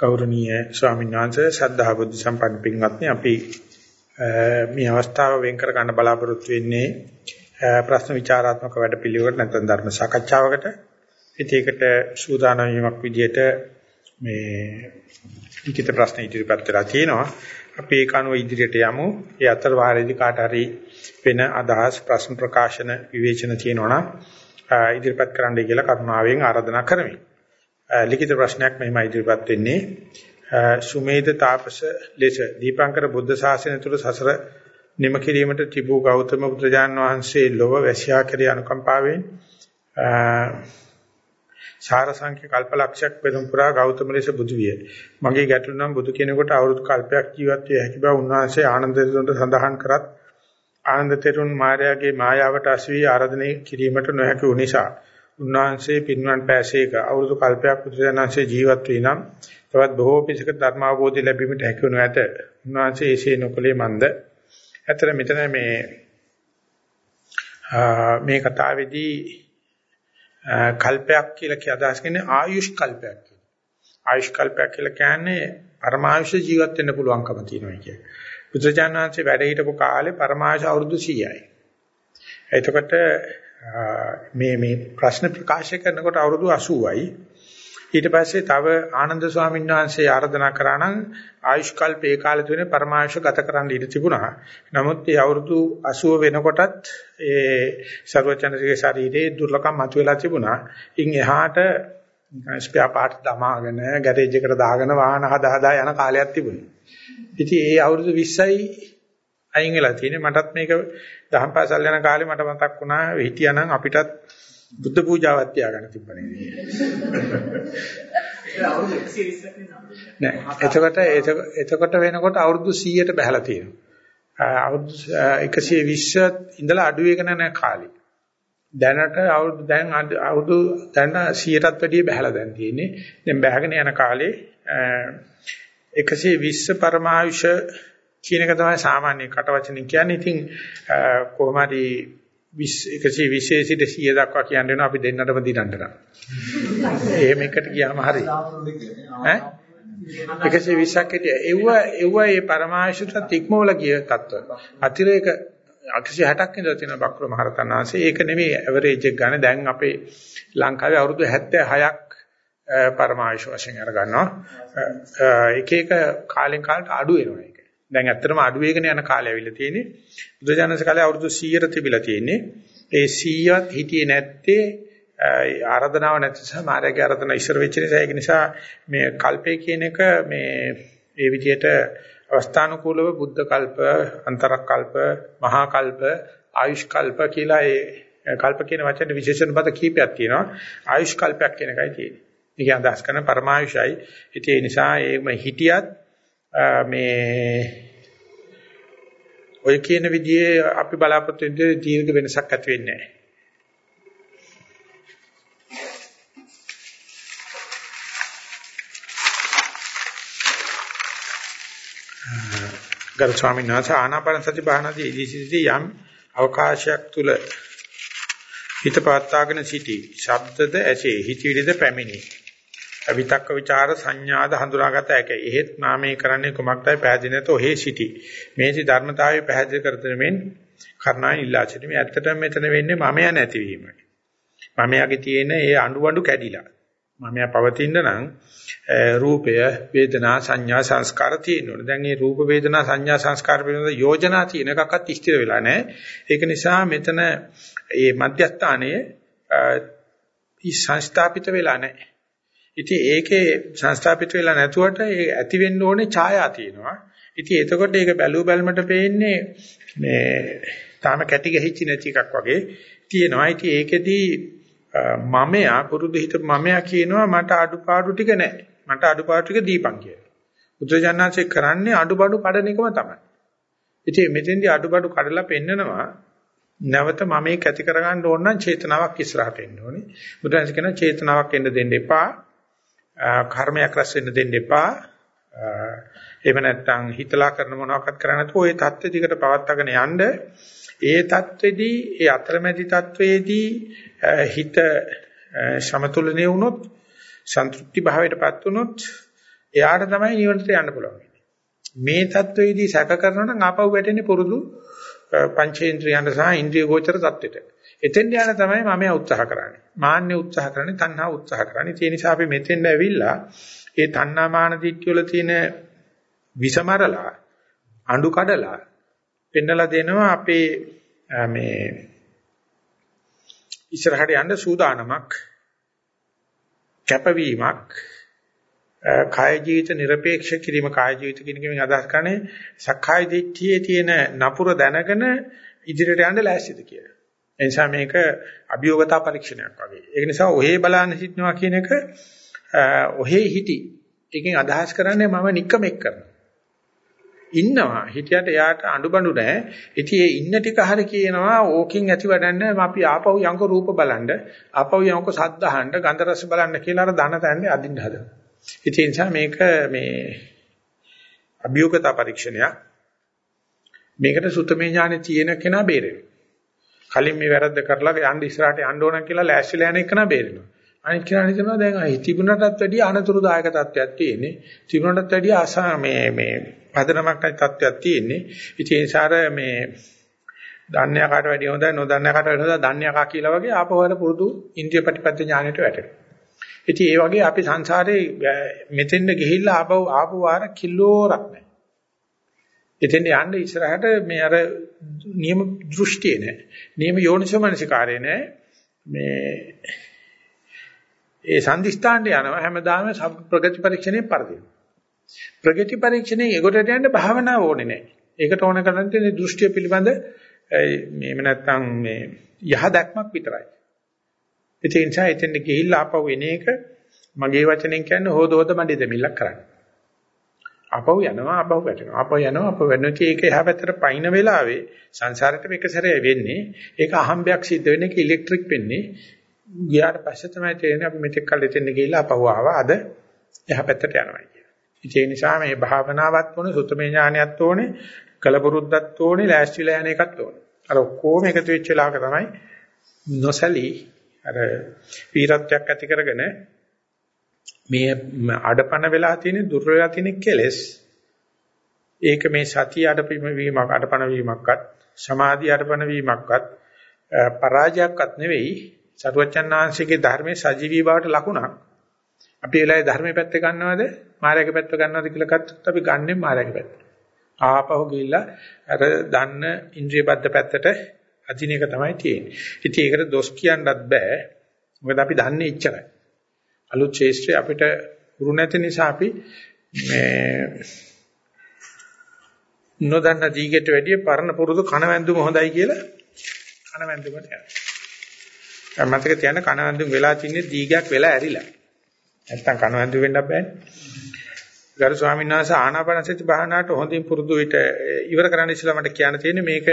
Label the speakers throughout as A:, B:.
A: ගෞරවනීය ස්වාමීන් වහන්සේ සද්ධා බුද්ධ සම්පන්න පින්වත්නි අපි මේ අවස්ථාව වෙන් කර ගන්න බලාපොරොත්තු වෙන්නේ ප්‍රශ්න විචාරාත්මක වැඩපිළිවෙලකට නැත්නම් ධර්ම සාකච්ඡාවකට. ඉතින් ඒකට සූදානම් වීමක් විදිහට මේ ලිඛිත ප්‍රශ්න ඉදිරිපත් කරලා තියෙනවා. අපි ඒක අනුව ඉදිරියට යමු. ඒ අතර වාරයේදී කාට හරි වෙන අදහස් ප්‍රශ්න ප්‍රකාශන විවේචන තියෙනවා නම් ඉදිරිපත් කරන්නයි කියලා කරුණාවෙන් ආරාධනා කරමි. ලිඛිත ප්‍රශ්නයක් මෙහිම ඉදිරිපත් වෙන්නේ සුමේද තාපස ලෙස දීපංකර බුද්ධ ශාසනය තුළ සසර නිම කිරීමට තිබූ ගෞතම බුදුජාන් වහන්සේ ලොව වැසියා කෙරේ අනුකම්පාවෙන් සාරසංඛ්‍ය කල්පලක්ෂයක් පෙරම් පුරා ගෞතම ලෙස බුදු විය. මගේ ගැටලු නම් බුදු කෙනෙකුට අවුරුදු කල්පයක් ජීවත් විය හැකි බව උන්වහන්සේ ආනන්ද දෙවියන්ට සඳහන් කරත් ආනන්ද තෙරුන් මායාවේ මායාවට අසවි ආරාධනය කිරීමට නොහැකි වූ නිසා උන්වහන්සේ පින්වන් පෑසේක අවුරුදු කල්පයක් බුදුසසුනාංශයේ ජීවත් වී නම් තවත් බොහෝ පිසක ධර්ම අවබෝධය ලැබීමට හැකි වනු ඇත. උන්වහන්සේ එසේ නොකලේ මන්ද. ඇතර මෙතන මේ මේ කතාවේදී කල්පයක් කියලා කිය අදහස් කරන්නේ ආයුෂ් කල්පයක් කියලා. ආයුෂ් කල්පයක් කියලා කියන්නේ පරමායුෂ ජීවත් වෙන්න පුළුවන්කම තියෙනවා කියන්නේ. බුදුජානනාංශේ වැඩ හිටපු කාලේ පරමායුෂ අවුරුදු 100යි. එතකොට මේ මේ ප්‍රශ්න ප්‍රකාශ කරනකොට අවුරුදු 80යි. ඊට පස්සේ තව ආනන්ද ස්වාමීන් වහන්සේ ආරාධනා කරා නම් ආයුෂ් කල්ප ඒ කාලේ තුනේ පරමායුෂ ගත කරන්න ඉඩ තිබුණා. නමුත් ඒ අවුරුදු 80 වෙනකොටත් ඒ ਸਰවචනසිකේ ශරීරයේ දුර්ලභම් මතුවලා තිබුණා. ඉන් එහාට ස්පෙයා පාර්ට් දමාගෙන ගෑරේජ් එකට දාගෙන වාහන හදා හදා යන කාලයක් තිබුණා. ඉතින් ඒ අවුරුදු 20යි අයින් වෙලා තියෙන්නේ මටත් මේක දහම් පාසල් යන කාලේ මට මතක් වුණා හිටියානම් අපිටත් බුද්ධ පූජාවක් තියාගන්න තිබ්බනේ. නෑ එතකොට එතකොට වෙනකොට අවුරුදු 100ට බහලා තියෙනවා. අවුරුදු 120 ඉඳලා අඩු වෙගෙන යන කාලේ. දැනට අවුරුදු දැන් අවුරුදු දැන් 100ටත් වැඩිය බහලා දැන් තියෙන්නේ. දැන් බහගෙන යන කාලේ 120 පරමායුෂ කියන එක තමයි සාමාන්‍ය කට වචනින් කියන්නේ. ඉතින් කොහොම හරි 120 සිට 100 දක්වා කියන්න වෙනවා අපි දෙන්නටම දිනන්න නම්. එහෙම එකට ගියාම හරි. ඈ 120ක් හිටිය. එව්ව එව්ව මේ පරමාශුත ඉක්මවල ගිය තත්ත්ව. අතිරේක 160ක් ඉඳලා තියෙන බක්‍ර මහරතන් වහන්සේ ඒක නෙමෙයි ඇවරේජ් එක ගන්න. දැන් අපේ ලංකාවේ අවුරුදු 76ක් පරමාශු වශයෙන් අර ගන්නවා. එක එක කාලෙන් කාලට අඩු වෙනවා ඒක. දැන් ඇත්තටම අඩු වේගන යන කාලය ඇවිල්ලා තියෙන්නේ. බුදුජානක කාලේ අවුරුදු 100ට තිබිලා තියෙන්නේ. ඒ 100ත් හිටියේ නැත්තේ ආරාධනාව නැති නිසා මායාවේ ආරාධන ඉස්සර වෙච්ච නිසා ඒක නිසා මේ කල්පය කියන එක මේ ඒ විදිහට අවස්ථානුකූලව බුද්ධ කල්ප, අන්තරක් කල්ප, මහා කල්ප, ආයුෂ් කල්ප කියලා ඒ කල්ප කියන වචනේ විශේෂණ පද කීපයක් තියෙනවා. ආයුෂ් කල්පයක් කියන එකයි තියෙන්නේ. ඒක අදහස් කරන පරමායුෂයි. ඒ නිසා ඒම හිටියත් මේ ඔය කියන විදිහේ අපි බලාපොරොත්තු වෙන දීර්ඝ වෙනසක් ඇති වෙන්නේ නැහැ. ගරු ස්වාමීන් වහන්සේ ආනාපාන සති භාවනාදී ඉදිසිදී යම් අවකාශයක් තුල හිත පවත්වාගෙන සිටි ශබ්දද ඇසේ හිතවිලිද පැමිණේ විතක්ක ਵਿਚාර සංඥාද හඳුනාගත හැකියි. එහෙත් නාමයේ කරන්නේ කුමක්දයි පැහැදිලි නැතෝ හේ සිටි. මේසි ධර්මතාවය පැහැදිලි කර දෙමින් කර්ණා ඉල්ලා සිටීම. ඇත්තටම මෙතන වෙන්නේ මමයා නැතිවීමයි. මමයාගේ තියෙන ඒ අඬු කැඩිලා. මමයා පවතින නම් රූපය, වේදනා, සංඥා, සංස්කාර තියෙනවා. දැන් මේ රූප, වේදනා, සංඥා, සංස්කාර පිළිබඳ යෝජනා තියෙන එකක්වත් ස්ථිර වෙලා නැහැ. ඒක නිසා මෙතන මේ මධ්‍යස්ථානයේ සංස්ථාපිත වෙලා නැහැ. ඉතින් ඒකේ සංස්ථාපිත වෙලා නැතුවට ඒ ඇති වෙන්න ඕනේ ඡායා තියෙනවා. ඉතින් එතකොට ඒක බැලු බැලමට පේන්නේ මේ තාම කැටි ගහිච්ච නැති එකක් වගේ තියෙනවා. ඉතින් ඒකෙදී මමයා පුරුදු හිත මමයා කියනවා මට අඩුපාඩු ටික නැහැ. මට අඩුපාඩු ටික දීපන් කියලා. බුදුජානනාංශේ කරන්නේ අඩුපාඩු කඩන එකම තමයි. ඉතින් මෙතෙන්දී අඩුපාඩු කඩලා පෙන්නනවා නැවත මම මේක ඇති කරගන්න ඕන නම් චේතනාවක් ඉස්සරහට එන්න ඕනේ. බුදුන්සේ කියන චේතනාවක් එන්න දෙන්න එපා. කර්මයක් රැස් වෙන්න දෙන්න එපා. එහෙම නැත්නම් හිතලා කරන මොනවාක්වත් කරන්නේ නැතුව ওই தත්ත්වෙ දිකට පවත්වාගෙන යන්න ඒ தත්ත්වෙදී ඒ අතරමැදි தත්ත්වයේදී හිත සමතුලනේ වුණොත් සන්තුෂ්ටි භාවයටපත් වුණොත් එයාට තමයි නිවනට යන්න පුළුවන්. මේ தත්ත්වයේදී සැක කරනවා නම් ආපහු වැටෙන්නේ පුරුදු පංචේන්ද්‍රයන් සහ ඉන්ද්‍රිය ගෝචර தත්ත්වෙට. එතෙන් යන තමයි මම උත්සාහ කරන්නේ. මාන්නේ උත්සාහ කරන්නේ, තණ්හා උත්සාහ කරන්නේ. ඒ නිසා අපි මෙතෙන් ඇවිල්ලා ඒ තණ්හා මාන දිට්ඨිය වල තියෙන විසමරලා අඬු කඩලා පෙන්නලා දෙනවා අපේ මේ ඉස්සරහට යන්න සූදානමක් කැපවීමක් කාය ජීවිත নিরপেক্ষ කිරීම කාය ජීවිත කියන එකෙන් අදහස් කරන්නේ සක්කාය දිට්ඨියේ තියෙන නපුර දැනගෙන ඉදිරියට යන්න ලෑස්තිද කියලා. ඒ නිසා මේක අභියෝගතා පරීක්ෂණයක් වගේ. ඒක නිසා ඔහේ බලන්න සිටනවා කියන එක ඔහේ හිටි. ඒකෙන් අදහස් කරන්නේ මම නික්කමෙක් කරනවා. ඉන්නවා හිටියට එයාට අඬබඬු නැහැ. ඉතින් ඒ ඉන්න ටික හරි කියනවා ඕකින් ඇති වැඩන්නේ අපි ආපහු යංක රූප බලන්න, ආපහු යංක සද්ද අහන්න, ගන්ධ රස බලන්න කියලා අර ධන තැන්නේ අදින්න හදනවා. ඉතින් ඒ නිසා මේක මේ අභියෝගතා පරීක්ෂණයක්. මේකට සුතමේ ඥානෙ තියෙන කෙනා බේරෙනවා. කලින් මේ වැරද්ද කරලා යන්න ඉස්සරහට යන්න ඕන කියලා ලෑස්තිලා යන එක නා බේරෙනවා. අනිත් කෙනා හිතනවා දැන් අයි තිබුණටත් වැඩිය අනතුරුදායක තත්ත්වයක් තියෙන්නේ. තිබුණටත් වැඩිය ආසා මේ මේ පදනමක් නැති තත්ත්වයක් තියෙන්නේ. ඉතින් ඒ නිසා මේ දන්නේ කාට වැඩිය හොඳයි නොදන්නේ කාට වැඩිය හොඳයි දන්නේ කා කියලා වගේ ආපවර පුරුදු ඉන්ද්‍රිය ප්‍රතිපද ඥාණයට වැටෙනවා. ඉතින් ඒ වගේ අපි සංසාරේ මෙතෙන්ද ගිහිල්ලා ආපහු ආපු වාර කිලෝරක් නැහැ. එතෙන් යන්න ඉස්සරහට මේ අර නියම දෘෂ්ටිය නැහැ. නියම යෝනිසමනසිකාරය නැහැ. මේ ඒ සම්දිස්ථානට යනවා හැමදාම ප්‍රගති පරීක්ෂණේ පරදිනවා. ප්‍රගති පරීක්ෂණේ ඒකට යන්න භාවනාව ඕනේ නැහැ. ඒකට ඕන කරන්නේ දෘෂ්ටිය පිළිබඳ මේව නැත්තම් මේ යහ දැක්මක් විතරයි. ඒ නිසා එතෙන්ට ගිහිල්ලා ආපහු එන එක මගේ වචනෙන් කියන්නේ හොද හොද මඩේ දෙමිල්ලක් කරන්නේ. ආපහු යනවා ආපහු වැටෙනවා. ආපහු යනවා ආපහු වෙනවා. ඒක එහා පැත්තට පයින් වෙලාවේ සංසාරෙට මේක සැරේ වෙන්නේ. ඒක අහම්බයක් සිද්ධ වෙන්නේ ඒක ඉලෙක්ට්‍රික් වෙන්නේ. ගියාට පස්සේ තමයි තේරෙන්නේ අපි මෙතෙක් කල් එතෙන් ගිහිල්ලා ආපහු ආවා. අද එහා පැත්තට යනවා කියලා. ඒ නිසා මේ භාවනාවත් ඕනේ, සුතමේ ඥානයත් ඕනේ, කලබුරුද්දත් ඕනේ, ලෑස්තිලා යන එකත් ඕනේ. අර ඔක්කොම එකතු වෙච්ච වෙලාවක තමයි නොසලී අර පීරත්වයක් ඇති කරගෙන මේ අඩපණ වෙලා තියෙන දුර වෙලා තියෙන කෙලෙස් ඒක මේ සතිය අඩපණ වීමක් අඩපණ වීමක්වත් සමාධි අඩපණ වීමක්වත් පරාජයක්වත් නෙවෙයි සරුවචනාංශිකේ ධර්මයේ සජීවී බවට ලකුණක් අපි එලයි ධර්මයේ පැත්ත ගන්නවද මායාවේ පැත්ත ගන්නවද කියලා ගත්තොත් අපි ගන්නෙ මායාවේ පැත්ත ආපහු ගිහිල්ලා අර දන්න ඉන්ද්‍රිය බද්ධ පැත්තට අදින එක තමයි තියෙන්නේ. ඉතින් ඒකට දොස් කියන්නත් බෑ. මොකද අපි දන්නේ එච්චරයි. අලුත් ශේෂ්ත්‍රය අපිට උරු නැති නිසා අපි මේ නොදන්න දීගෙට වැඩිය පරණ පුරුදු කනවැන්දුම හොඳයි කියලා කනවැන්දුමට යනවා. මතක තියන්න කනවැන්දුම වෙලා තින්නේ දීගයක් වෙලා ඇරිලා. නැත්තම් කනවැන්දුම වෙන්න බෑනේ. ගරු ස්වාමීන් වහන්සේ ආනාපානසති භාවනාවට හොඳින් පුරුදු විට ඉවර කරන්න ඉස්සෙල්ලා මට කියන්න තියෙන්නේ මේක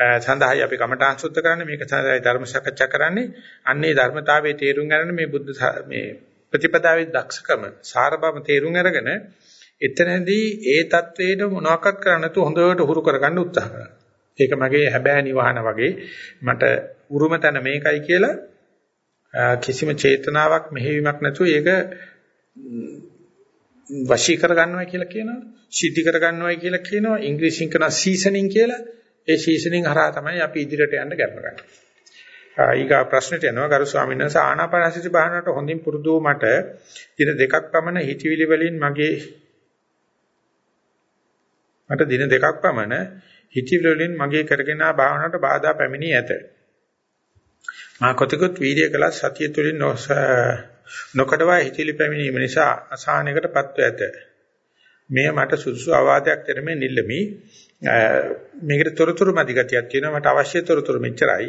A: සඳහායි අපි කමඨාන් සුද්ධ කරන්නේ මේක සඳහායි ධර්ම සාකච්ඡා කරන්නේ අන්නේ ධර්මතාවයේ තේරුම් ගන්න මේ බුද්ධ මේ ප්‍රතිපදාවේ දක්ෂකම සාරබම තේරුම් අරගෙන එතනදී ඒ தത്വයට මොනවාක්වත් කරන්න නැතුව හොඳට හුරු කරගන්න උත්සාහ කරනවා. ඒක මගේ හැබෑ නිවහන වගේ මට උරුම තැන මේකයි කියලා කිසිම චේතනාවක් මෙහෙවීමක් නැතුව ඒක වශී කරගන්නවා කියලා කියනවා. සිද්ධි කරගන්නවා කියලා කියනවා. ඉංග්‍රීසියෙන් කරන සීසනින් කියලා ඒ සීසනින් හරහා තමයි අපි ඉදිරියට යන්න ගැම්ම ගන්න. ඊගා ප්‍රශ්නෙට යනවා ගරු ස්වාමීන් වහන්සේ ආනාපානසති භාවනාවට හොඳින් පුරුදු මට දින දෙකක් පමණ හිතවිලි වලින් මගේ මට දින දෙකක් පමණ හිතවිලි වලින් මගේ කරගෙන ආ භාවනාවට බාධා පැමිණී ඇත. මා කොතෙකුත් වීර්ය කළ සතිය තුළින් නොකඩවා හිතවිලි පැමිණීම නිසා අසහනයකටපත්ව ඇත. මෙය මට සුදුසු අවවාදයක් දෙරමේ නිල්ලමි. මේකට තොරතුරු මැදි ගතියක් තියෙනවා. මට අවශ්‍ය තොරතුරු මෙච්චරයි.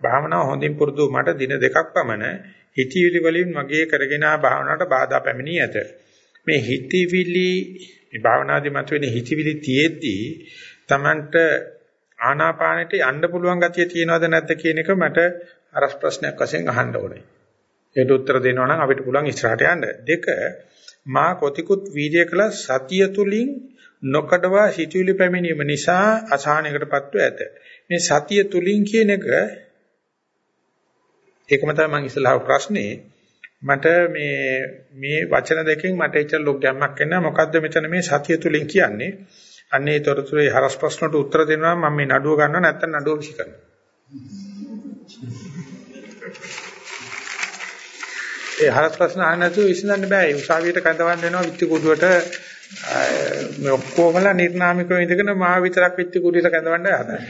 A: භාවනාව හොඳින් පුරුදු මට දින දෙකක් පමණ හිතවිලි වලින් මගේ කරගෙන ආ භාවනාවට බාධා පැමිණී ඇත. මේ හිතවිලි මේ භාවනාදී මතුවෙන හිතවිලි තියෙද්දී Tamanට ආනාපානෙට යන්න පුළුවන් ගතිය තියෙනවද නැද්ද කියන එක මට අරස් ප්‍රශ්නයක් වශයෙන් අහන්න ඕනේ. ඒකට උත්තර දෙනවා නම් අපිට පුළුවන් ඉස්සරහට යන්න. දෙක මා කොතිකුත් වීර්ය කළ සතිය තුලින් නොකඩවා සිතුවිලි පැමිණීම නිසා අසහනයකටපත්ව ඇත. මේ සතිය තුලින් කියන එක ඒකම තමයි මම ඉස්සලාව ප්‍රශ්නේ. මට මේ මේ වචන දෙකෙන් මට එච්චර ලොක් ගැම්මක් එන්නේ මොකද්ද මෙතන මේ සතිය තුලින් කියන්නේ? අන්නේ තොරතුරේ හරස් ප්‍රශ්නට උත්තර දෙනවා මම මේ නඩුව ගන්නවා නැත්නම් නඩුව විසි කරනවා. ඒ හරස් ප්‍රශ්න අහන්න නැතුව විසඳන්න බෑ. උසාවියට කඳවන්න වෙනවා විත්ති කුඩුවට මේ ඔක්කොමලා නිර්නාමිකව ඉඳගෙන මා විතරක් විත්ති කුඩුවට කඳවන්න හදන්නේ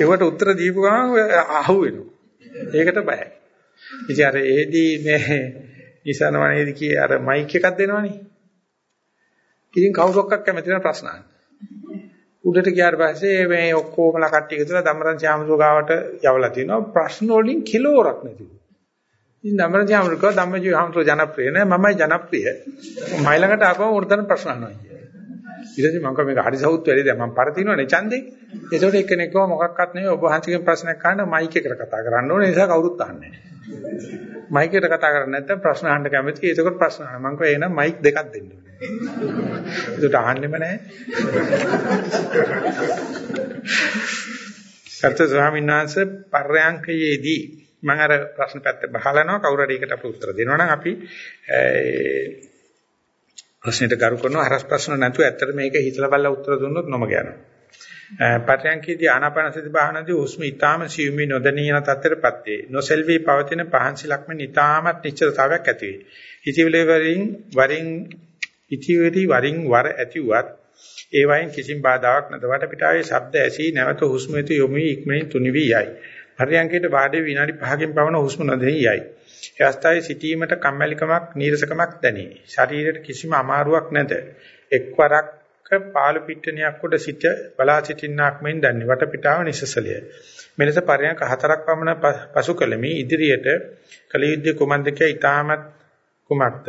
A: ඒවට උත්තර දීපු ගමන් අහු වෙනවා ඒකට බයයි ඉතින් අර ඒදී මේ ඉසනවනේදී කී අර මයික් එකක් දෙනවනේ. ඉතින් කවුරක්වත් කැමති නැහැ ප්‍රශ්න අහන්න. උඩට ගියාට පස්සේ මේ ඔක්කොමලා කට්ටිය කියලා දමරන් ශාමසෝ ගාවට යවලා තිනවා ප්‍රශ්න වලින් කිලෝරක් නැතිව. ඉතින් දමරන් ශාමසෝ කව ධම්මජීව හාමුදුරුවෝ ජනප්‍රිය නෑ මමයි ජනප්‍රිය. මයි ළඟට ආපුවම උඩතන ප්‍රශ්න අහනවා කියලා. ඊට පස්සේ මම කව මේක හරි සවුත් වැඩි දැන් මම පරතිනවනේ ඡන්දේ. ඒකට එක්කෙනෙක් කව මොකක්වත් නෙවෙයි ඔබ වහන්සේගෙන් ප්‍රශ්නයක් අහන්න මයික් එකට කතා කරන්න ඕනේ නිසා කවුරුත් අහන්නේ නැහැ. මයික් එකට කතා කරන්නේ නැත්නම් ප්‍රශ්න අහන්න කැමති. ඒකකොට ප්‍රශ්න අහන්න. මම කිව්වා එහෙනම් මයික් දෙකක් දෙන්න ඕනේ. ඒකට අහන්නෙම නැහැ. සත්‍ය ස්වාමීන් වහන්සේ පර්යංකයේදී මම අර ප්‍රශ්න පැත්ත බහලනවා කවුරු හරි එකට අපිට උත්තර දෙනවා නම් අපි ප්‍රශ්නෙට ගරු කරනවා හරස් ප්‍රශ්න නැතුව ඇත්තට මේක හිතලා බලලා උත්තර දුන්නොත් නොමග යනවා. පරයන්කේදී ආනාපානසති භාවනාවේ හුස්ම ඊටාම සියුම්වි නොදැනීන තත්ත්වයටපත් වේ. නොසෙල්වි පවතින පහන්සි ලක්ෂණ ඊටාමත් නිශ්චලතාවයක් ඇති වේ. ඉතිවිලේ වරින් වරින් ඉතිවිලි වරින් වර ඇතිවත් ඒ වයින් කිසිම බාධාවක් නැත. වටපිටාවේ ශබ්ද ඇසී නැවත හුස්ම වෙත යොමු ඉක්මනින් තුනිවි යයි. පරයන්කේට වාඩි විනාඩි 5කින් පවන හුස්ම නොදෙනී යයි. ඒ අවස්ථාවේ සිටීමට කම්මැලිකමක් නීරසකමක් දැනේ. ශරීරයට කිසිම අමාරුවක් නැත. එක්වරක් පාළු පිට්ටනියක් උඩ සිට බලා සිටින්නාක් මෙන් දැන්නේ වටපිටාව නිසසලිය. මෙලෙස පරයන්ක හතරක් පමණ පසු කළමි ඉදිරියට කලියුද්ධ කුමන්ද කිය ඊටමත් කුමක්ද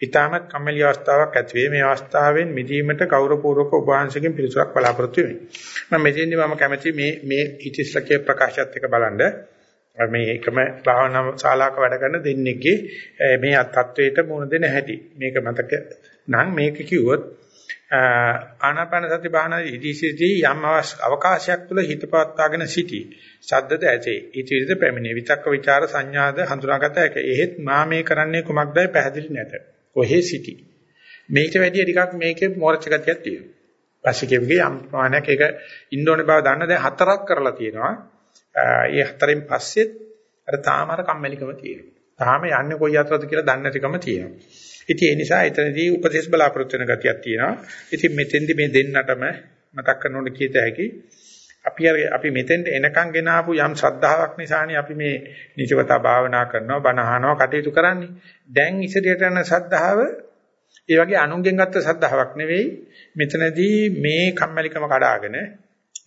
A: ඊටමත් කම්මැලි අවස්ථාවක් ඇති වේ මේ අවස්ථාවෙන් මිදීමට කෞරවපූර්වක ඔබ වහන්සේගෙන් පිළිතුරක් බලාපොරොත්තු වෙමි. මම මෙතෙන්දී මම කැමැති මේ මේ ඉතිස්ලකේ ප්‍රකාශයත් එක්ක බලන්න මේ එකම භාවනා ශාලාවක වැඩ කරන දෙන්නෙක්ගේ මේ තත්වයට මුහුණ දෙන්න හැටි. මේක මතක නම් මේක කිව්වොත් ආනාපාන සති භාවනාවේ ඉදිසිදී යම් අවකාශයක් තුළ හිත පවත්වාගෙන සිටි. ශබ්දද ඇතේ. ඊටිවිද පැමිණේ. විතක්ක ਵਿਚාර සංඥාද හඳුනාගත හැක. එහෙත් මා මේ කරන්නේ කුමක්දයි පැහැදිලි නැත. කොහේ සිටි. මේකට වැඩිය ටිකක් මේකේ මෝරච ගතියක් තියෙනවා. පස්සේ කෙවිගේ යම් ප්‍රමාණයක් ඒක ඉන්න ඕනේ බව දන්න දැන් හතරක් කරලා තියෙනවා. ඒ හතරෙන් පස්සෙත් අර තාම අර කම්මැලිකම තියෙනවා. තාම යන්නේ කොයි අතරද කියලා දන්නේ නැතිකම තියෙනවා. ඉතින් ඒ නිසා එතනදී උපදේශ බලාපොරොත්තු වෙන ගතියක් තියෙනවා. ඉතින් මෙතෙන්දි මේ දෙන්නටම මතක් කරනකොට කීත හැකි අපි අපි මෙතෙන්ට එනකන් ගෙන ආපු යම් ශ්‍රද්ධාවක් නිසානේ අපි මේ නිජවතා භාවනා කරනවා බණ අහනවා කටයුතු කරන්නේ. දැන් ඉදිරියට යන ශ්‍රද්ධාව ඒ වගේ අනුන්ගෙන් ගත්ත ශ්‍රද්ධාවක් නෙවෙයි. මෙතනදී මේ කම්මැලිකම කඩාගෙන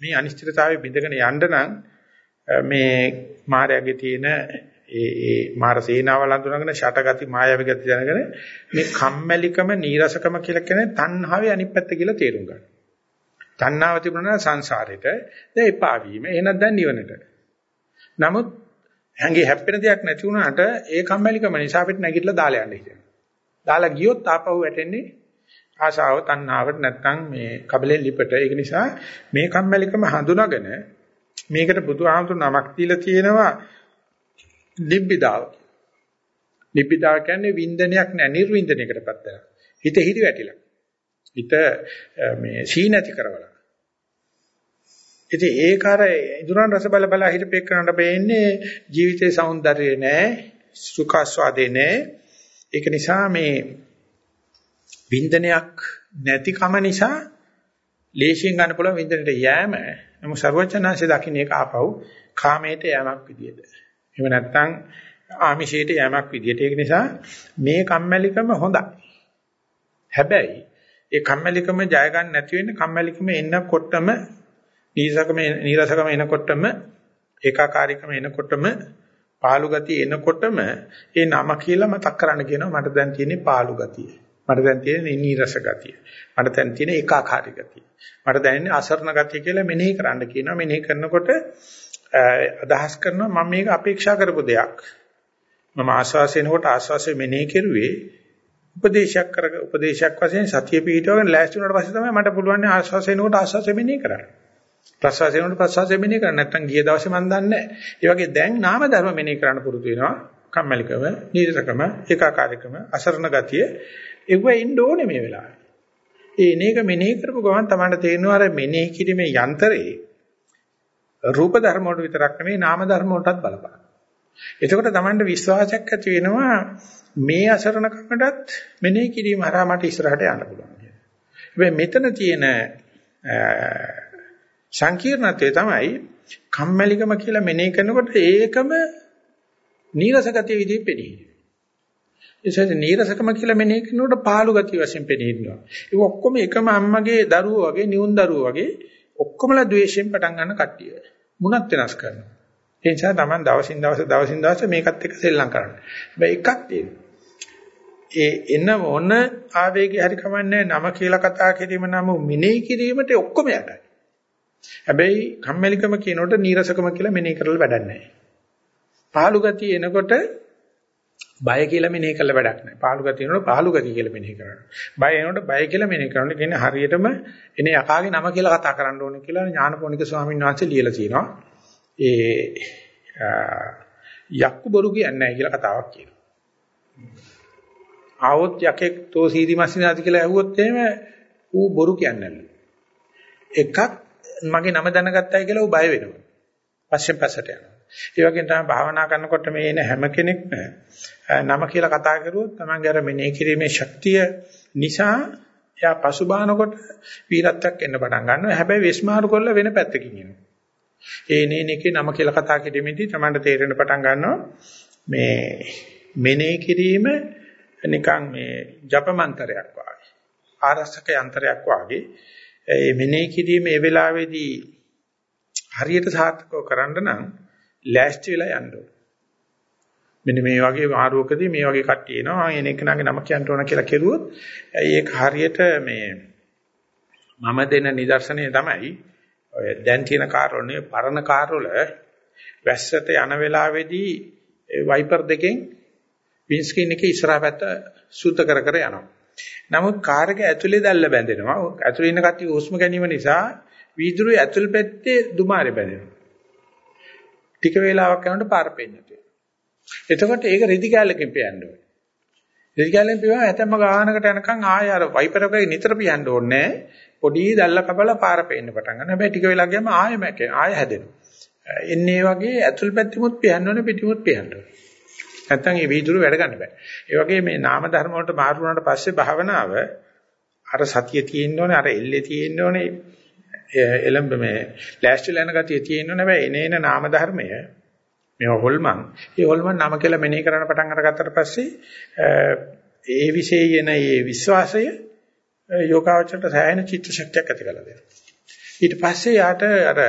A: මේ අනිශ්චිතතාවය බිඳගෙන යන්න නම් මේ මායාවේ තියෙන ඒ ඒ මාර සේනාවල් අඳුනගෙන ෂටගති මායාවී ගති දැනගෙන මේ කම්මැලිකම නීරසකම කියලා කියන්නේ තණ්හාවේ අනිත් පැත්ත කියලා තේරුම් ගන්න. තණ්හාව තිබුණා සංසාරෙට දැන් එපා වීම එහෙනම් දැන් නිවනට. නමුත් හැංගේ හැප්පෙන දෙයක් නැති වුණාට ඒ කම්මැලිකම නිසා අපිට නැගිටලා දාලා යන්න හිතෙනවා. දාලා ගියොත් ආපහු වැටෙන්නේ ආශාව තණ්හාවට නැත්නම් මේ කබලෙන් ලිපට. ඒක නිසා මේ කම්මැලිකම හඳුනාගෙන මේකට බුදුහාමුදුරු නමක් දීලා තියෙනවා නිබ්බිදාව. නිබ්බිදාව කියන්නේ වින්දනයක් නෑ නිර්වින්දනයකටපත් වෙනවා. හිත හිරි වැටිලා. හිත මේ සීනති කරවලා. ඉතින් ඒක අර ඉඳුරන් රස බල බල හිටපෙක් කරනට බෑන්නේ ජීවිතේ సౌందර්යය නෑ සුඛ ආස්වාදේ නෑ. ඒක නිසා මේ වින්දනයක් නැතිකම නිසා ලේසියෙන් ගන්න පුළුවන් වින්දනට යෑම. නමුත් ਸਰවචනාංශය දකින්න ඒක ආපහු කාමයට යෑමක් විදියට. එහෙම නැත්නම් ආමිෂයට යෑමක් විදියට. ඒක නිසා මේ කම්මැලිකම හොඳයි. හැබැයි ඒ කම්මැලිකම ජය ගන්න නැති වෙන්න කම්මැලිකම එන්නකොටම නීරසකම නීරසකම එනකොටම ඒකාකාරීකම එනකොටම පාළු ගතිය එනකොටම ඒ නම කියලා මතක් කරන්න කියනවා මට දැන් තියෙන්නේ පාළු ගතිය. මට දැන් තියෙන්නේ නීරස ගතිය. මට දැන් තියෙන්නේ ඒකාකාරී ගතිය. මට දැනෙන්නේ අසරණ ගතිය කියලා මෙනෙහි කරන්න කියනවා. මෙනෙහි කරනකොට අදහස් කරනවා මම මේක අපේක්ෂා කරපු දෙයක්. මම ආස්වාසයෙන්කොට ආස්වාසය මෙනෙහි කෙරුවේ උපදේශයක් කර උපදේශයක් වශයෙන් සතිය පිටවගෙන ලෑස්ති වුණාට පස්සේ තමයි මට පුළුවන් ආස්වාසයෙන්කොට ආස්වාසය මෙනෙහි කරන්න. ප්‍රසවාසයෙන්කොට ප්‍රසවාසය මෙනෙහි කරන්න නැත්නම් ගිය දවසේ මම දන්නේ නැහැ. ඒ වගේ දැන් නාම ධර්ම මෙනෙහි කරන්න පුරුදු වෙනවා. කම්මැලිකම, නීරසකම, ඒකාකාරීකම, අසරණ ගතිය ඒව එන්න ඕනේ මේ වෙලාවේ. ඒ එනේක මෙනෙහි කරපු ගමන් තමයි තේරෙනවා අර මෙනෙහි කිරීමේ යන්ත්‍රේ රූප ධර්ම වලට විතරක් නෙමෙයි නාම ධර්ම වලටත් බලපාන. එතකොට Tamanට විශ්වාසයක් ඇති වෙනවා මේ අසරණකමටත් මෙනෙහි කිරීම හරහා මට ඉස්සරහට යන්න පුළුවන් කියලා. හැබැයි මෙතන තියෙන සංකීර්ණත්වය තමයි කම්මැලිකම කියලා මෙනෙහි කරනකොට ඒකම නීරස ගතිය විදිහට පෙනී. ඒසෙන් නීරසකම කියලා මෙනෙහි කරනකොට පාළු ගතිය වශයෙන් පෙනී ඉන්නවා. ඒක ඔක්කොම එකම අම්මගේ දරුවෝ වගේ නියුන් දරුවෝ වගේ ඔක්කොමලා ද්වේෂයෙන් පටන් ගන්න කට්ටිය. මුණත් වෙනස් කරනවා. ඒ නිසා Taman දවසින් දවස දවසින් දවස මේකත් එක්ක සෙල්ලම් කරන්න. හැබැයි එකක් තියෙනවා. ඒ එන මොන ආවේගය හරි කමන්නේ නම කියලා කතා කිරීම නම් මෙනෙහි කිරීමට ඔක්කොම යටයි. හැබැයි කම්මැලිකම කියනකොට නීරසකම කියලා මෙනෙහි කරලා වැඩක් නැහැ. පහළු ගතිය එනකොට බය කියලා මෙනෙහි කළ වැඩක් නැහැ. පහළු ගතිය එනකොට පහළු ගතිය කියලා මෙනෙහි කරනවා. බය එනකොට බය කියලා මෙනෙහි කරනවා. කියන්නේ හරියටම එනේ යකාගේ නම කියලා කතා කරන්න ඕනේ කියලා ඥානපෝනික ස්වාමීන් වහන්සේ ලියලා තියෙනවා. ඒ යක්කු බොරු කියන්නේ නැහැ කියලා කතාවක් කියනවා. ආවොත් යකෙක් තෝ සීරි මස්සිනාද කියලා ඇහුවොත් එහෙම ඌ බොරු කියන්නේ නැහැ. එකක් මගේ නම දැනගත්තයි කියලා ඌ බය වෙනවා. පස්සෙන් පස්සට යනවා. ඒ වගේම තමයි භාවනා කරනකොට මේ එන හැම කෙනෙක්ම නම කියලා කතා කරුවොත් තමන්ගේ අර මෙනෙහි කිරීමේ ශක්තිය නිසා එයා පසුබානකොට වීරත්වයක් එන්න පටන් ගන්නවා. හැබැයි වෙස්මාරු කරලා වෙන පැත්තකින් එනවා. ඒ නේනකේ නම කියලා කතා කිරීමේදී තමන්ට තේරෙන පටන් ගන්නවා මේ මෙනෙහි කිරීම නිකන් මේ ජප මන්ත්‍රයක් වගේ. ආරස්සක යන්ත්‍රයක් වගේ. ඒ මෙනෙහි කිරීම ඒ වෙලාවේදී හරියට සාර්ථකව කරන්න නම් ලෑස්ති වෙලා යන්න ඕනේ. මෙන්න මේ වගේ මාරුවකදී මේ වගේ කට්ටිය එනවා. එන එකනගේ නම කියන්න ඕන කියලා කෙරුවොත් ඒක හරියට මේ මම දෙන නිදර්ශනය තමයි ඔය දැන් තියෙන කාර්වල නෙවෙයි පරණ කාර්වල වැස්සට යන වෙලාවේදී වයිපර් දෙකෙන් වින්ස්ක්‍රීන් එකේ ඉස්සරහා පැත්ත සුද්ධ කර කර යනවා. නමුත් කාර් එක ඇතුලේ දැල්ල බැඳෙනවා. ඇතුලේ ඉන්න කට්ටිය හුස්ම ගැනීම නිසා වීදුරුවේ ඇතුල් පැත්තේ දුමාරේ බැඳෙනවා. ටික වේලාවක් යනකොට පාර පෙන්නට එතකොට ඒක රෙදි කැලලකින් පියන්න ඕනේ. රෙදි කැලලෙන් පියවම ඇතැම්ම ගානකට යනකම් ආය අර වයිපර් එකේ නිතර පියන්න ඕනේ පොඩි දැල්ල කපලා පාර පෙන්න පටන් ගන්න. හැබැයි ටික වෙලා ගියාම ආයෙ මැකේ ආයෙ හැදෙනවා. එන්නේ වගේ ඇතුල් පැත්තෙමුත් පියන්න ඕනේ පිටිමුත් පියන්න ඕනේ. නැත්තම් මේ වීදුරු වැඩ ගන්න බෑ. ඒ වගේ මේ නාම ධර්ම වලට මාරු වුණාට පස්සේ භාවනාව අර සතිය තියෙන්න ඕනේ අර එල්ලේ තියෙන්න ඕනේ එළඹ මේ ලෑස්තිලා යන ගතිය තියෙන්න ඕනේ හැබැයි එනේන නාම ධර්මය මේව හොල්මන්. ඒ හොල්මන් නම කියලා මෙනෙහි කරන්න පටන් අරගත්තට පස්සේ ඒ විශේෂයන ඒ විශ්වාසය යෝගාවචරයට සෑහෙන චිත්ත ශක්තියක් ඇති කරලා දෙනවා. ඊට පස්සේ යාට අර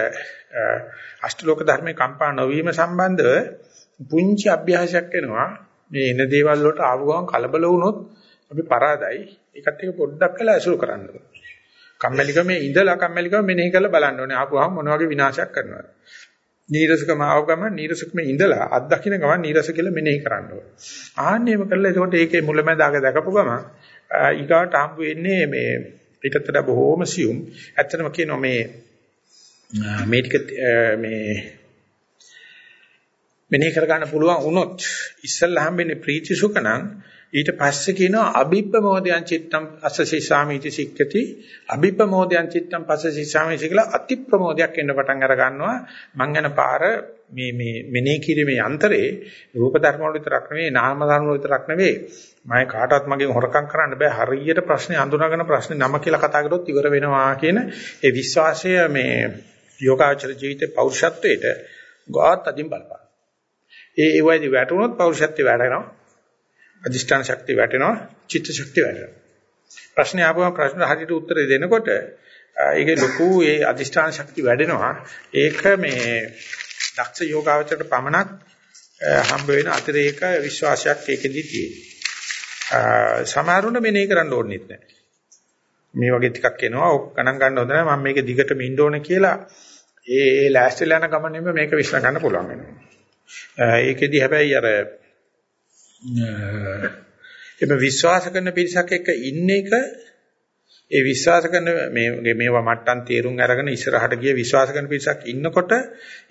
A: අෂ්ටලෝක ධර්මේ කම්පා නොවීම සම්බන්ධව පුංචි අභ්‍යාසයක් වෙනවා. මේ එන දේවල් වලට ආව ගමන් කලබල වුණොත් අපි පරාදයි. ඒකට එක පොඩ්ඩක් කළා අසුර කරන්න ඕනේ. කම්මැලිකමේ ඉඳලා කම්මැලිකම මෙනෙහි කරලා බලන්න ඕනේ. ආපුවම මොන වගේ විනාශයක් කරනවද? නීරසකම ආව ගමන් නීරසකමේ ඉඳලා අත් දකින්න ගමන් නීරස කියලා මෙනෙහි කරන්න ඕනේ. ආන්නේම කළා එතකොට ඒකේ මුලැමැදාක දැකපු ගමන් ඊගාට හම්බ වෙන්නේ මේ ඊටත් වඩා බොහෝම සියුම්. ඇත්තටම කියනවා මේ මේ ටික මේ මෙනෙහි කර ගන්න පුළුවන් වුණොත් ඉස්සල්ලා හම්බෙන්නේ ප්‍රීති සුඛ නම් ඊට පස්සේ කියනවා අභිප්‍රමෝදයන් චිත්තම් අස්සසීසාමීති සික්කති. අභිප්‍රමෝදයන් චිත්තම් පස්සසීසාමීති කියලා අති ප්‍රමෝදයක් එන්න පටන් අර ගන්නවා මං යන පාර මේ මේ මෙනෙහි කිරීමේ යන්ත්‍රේ රූප ධර්ම වල විතරක් නෙවෙයි නාම ධර්ම වල විතරක් නෙවෙයි. මම කාටවත් මගෙන් හොරකම් කරන්න බෑ. හරියට ප්‍රශ්නේ අඳුනගෙන ප්‍රශ්නේ නම කියලා කතා කරොත් ඉවර වෙනවා කියන ඒ විශ්වාසය මේ යෝගාචර ජීවිතේ පෞරුෂත්වයට ගාත් අදින් බලපාන ඒ ඒ වයිදි වැටුනොත් පෞරුෂත්වය වැඩනවා. අධිෂ්ඨාන ශක්තිය වැටෙනවා. චිත්ත ශක්තිය වැටෙනවා ප්‍රශ්නේ ආපුවම ප්‍රශ්න හරියට උත්තර දෙනකොට ඒකේ ලොකු ඒ අධිෂ්ඨාන ශක්තිය වැඩෙනවා. ඒක මේ දක්ෂ යෝගාවචරයට පමණක් හම්බ වෙන අතිරේක විශ්වාසයක් ඒකෙදි තියෙනවා. සමහරුණ මෙනෙහි කරන්න ඕනෙත් නැහැ. මේ වගේ ටිකක් එනවා. ඔක් ගණන් ගන්න හොඳ නැහැ. මම මේක දිගටම ඉන්න ඕනේ කියලා ඒ ඒ ලෑස්තිලා යන ගමනේම මේක විශ්ල ගන්න පුළුවන් වෙනවා. ඒකෙදි හැබැයි අර එම විශ්වාස කරන පිරිසක් එක්ක ඉන්න එක ඒ විශ්වාස කරන මේ මේවා මට්ටම් තේරුම් අරගෙන ඉස්සරහට ගිය විශ්වාස කරන පිරිසක් ඉන්නකොට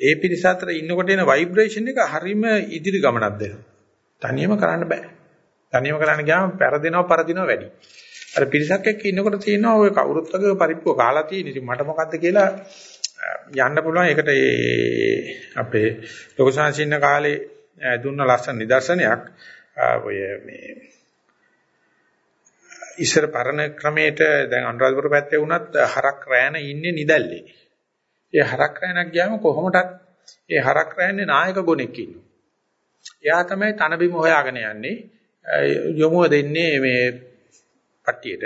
A: ඒ පිරිස අතර ඉන්නකොට එන ভাইබ්‍රේෂන් එක හරීම ඉදිරි ගමනක් දෙනවා. තනියම කරන්න බෑ. තනියම කරන්න ගියාම පෙරදෙනව පරදිනව වැඩි. අර පිරිසක් එක්ක ඉන්නකොට තියෙනවා ඔය කවුරුත් වගේ පරිප්පුව කාලා තියෙන. ඉතින් මට මොකද්ද කියලා යන්න පුළුවන්. ඒකට ඒ අපේ ලෝකසංසින්න කාලේ දුන්න ලස්සන නිදර්ශනයක් ඔය මේ ඉස්සර පරණ ක්‍රමයට දැන් අනුරාධපුර පැත්තේ වුණත් හරක් රෑන ඉන්නේ නිදැල්ලේ. ඒ හරක් රෑනක් ගියාම කොහොමදත් ඒ හරක් රෑන්නේ නායක ගොනෙක් ඉන්නවා. එයා තමයි තනබිම හොයාගෙන යන්නේ. යොමුව දෙන්නේ මේ පට්ටියට.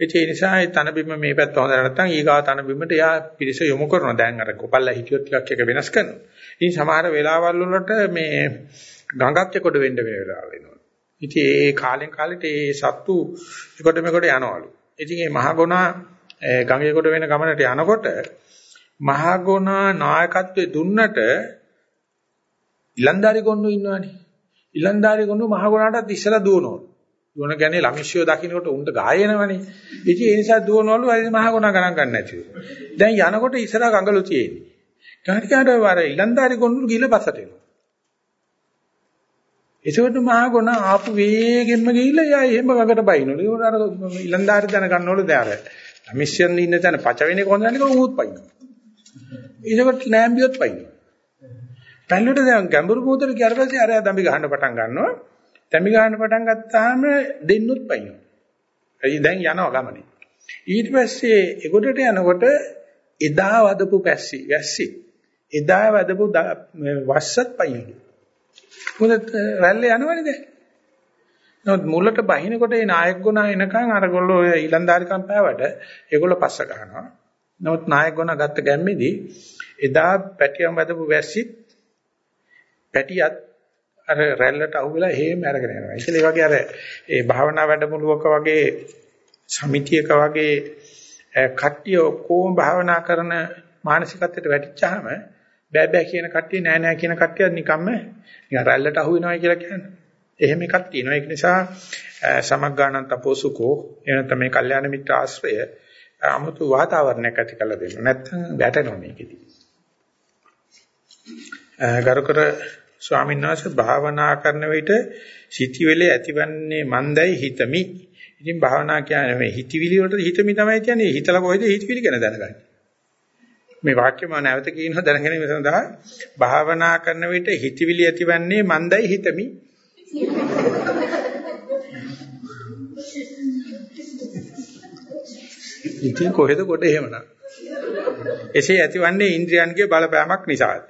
A: ඒ නිසා ඒ තනබිම මේ පැත්ත හොඳ නැත්නම් ඊගා තනබිමට එයා පිරිස යොමු කරනවා. දැන් අර කොපල්ලා හිටියොත් ටිකක් එක වෙනස් කරනවා. ඉතින් සමහර වෙලාවල් වලට මේ ගඟක් එක්කොට වෙන්න වෙන වෙලාවල් එනවා. ඉතින් ඒ කාලෙන් කාලෙට ඒ සත්තු එකොට මෙකොට යනවලු. ඉතින් මේ මහගොනා ගඟේ කොට වෙන ගමනට යනකොට මහගොනා නායකත්වයේ දුන්නට ඉලන්දාරි ගොන්නු ඉන්නවනේ. ඉලන්දාරි ගොන්නු මහගොනාටත් ඉස්සලා දුවනවලු. දුවන ගැනේ ළමිෂ්‍යෝ දකින්නකොට උන්ට ගායනවනේ. ඉතින් ඒ නිසා දුවනවලු අර මහගොනා ගණන් ගන්න නැතිව. දැන් යනකොට ඉස්සරහ ගඟලු තියෙන්නේ. ගානිකාට වර ඉලන්දාරි ගොන්නු ගිහලා පස්සට එනවා. ඒසොට මහා ගොන ආපු වේගෙන්ම ගිහිල්ලා යා එහෙම ගඟට බයිනවලු. ඒක අර ඉලන්දාරි දැන ගන්නවලු දැන් අර. මිෂන් ඉන්න තැන පච වෙන්නේ කොහොමද කියලා උමුත් පයින්නවා. ඒසොට නෑම්බියොත් පයින්නවා. පැල්ලුවට දැන් ගැඹුරු මොහොතට ගියාට පස්සේ අර දම්බි ගහන්න පටන් ගන්නවා. දම්බි ගහන්න පටන් ගත්තාම දෙන්නුත් පයින්නවා. ඒ දැන් යනවා ගමනේ. ඊට පස්සේ ඒකොටට යනකොට එදා වදපු පැස්සි වැස්සි එදා වදපු වස්සත් පයින්නවා. මොකද රැල්ලේ යනවනේ දැන්. නමුත් මුලට බහිනකොට ඒ නායක ගුණ එනකන් අරගොල්ලෝ ඔය ඊලන්දාරිකම් පෑවට ඒගොල්ලෝ පස්ස ගන්නවා. නමුත් නායක ගුණ ගත්ත ගැම්මේදී එදා පැටියම් වදපු වැස්සිත් පැටියත් අර රැල්ලට අහුවෙලා හේම අරගෙන යනවා. ඒකල ඒ වගේ අර ඒ භාවනා වැඩමුළුවක වගේ සමිතියක වගේ කට්ටිය ඔක්කොම භාවනා කරන මානසිකත්වයට වැටිච්චාම බෑ බෑ කියන කට්ටිය නෑ නෑ කියන කට්ටිය නිකම්ම නිකන් රැල්ලට අහු වෙනවා කියලා කියන්නේ. එහෙම එකක් තියෙනවා. ඒක නිසා සමග්ගාණන් තපෝසුකෝ එන තමයි කල්යාණ මිත්‍ර ආශ්‍රය 아무තු වාතාවරණයක් ඇති කරලා දෙන්න. නැත්නම් වැටෙනවා මේකෙදි. ගරුකර ස්වාමීන් වහන්සේ භාවනා කරන විට සිටිවිලේ ඇතිවන්නේ මන්දයි හිතමි. ඉතින් භාවනා කියන්නේ මේ හිතවිලි වලට හිතමි තමයි කියන්නේ. හිතලා කොහෙද හිතවිලි ගැන දැනගන්නේ. මේ වාක්‍ය මම නැවත කියනවා දැනගැනීම සඳහා භාවනා කරන විට හිතවිලි ඇතිවන්නේ මන්දයි හිතමි. ඉතින් කොහෙද කොට එහෙමනම්. එසේ ඇතිවන්නේ ඉන්ද්‍රියන්ගේ බලපෑමක් නිසාද?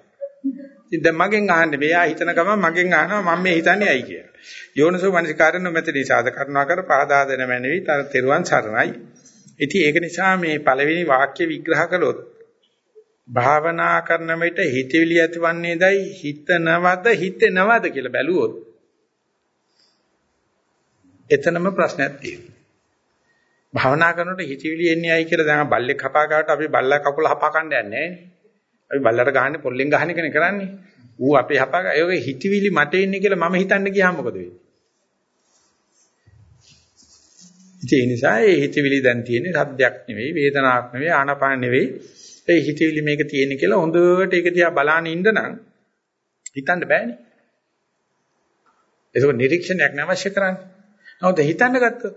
A: ඉතින් දැන් මගෙන් අහන්නේ මෙයා හිතන ගමන් මගෙන් අහනවා මම මේ හිතන්නේ ඇයි කියලා. යෝනසෝ මනසිකාරණ මෙතන නිසාද කරුණා කර පහදා දෙන මැනවි තර තෙරුවන් සරණයි. ඉතින් ඒක නිසා මේ පළවෙනි වාක්‍ය විග්‍රහ කළොත් භාවනා කරන විට හිතවිලි ඇතිවන්නේදයි හිතනවද හිතෙනවද කියලා බැලුවොත් එතනම ප්‍රශ්නයක් තියෙනවා. භාවනා කරනකොට හිතවිලි එන්නේ ඇයි කියලා දැන් බල්ලෙක් හපා ගන්නකොට අපි බල්ලා කකුල හපා ගන්න යන්නේ නැහැ. අපි බල්ලට ගහන්නේ පොල්ලෙන් ගහන එකනේ කරන්නේ. ඌ අපේ හපා ගා ඒක හිතවිලි මට එන්නේ කියලා මම හිතන්න ගියාම මොකද වෙන්නේ? ඒ නිසා ඒ හිතවිලි දැන් තියෙන්නේ සද්දයක් නෙවෙයි වේදනාවක් නෙවෙයි ආනාපාන නෙවෙයි ඒ හිතවිලි මේක තියෙන කියලා හොඳට ඒක දිහා බලාන ඉන්න නම් හිතන්න බෑනේ. ඒක නිරීක්ෂණයක් නැවශ්‍ය කරන්නේ. නමුත් හිතන්න ගත්තොත්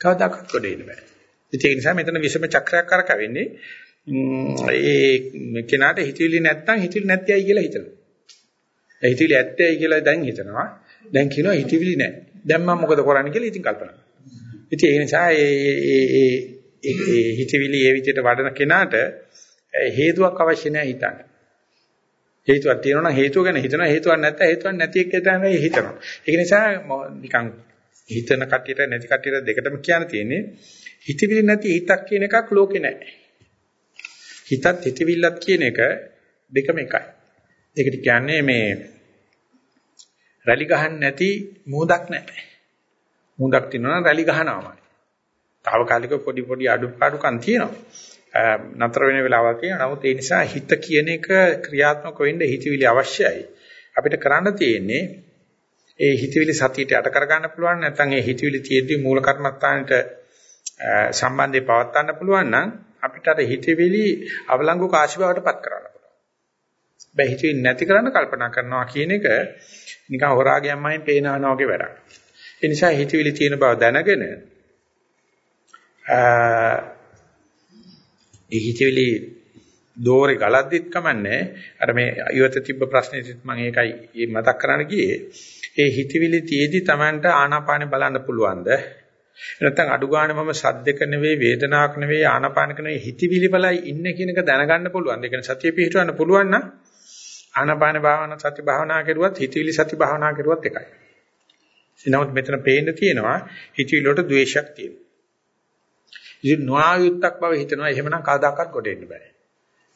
A: කවදාකවත් කොටේන්න බෑ. ඒ නිසා මෙතන විෂම චක්‍රයක් කරකවෙන්නේ ඒ කෙනාට හිතවිලි නැත්තම් හිතවිලි නැත්තේයි කියලා හිතනවා. ඒ හිතවිලි ඇත්තේයි කියලා දැන් හිතනවා. දැන් කියනවා හිතවිලි නැහැ. දැන් මම මොකද කරන්නේ කියලා ඉතින් කල්පනා කරනවා. ඉතින් ඒ නිසා ඒ ඒ ඒ හිතවිලි ඒ විදිහට වඩන කෙනාට හේතුවක් අවශ්‍ය නැහැ හිතන්න. හේතුවක් තියෙනවා නම් හේතුව ගැන හිතනවා හේතුවක් නැත්නම් හේතුවක් නැති එක තමයි හිතනවා. ඒක නිසා නිකන් හිතන කටියට නැති කටියට දෙකටම කියන්න තියෙන්නේ හිතවිලි නැති හිතක් කියන එකක් ලෝකේ නැහැ. හිතත් හිතවිල්ලත් කියන එක දෙකම එකයි. ඒකට කියන්නේ මේ රැලි ගහන්න නැති මූදක් නැහැ. මූදක් තියෙනවා නම් රැලි ගහනවාමයි. తాවකාලික පොඩි පොඩි අඩුපාඩුකම් තියෙනවා. නතර වෙන වෙලාවල් තියෙනවා. නමුත් ඒ නිසා හිත කියන එක ක්‍රියාත්මක වෙන්න හිතවිලි අවශ්‍යයි. අපිට කරන්න තියෙන්නේ ඒ හිතවිලි සතියට යට කරගන්න පුළුවන් නැත්නම් ඒ හිතවිලි තියෙද්දි මූල කර්මස්ථානෙට සම්බන්ධය පවත්වන්න පුළුවන් නම් අපිට අර හිතවිලි අවලංගු කාශි බවටපත් කරන්න පුළුවන්. බෑ හිතවිලි නැති කරන්න කල්පනා කරනවා කියන එක නිකන් හොරාගියම්මයින් පේනනවා වගේ වැඩක්. ඒ නිසා හිතවිලි තියෙන බව දැනගෙන ඒ හිතවිලි දෝරේ ගලද්දිත් කමන්නේ අර මේ ඉවත තිබ්බ ප්‍රශ්නේදිත් මම ඒකයි මතක් කරන්න ගියේ ඒ හිතවිලි තියේදී Tamanට ආනාපානෙ බලන්න පුළුවන්ද නැත්නම් අඩු ගන්න මම සද්දක නෙවෙයි වේදනාවක් නෙවෙයි ආනාපානක නෙවෙයි හිතවිලි බලයි ඉන්නේ කියන එක දැනගන්න පුළුවන්. ඒ කියන්නේ සතිය පිහිටවන්න පුළුවන් නම් ආනාපාන භාවනා සති භාවනා කරුවත් හිතවිලි සති භාවනා කරුවත් එකයි. එනමුත් මෙතන පේන්න තියෙනවා හිතවිලි වලට ද්වේෂයක් තියෙනවා. ඉතින් නොආයුත්තක් බව හිතනවා එහෙමනම් කවදාකවත් කොට එන්න බෑ.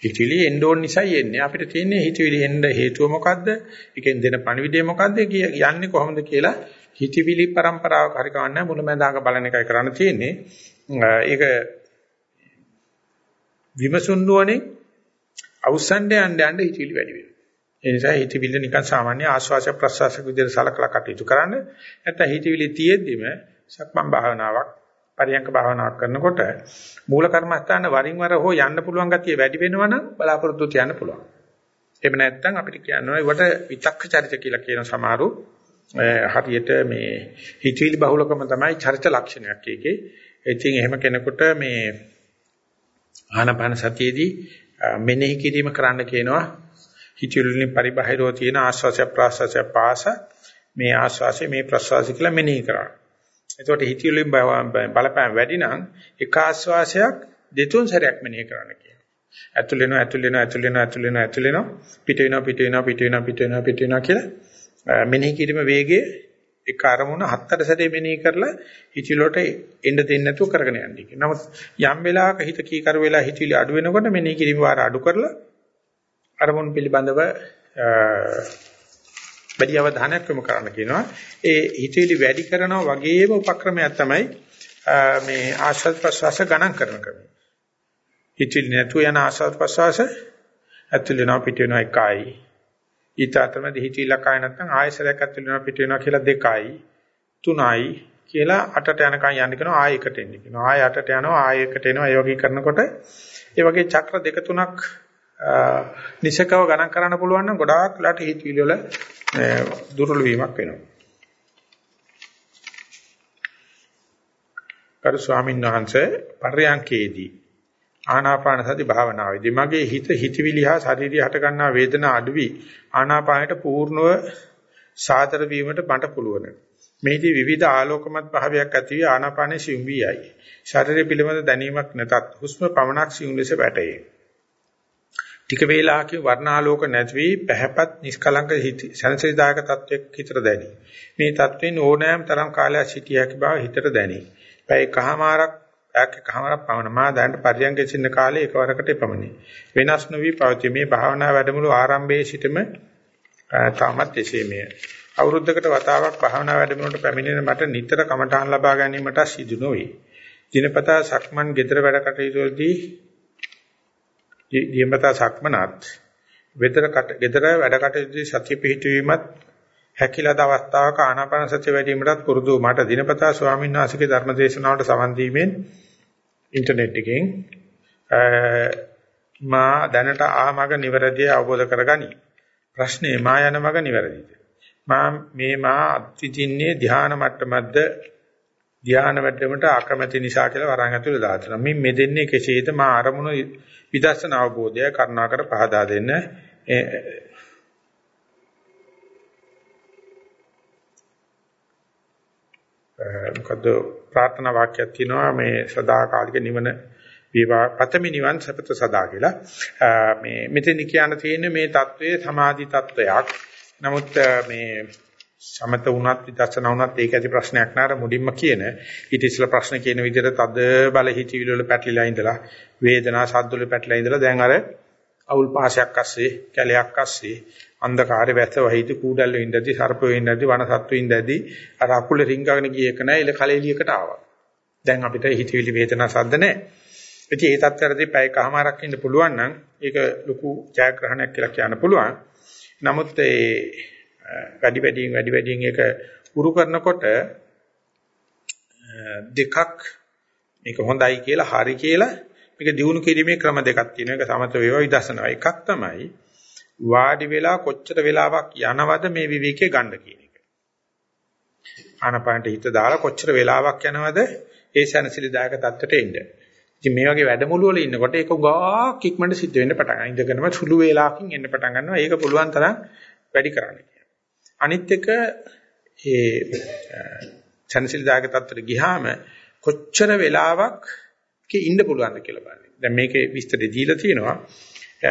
A: හිතවිලි එන්න ඕන නිසායි එන්නේ. අපිට තියෙන්නේ හිතවිලි එන්න හේතුව මොකද්ද? ඒකෙන් දෙන පණිවිඩය මොකද්ද? යන්නේ කොහොමද කියලා හිතවිලි પરම්පරාවක් හරි කවන්නේ මුලමඳාක බලන එකයි කරන්න තියෙන්නේ. ඒක විමසුන් නුවණින් අවසන්ඩ යන්න යන්න හිතවිලි වැඩි වෙනවා. ඒ නිසා හිතවිල්ල නිකන් සාමාන්‍ය ආශ්වාස ප්‍රශ්වාසක විදිහට සලකලා කටයුතු කරන්න. නැත්නම් හිතවිලි තියෙද්දිම සක්මන් භාවනාවක් පරියංක භාවනාවක් කරනකොට මූල කර්මස්ථාන වරින් වර හෝ යන්න පුළුවන් ගතිය වැඩි වෙනවනම් බලාපොරොත්තු තියන්න පුළුවන්. එහෙම නැත්නම් අපිට කියනවා ඒවට විතක්ක චරිත කියලා කියන සමහරු හරියට මේ හිතවිලි බහුලකම තමයි චරිත ලක්ෂණයක් ඒකේ. ඉතින් එහෙම කෙනෙකුට මේ ආනපන සතියේදී මෙනෙහි කිරීම කරන්න කියනවා හිතවිලි වලින් පරිබාහිරව තියෙන ආස්වාසය ප්‍රාස්වාසය පාස මේ ආස්වාසය මේ ප්‍රාස්වාසය කියලා මෙනෙහි කරා. එතකොට හිතවිලි බලපෑම වැඩි නම් එක ආස්වාසයක් දෙතුන් සැරයක් මෙනෙහි කරන්න කියනවා. ඇතුල් වෙනවා ඇතුල් වෙනවා ඇතුල් වෙනවා ඇතුල් වෙනවා ඇතුල් වෙනවා පිට වෙනවා පිට වෙනවා පිට වෙනවා පිට වෙනවා පිට වෙනවා කියලා මෙනෙහි කිරීම වේගයේ එක අරමුණ හත්තර සැරේ මෙනෙහි කරලා හිතවිලට එන්න දෙන්නේ නැතුව කරගෙන යන්නේ. නමුත් යම් වෙලාවක හිත කීකර වෙලා හිතවිලි අඩු වෙනකොට මෙනෙහි කිරීම වාර අඩු කරලා අරමුණ පිළිබඳව වැඩි අවධානයක් යොමු කරන්න කියනවා. ඒ හිතවිලි වැඩි කරනවා වගේම උපක්‍රමයක් තමයි මේ ආශ්වාස ප්‍රශ්වාස ගණන් කරන ක්‍රමය. හිතවිලි නැතුව යන ආශ්වාස ප්‍රශ්වාස ඇතුල් වෙනවා පිට වෙනවා එකයි. ඊට අතරමැද හිතවිල්ල කය නැත්නම් ආයසරයක් ඇතුල් වෙනවා පිට වෙනවා කියලා දෙකයි. තුනයි කියලා අටට යනකම් යන්න කියනවා ආය එකට එන්න කියනවා. ආය අටට යනවා ආය එකට එනවා. ඒ වගේ කරනකොට ඒ වගේ චක්‍ර දෙක තුනක් නිසකව ගණන් කරන්න පුළුවන් නම් ගොඩාක් වෙලාට හිතවිලි වල දුර්වල වීමක් වෙනවා. කරු ස්වාමීන් වහන්සේ පර්යංකේදී ආනාපාන සති භාවනාවේදී මගේ හිත හිතවිලි හා ශරීරය හට ගන්නා වේදනා අඩුවි ආනාපානයට පූර්ණව සාතර වීමට මට පුළුවන්. මේදී විවිධ ආලෝකමත් භාවයක් ඇති වී ආනාපානයේ සිුම් වී යයි. ශරීරය පිළිබඳ දැනීමක් නැතත් හුස්ම පමණක් සිුම් ලෙස වැටේ. ටික වේලාවකින් වර්ණාලෝක නැති වී පැහැපත් නිෂ්කලංක සනසරිදායක තත්වයක් හිතට දැනේ. මේ තත්වෙන් ඕනෑම තරම් කාලයක් සිටිය හැකි බව හිතට දැනේ. පැය කහමාරක් පැයක් කහමාරක් පමණ මා දැනට පරියන්කේ සින්න කාලේ එකවරකට එපමණි. වෙනස් නොවි පවතී මේ භාවනා වැඩමුළු ආරම්භයේ සිටම තාමත් එසේමය. අවුරුද්දකට වතාවක් භාවනා වැඩමුළුවට පැමිණෙන මට නිතර කමඨාන් ලබා ගැනීමට සිදු නොවේ. දිනපතා සක්මන් gedara වැඩ කටයුතුවලදී දියඹතා සක්මනත් වෙතර කට gedara වැඩ කටයුතු සතිය පිහිටවීමත් හැකිලද අවස්ථාවක ආනාපාන සතිය වැඩිවීමටත් පුරුදු මට දිනපතා ස්වාමීන් වහන්සේගේ ධර්ම දේශනාවට සමන් දීමෙන් ඉන්ටර්නෙට් එකෙන් මා දැනට ආමග නිවැරදිව අවබෝධ කරගනි. ප්‍රශ්නේ මා යන මග නිවැරදිද? මා මේ මා අත්විඳින්නේ ධ්‍යාන මට්ටමද්ද ධ්‍යාන මට්ටමට අකමැති නිසා කියලා වරන් ඇතුළේ දාතන. මේ මෙදෙන්නේ කෙසේද මා අරමුණු විදර්ශනා අවබෝධය කරුණාකර පහදා දෙන්න. මොකද ප්‍රාර්ථනා වාක්‍යයක් තියෙනවා මේ සදාකාලික නිවන වේවා පතමි නිවන් සපත සදා කියලා. මේ මෙතෙන් කියන්න තියෙන්නේ මේ தત્ත්වය සමාධි தত্ত্বයක්. නමුත් මේ සමත වුණත් විදර්ශන වුණත් ඒක ඇති ප්‍රශ්නයක් නෑර මුඩින්ම කියන ඊට ඉස්සලා ප්‍රශ්න කියන විදිහට තද බල හිතවිලි වල පැටලිලා ඉඳලා වේදනා සද්දවල පැටලිලා ඉඳලා දැන් අර අවුල් පාසයක් අස්සේ කැලයක් අස්සේ අන්ධකාරේ වැස්ස වහිද කූඩල්ලේ ඉඳදී සර්පෙ ඉඳදී වනසත්තු ඉඳදී අර අකුලේ රිංගගෙන ගිය එක නෑ ඉල කලෙලියකට ආවා දැන් අපිට හිතවිලි වේදනා සද්ද නෑ ඉතින් ඒ තත්ත්වයටදී පැයකමාරක් ඉන්න පුළුවන් නම් ඒක ලොකු ජයග්‍රහණයක් කියලා කියන්න පුළුවන් නමුත් ඒ වැඩි වැඩියෙන් වැඩි වැඩියෙන් ඒක උරු කරනකොට දෙකක් මේක හොඳයි කියලා හරි කියලා මේක දිනු කිරීමේ ක්‍රම දෙකක් තියෙනවා. ඒක සමත වේවා විදර්ශනා. එකක් තමයි වාඩි වෙලා කොච්චර වෙලාවක් යනවද මේ විවේකයේ ගන්න කියන එක. ආනපානට හිත දාලා කොච්චර වෙලාවක් යනවද ඒ සැනසෙලිදායක தත්තට එන්න. ඉතින් මේ වගේ වැඩමුළු වල ඉන්නකොට ඒක ගාක් ඉක්මනට සිද්ධ වෙන්න පටන් ගන්නවා. ඉඳගෙනම සුළු වේලාවකින් එන්න පටන් ගන්නවා. ඒක පුළුවන් තරම් වැඩි කරන්න අනිත් එක ඒ සැනසෙලිදායක தත්තට ගියාම කොච්චර වෙලාවක් ඉන්න පුළුවන්ද කියලා බලන්න. දැන් මේකේ විස්තරය දීලා තියෙනවා.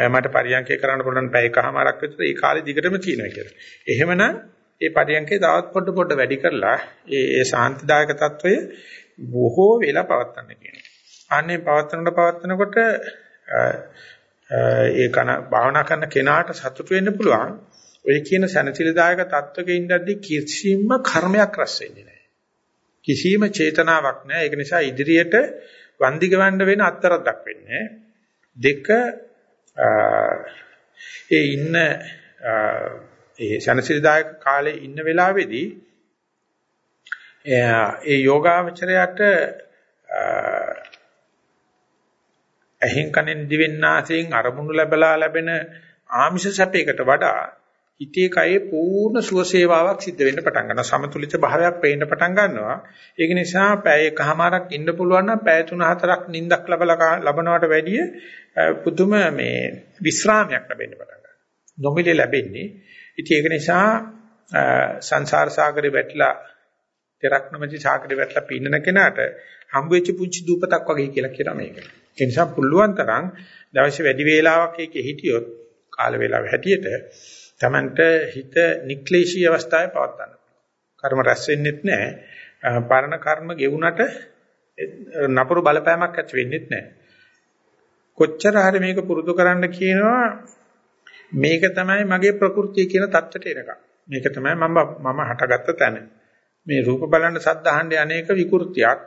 A: මට පරියන්කේ කරන්න පුළුවන් පැය එකමාරක් විතර ඒ කාලේ දිගටම කියනවා කියලා. එහෙමනම් ඒ පරියන්කේ තවත් පොඩ පොඩ වැඩි කරලා ඒ ඒ සාන්තිදායක తত্ত্বය බොහෝ වෙලා පවත්වන්න කියනවා. අනේ පවත්වනකොට පවත්වනකොට ඒ කන භාවනා කරන කෙනාට සතුටු වෙන්න පුළුවන්. ඔය කියන සනසිලදායක තත්වක ඉඳද්දී කිසිම කර්මයක් රැස් වෙන්නේ නැහැ. කිසිම චේතනාවක් නැහැ. ඒක නිසා ඉදිරියට වන්දි ගවන්න වෙන අත්තරක් දක්වන්නේ. දෙක ඒ ඉන්න ඒ සනසිරදායක කාලේ ඉන්න වෙලාවේදී ඒ යෝගාවචරයට ඇහෙන් කනෙන් දිවෙන් නාසයෙන් අරමුණු ලැබලා ලැබෙන ආමිෂ සැපයකට වඩා හිතේ කයේ පූර්ණ සුවසේවාවක් සිද්ධ වෙන්න පටන් ගන්නවා. සමතුලිත භාවයක් පේන්න පටන් ගන්නවා. ඒක නිසා පැය එකමාරක් ඉන්න පුළුවන් නම් පැය 3-4ක් නිින්දක් ලැබලා ලබනවට වැඩිය පුදුම මේ විස්රාමයක් ලැබෙන්න පටන් ගන්නවා. නොමිලේ ලැබෙන්නේ. ඉතින් ඒක නිසා සංසාර සාගරේ වැටලා තෙරක් නැමැති සාගරේ වැටලා පින්නන කෙනාට හම්බ වෙච්ච පුංචි දූපතක් වගේ කියලා කියනවා මේක. ඒ නිසා පුළුවන් තරම් දවසේ වැඩි වේලාවක් ඒකේ හිටියොත් කාල වේලාව හැටියට Tamanට හිත නික්ලේශී අවස්ථාවේ පවත්වන්න. කර්ම රැස් වෙන්නෙත් නැහැ. පරණ කර්ම ගෙවුනට නපුරු බලපෑමක් ඇති වෙන්නෙත් නැහැ. කොච්චර හරි මේක පුරුදු කරන්න කියනවා මේක තමයි මගේ ප්‍රകൃතිය කියන தත්තට එනකම්. මේක තමයි මම මම හටගත්ත තැන. මේ රූප බලන්න සද්ද අහන්න අනේක විකෘතියක්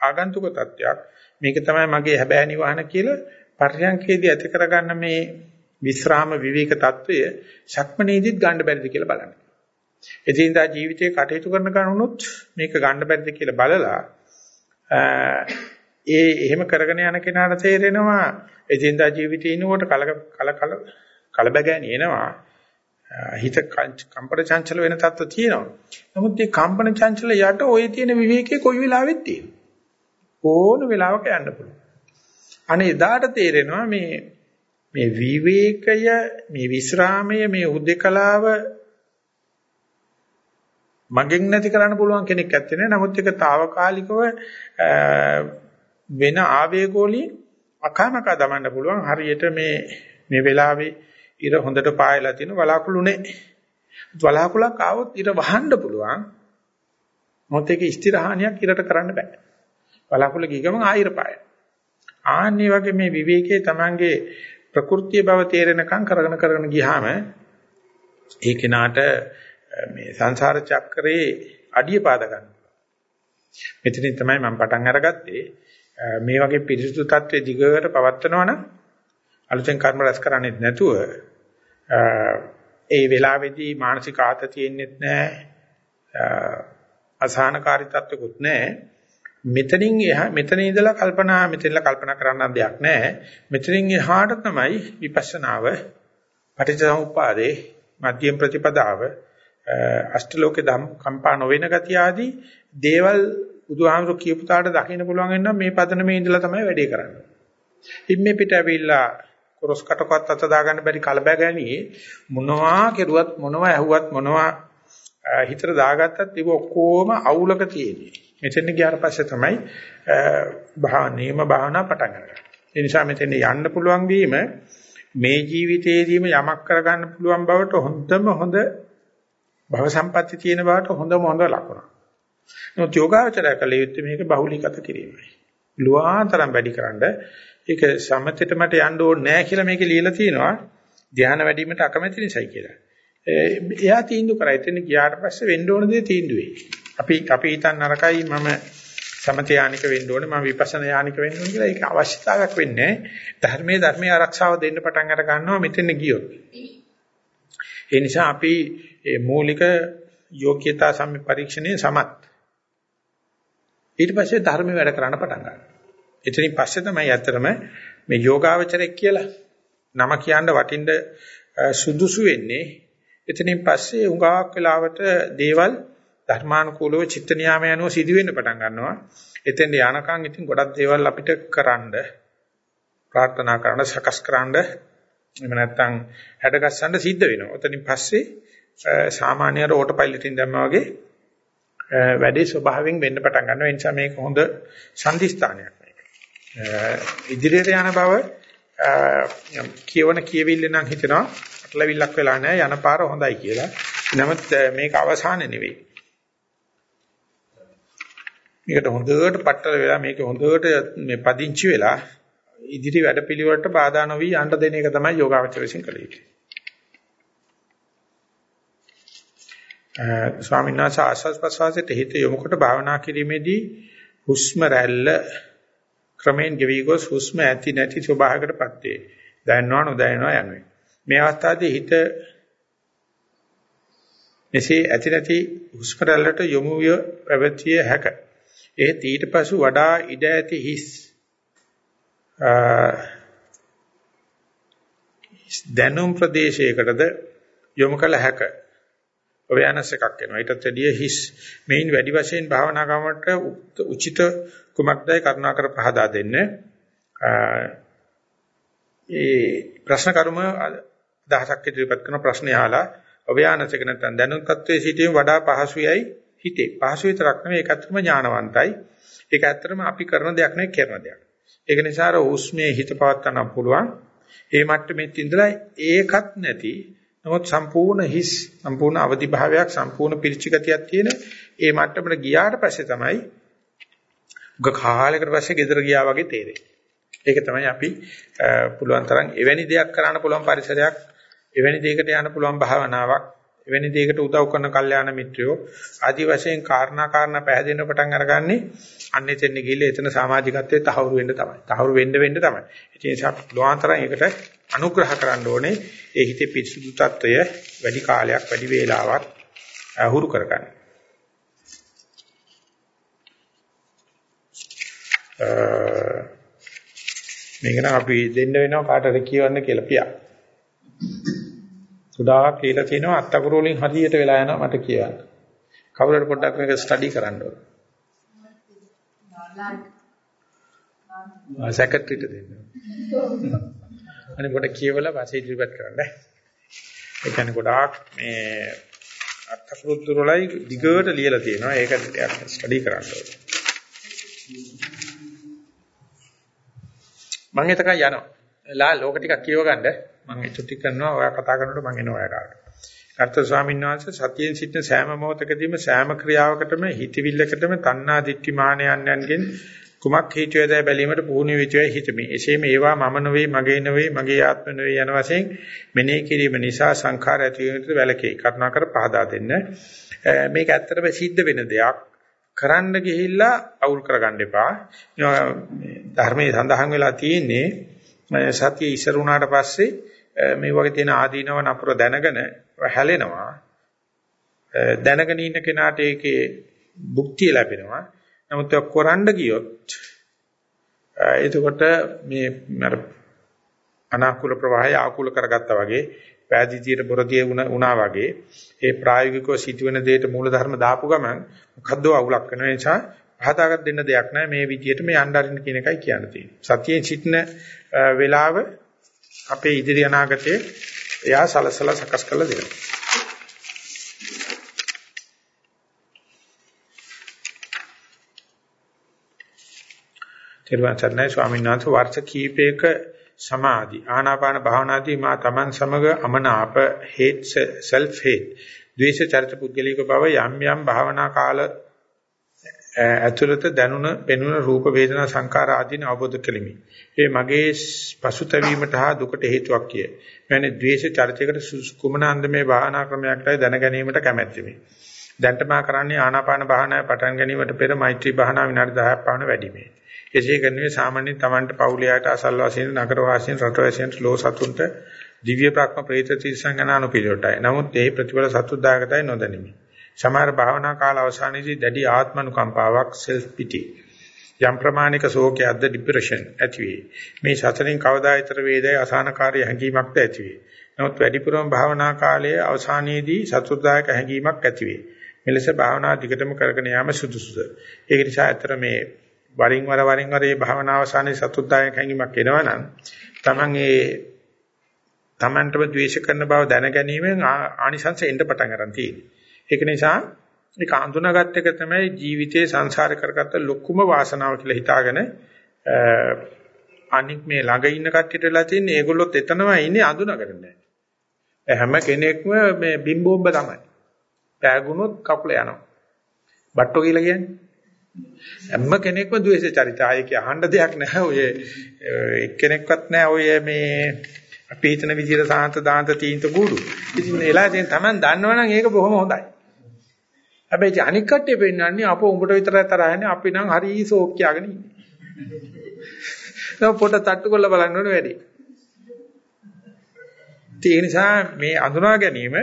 A: ආගන්තුක තත්ත්වයක්. මේක තමයි මගේ හැබෑ නිවහන කියලා පර්යංකේදී ඇති කරගන්න මේ විස්රාම විවේක తত্ত্বය සක්මනේදිත් ගන්න බැරිද කියලා බලන්න. එදිනදා ජීවිතේ කටයුතු කරන ගමනොත් මේක ගන්න බැරිද කියලා බලලා ඒ එහෙම කරගෙන යන කෙනාට තේරෙනවා එදිනදා ජීවිතේ ඉනකොට කල කල කල කලබගෑනි එනවා. හිත කම්පන චංචල වෙන තත්ත්ව තියෙනවා. නමුත් මේ කම්පන චංචල යට ඔය තියෙන විවේකේ කොයි වෙලාවෙත් තියෙනවා. ඕන වෙලාවක යන්න පුළුවන්. අනේ එදාට තේරෙනවා මේ මේ විවේකය මේ විස්රාමය මේ උද්දකලාව මගෙන් නැති කරන්න පුළුවන් කෙනෙක් ඇත්තේ නෑ. නමුත් ඒක తాවකාලිකව වෙන ආවේගෝලින් අකමක දමන්න පුළුවන්. හරියට මේ මේ වෙලාවේ ඉර හොඳට පායලා තියෙන වලාකුළුනේ වලාකුලක් ආවොත් ඉර වහන්න පුළුවන්. මොකද ඒක ස්ථිරහානියක් ඉරට කරන්න බෑ. වලාකුළ ගිය ගමන් ආයිර පාය ආන්නේ වගේ මේ විවේකයේ Tamange ප්‍රകൃතිය බව තේරෙනකම් කරගෙන කරගෙන ගියාම ඒ කෙනාට මේ සංසාර චක්‍රේ අඩිය පාද ගන්න. මෙතනින් තමයි මම පටන් අරගත්තේ මේ වගේ පිරිසුදු තත්ත්වයේ දිගට පවත්වනවනම් අලුතෙන් කර්ම රැස් කරන්නේ නැතුව ඒ වෙලාවේදී මානසික ආතතියෙන්නෙත් නැහැ අසහනකාරී තත්ත්වකුත් නැහැ මෙතනින් එහා මෙතන ඉඳලා කල්පනා මෙතනලා කල්පනා කරන්න දෙයක් නැහැ. මෙතනින් එහාට තමයි විපස්සනාව පටිච්චසමුප්පාදේ මධ්‍යම ප්‍රතිපදාව අෂ්ටලෝක ධම් කම්පා නොවන ගතිය ආදී දේවල් බුදුහාමුදුරු කියපු තාට දකින්න පුළුවන් වෙනම් මේ පදනමේ ඉඳලා තමයි වැඩේ කරන්නේ. ඉන්නේ පිට ඇවිල්ලා කොරස් කටකවත් අත දාගන්න බැරි කලබගැනියේ මොනවා කෙරුවත් මොනවා ඇහුවත් මොනවා හිතට දාගත්තත් ඒක ඔක්කොම අවුලක තියෙන්නේ. මෙතෙන් ගියාට පස්සේ තමයි භාවනීයම භාවනා පටන් ගන්න. ඒ නිසා මෙතෙන් යන්න පුළුවන් වීම මේ ජීවිතයේදීම යමක් කරගන්න පුළුවන් බවට හොඳම හොඳ භව සම්පatti තියෙන බවට හොඳම හොඳ ලකුණ. නමුත් යෝගාචරය කළ යුත්තේ මේක බහුලීගත කිරීමයි. ලුවාතරම් වැඩිකරනද ඒක සමතෙට මට යන්න ඕනේ නැහැ කියලා මේකේ ලියලා තියෙනවා. ධ්‍යාන වැඩිවීමට අකමැති නිසායි කියලා. එයා තීන්දුව කරා. එතන ගියාට පස්සේ වෙන්න ඕන දේ තීන්දුවේ. අපි අපි හිතන්න නරකයි මම සමත යානික වෙන්න ඕනේ මම විපස්සනා යානික වෙන්න ඕනේ කියලා ඒක අවශ්‍යතාවයක් වෙන්නේ ධර්මයේ ධර්මයේ ආරක්ෂාව දෙන්න පටන් අර ගන්නවා මෙතන ගියොත්. ඒ නිසා අපි මේ මූලික යෝග්‍යතා සම්මි පරීක්ෂණයේ සමත්. ඊට පස්සේ ධර්මයේ වැඩ කරන්න පටන් ගන්නවා. එතනින් පස්සේ තමයි ඇත්තටම මේ යෝගාවචරයක් කියලා නම කියන්න වටින්න සුදුසු වෙන්නේ. එතනින් පස්සේ උඟාක් වෙලාවට දේවල් ධර්මානුකූලව චිත්ත නියාමය අනුව සිදුවෙන්න පටන් ගන්නවා. එතෙන්ද යනකම් ඉතින් ගොඩක් දේවල් අපිට කරන්න ප්‍රාර්ථනා කරන්න සකස් කරන්න එහෙම නැත්නම් හැඩගස්සන්න සිද්ධ වෙනවා. එතනින් පස්සේ සාමාන්‍ය රෝට පයිලට් එකෙන් දැම්මා වගේ වැඩේ ස්වභාවයෙන් වෙන්න පටන් ගන්නවා. ඒ නිසා මේක හොඳ සම්දිස්ථානයක් මේක. ඉදිරියට යන බව කියවන කියවිල්ල නම් හිතනවා අట్లවිල්ලක් වෙලා නැහැ යන පාර හොඳයි කියලා. නමුත් මේක අවසාන නෙවෙයි. මේකට හොඳට පట్టල වෙලා මේක හොඳට මේ පදිංචි වෙලා ඉදිරි වැඩපිළිවෙලට බාධා නොවි යන්න දෙන එක තමයි යෝගාවචර විසින් කළ යුත්තේ. ස්වාමීන් වහන්සේ ආස්වාස් ප්‍රසවාසයට හිත යොමු කොට භාවනා කිරීමේදී හුස්ම රැල්ල ක්‍රමෙන් ගෙවි ගොස් හුස්ම ඇති නැති ස්වභාවයකටපත් වේ. දැනනවා නොදැනනවා යන්නේ. මේ අවස්ථාවේ හිත මෙසේ ඇති නැති හුස්ම රැල්ලට යොමු විය පැවතිය හැක. ඒ ඊට පසු වඩා ඉඩ ඇති හිස් දැනුම් ප්‍රදේශයකටද යොමු කළ හැක. අවයනස් එකක් වෙනවා. ඊටත් වැඩිය හිස් මේන් වැඩි වශයෙන් භාවනා කරනකොට උචිත කුමක්දයි කරුණාකර පහදා දෙන්න. ඒ ප්‍රශ්න කර්ම දහසක් ඉදිරිපත් කරන ප්‍රශ්න අහලා අවයනස් එක නැත්නම් දැනුම් තත්වයේ සිටීම වඩා පහසුයයි හිතේ. පහසු විතරක් නෙවෙයි ඒක ඇත්තම ඥානවන්තයි. ඒක ඇත්තටම අපි කරන දෙයක් නෙවෙයි කරන දෙයක්. ඒක නිසා අර උස්මේ හිත පවත් ගන්න පුළුවන්. ඒ මට්ටමේ ඉඳලා ඒකත් නැති නමුත් සම්පූර්ණ හිස් සම්පූර්ණ අවදි භාවයක් සම්පූර්ණ පිරිචිගතියක් තියෙන ඒ මට්ටමට ගියාට පස්සේ තමයි උග කාලයකට පස්සේ ගෙදර ගියා වගේ තේරෙන්නේ. ඒක තමයි අපි පුළුවන් තරම් එවැනි දෙයක් කරන්න පුළුවන් පරිසරයක් එවැනි දෙයකට යන්න පුළුවන් භාවනාවක් එවැනි දෙයකට උදව් කරන කල්යාණ මිත්‍රයෝ ආදි වශයෙන් කාරණා කාරණා පැහැදෙන්න පටන් අරගන්නේ අන්න එතෙන් ගිහිල්ලා එතන සමාජිකත්වයේ තහවුරු වෙන්න තමයි. තහවුරු වෙන්න වෙන්න තමයි. ඒ නිසා ලෝහාන්තරයන් ඒකට අනුග්‍රහ කරන්න ඕනේ. ඒ හිතේ පිරිසුදු తত্ত্বය වැඩි කාලයක් වැඩි වේලාවක් අහුරු කරගන්න. මේක නම් අපි දෙන්න වෙනවා කාටද කියවන්න කියලා පියා. ගොඩාක් කියලා තියෙනවා අත්තකුරු වලින් හරියට වෙලා යනවා මට කියන්න. කවුරුහරි පොඩ්ඩක් මේක ස්ටඩි කරන්න ඕන. සෙක්‍රටරිට දෙන්න. අනේ පොඩ්ඩක් කියවලා වාසිය ඉදිරිපත් කරන්න. ඒ කියන්නේ ගොඩාක් මේ අත්තකුරු වලයි දිගට ලියලා තියෙනවා. ඒක ස්ටඩි කරන්න ඕන. මම එතකන් යනවා. ලා ලෝක ටිකක් කියව ගන්න. මම ඒ චුටි කරනවා ඔයා කතා කරනකොට මම එනවා ඔයාට. කර්ත ස්වාමීන් වහන්සේ සතියෙන් සිටින සෑම මොහොතකදීම සෑම ක්‍රියාවකටම හිතවිල්ලකටම තණ්හා දිට්ඨි මානයන්යන්ගෙන් කුමක් හේතුවේදයි බැලීමට පුහුණු වෙච්චයි හිතමි. එසේම ඒවා මම නොවේ, මගේ නොවේ, මගේ ආත්ම නොවේ යන වශයෙන් මෙනෙහි කිරීම නිසා සංඛාර ඇති වෙනට වැළකේ. කරුණාකර පහදා දෙන්න. මේක ඇත්තටම සිද්ධ වෙන දෙයක්. කරන්න ගිහිල්ලා අවුල් කරගන්න එපා. ධර්මයේ සඳහන් වෙලා තියෙන්නේ සතිය ඉස්සර වුණාට පස්සේ මේ වගේ තියෙන ආදීනව නපුර දැනගෙන හැලෙනවා. දැනගෙන ඉන්න කෙනාට ඒකේ භුක්තිය ලැබෙනවා. නමුත් ඒක කරන්න ගියොත් එතකොට මේ අර අනාකූල ප්‍රවාහය ආකූල කරගත්තා වගේ පෑදීතියට බොරදිය වුණා වගේ ඒ ප්‍රායෝගිකව සිදුවෙන දෙයට මූලධර්ම දාපු ගමන් මොකද්ද අවුලක් වෙන නිසා පහදාගත් දෙන්න දෙයක් නැහැ මේ විදියට මේ යන්න අරින්න කියන එකයි කියන්න තියෙන්නේ. සතියේ සිටින වේලාව අපේ ඉදිරි අනාගතයේ එයා සලසලා සකස් කරලා දෙනවා. තෙරුවන් සරණයි ස්වාමීන් වහන්සේ වර්ෂ කීපයක සමාධි ආනාපාන භාවනාදී මා තමන් සමග අමනාප හේත් සෙල්ෆ් හේත් ද්වේෂ චරිත පුද්ගලික බව යම් යම් භාවනා කාල ඇතුළත දැනුණ පෙනුන රූප වේදනා සංකාර ආදීන අවබෝධ කෙලිමි. ඒ මගේ පසුතැවීමට හා දුකට හේතුවක් කිය. මන්නේ ද්වේෂ චරිතයකට කුමන අන්දමේ භාවනා ක්‍රමයක්ටයි දැන ගැනීමට කැමැත්තෙමි. දැන්ට මා කරන්නේ ආනාපාන භාවනාවේ පටන් ගැනීමට පෙර මෛත්‍රී භාවනාව විනාඩි 10ක් පවන වැඩිමේ. එසේ කරන්නේ සාමාන්‍යයෙන් Tamanට පෞලියාට අසල් වාසීන් නගර වාසීන් රට වාසීන් ලෝ සතුන්ට දිව්‍ය ප්‍රඥා ප්‍රේත තිරසංගනානු පිළිවෙටයි. නමුත් ඒ ප්‍රතිඵල සතුටුදායකතයි නොදැනිමි. සමහර භාවනා කාල අවසානයේදී දැඩි ආත්මනුකම්පාවක් self pity යම් ප්‍රමාණික ශෝකයක්ද ડિප්‍රෙෂන් ඇති වේ. මේ සතරින් කවදා ඊතර වේදයි අසහනකාරී හැඟීමක්ද ඇති වේ. නමුත් වැඩිපුරම භාවනා කාලයේ අවසානයේදී සතුටුදායක හැඟීමක් ඇති වේ. මෙලෙස භාවනා දිගටම කරගෙන යාම සුදුසුද? ඒක නිසා අතර මේ වරින් වර වරින් වර මේ භාවනා අවසානයේ සතුටුදායක හැඟීමක් එනවා නම් Taman ඒ Tamanටම ද්වේෂ කරන බව දැන ගැනීමෙන් ආනිසංස එන්න පටන් ගන්න තියෙනවා. ඒක නිසා ඒක අඳුනාගත් එක තමයි ජීවිතේ සංසාර කරගත්ත ලොකුම වාසනාව කියලා හිතාගෙන අනික් මේ ළඟ ඉන්න කට්ටියට වෙලා තින්නේ ඒගොල්ලොත් එතනමයි ඉන්නේ අඳුනගන්න නැහැ. හැම කෙනෙක්ම මේ බිම්බෝම්බ තමයි. පෑගුණොත් කකුල යනවා. බට්ටෝ කියලා කියන්නේ. හැම කෙනෙක්ම ද්වේෂ චරිත. ආයේ කිය අහන්න දෙයක් නැහැ. ඔය එක්කෙනෙක්වත් නැහැ ඔය මේ අපි හිතන විදිහට සාන්ත දාන්ත තීන්ත ගුරු. ඉතින් එලා දැන් Taman දන්නවනම් ඒක බොහොම හොඳයි. හැබැයි අනික් කට්ටිය පෙන්නන්නේ අපෝ උඹට විතරයි තරහන්නේ අපි නම් හරි සෝක් කියාගෙන ඉන්නේ. දැන් පොට තට්ටු කරලා බලන්න ඕනේ වැඩි. ඒ නිසා මේ අඳුනා ගැනීම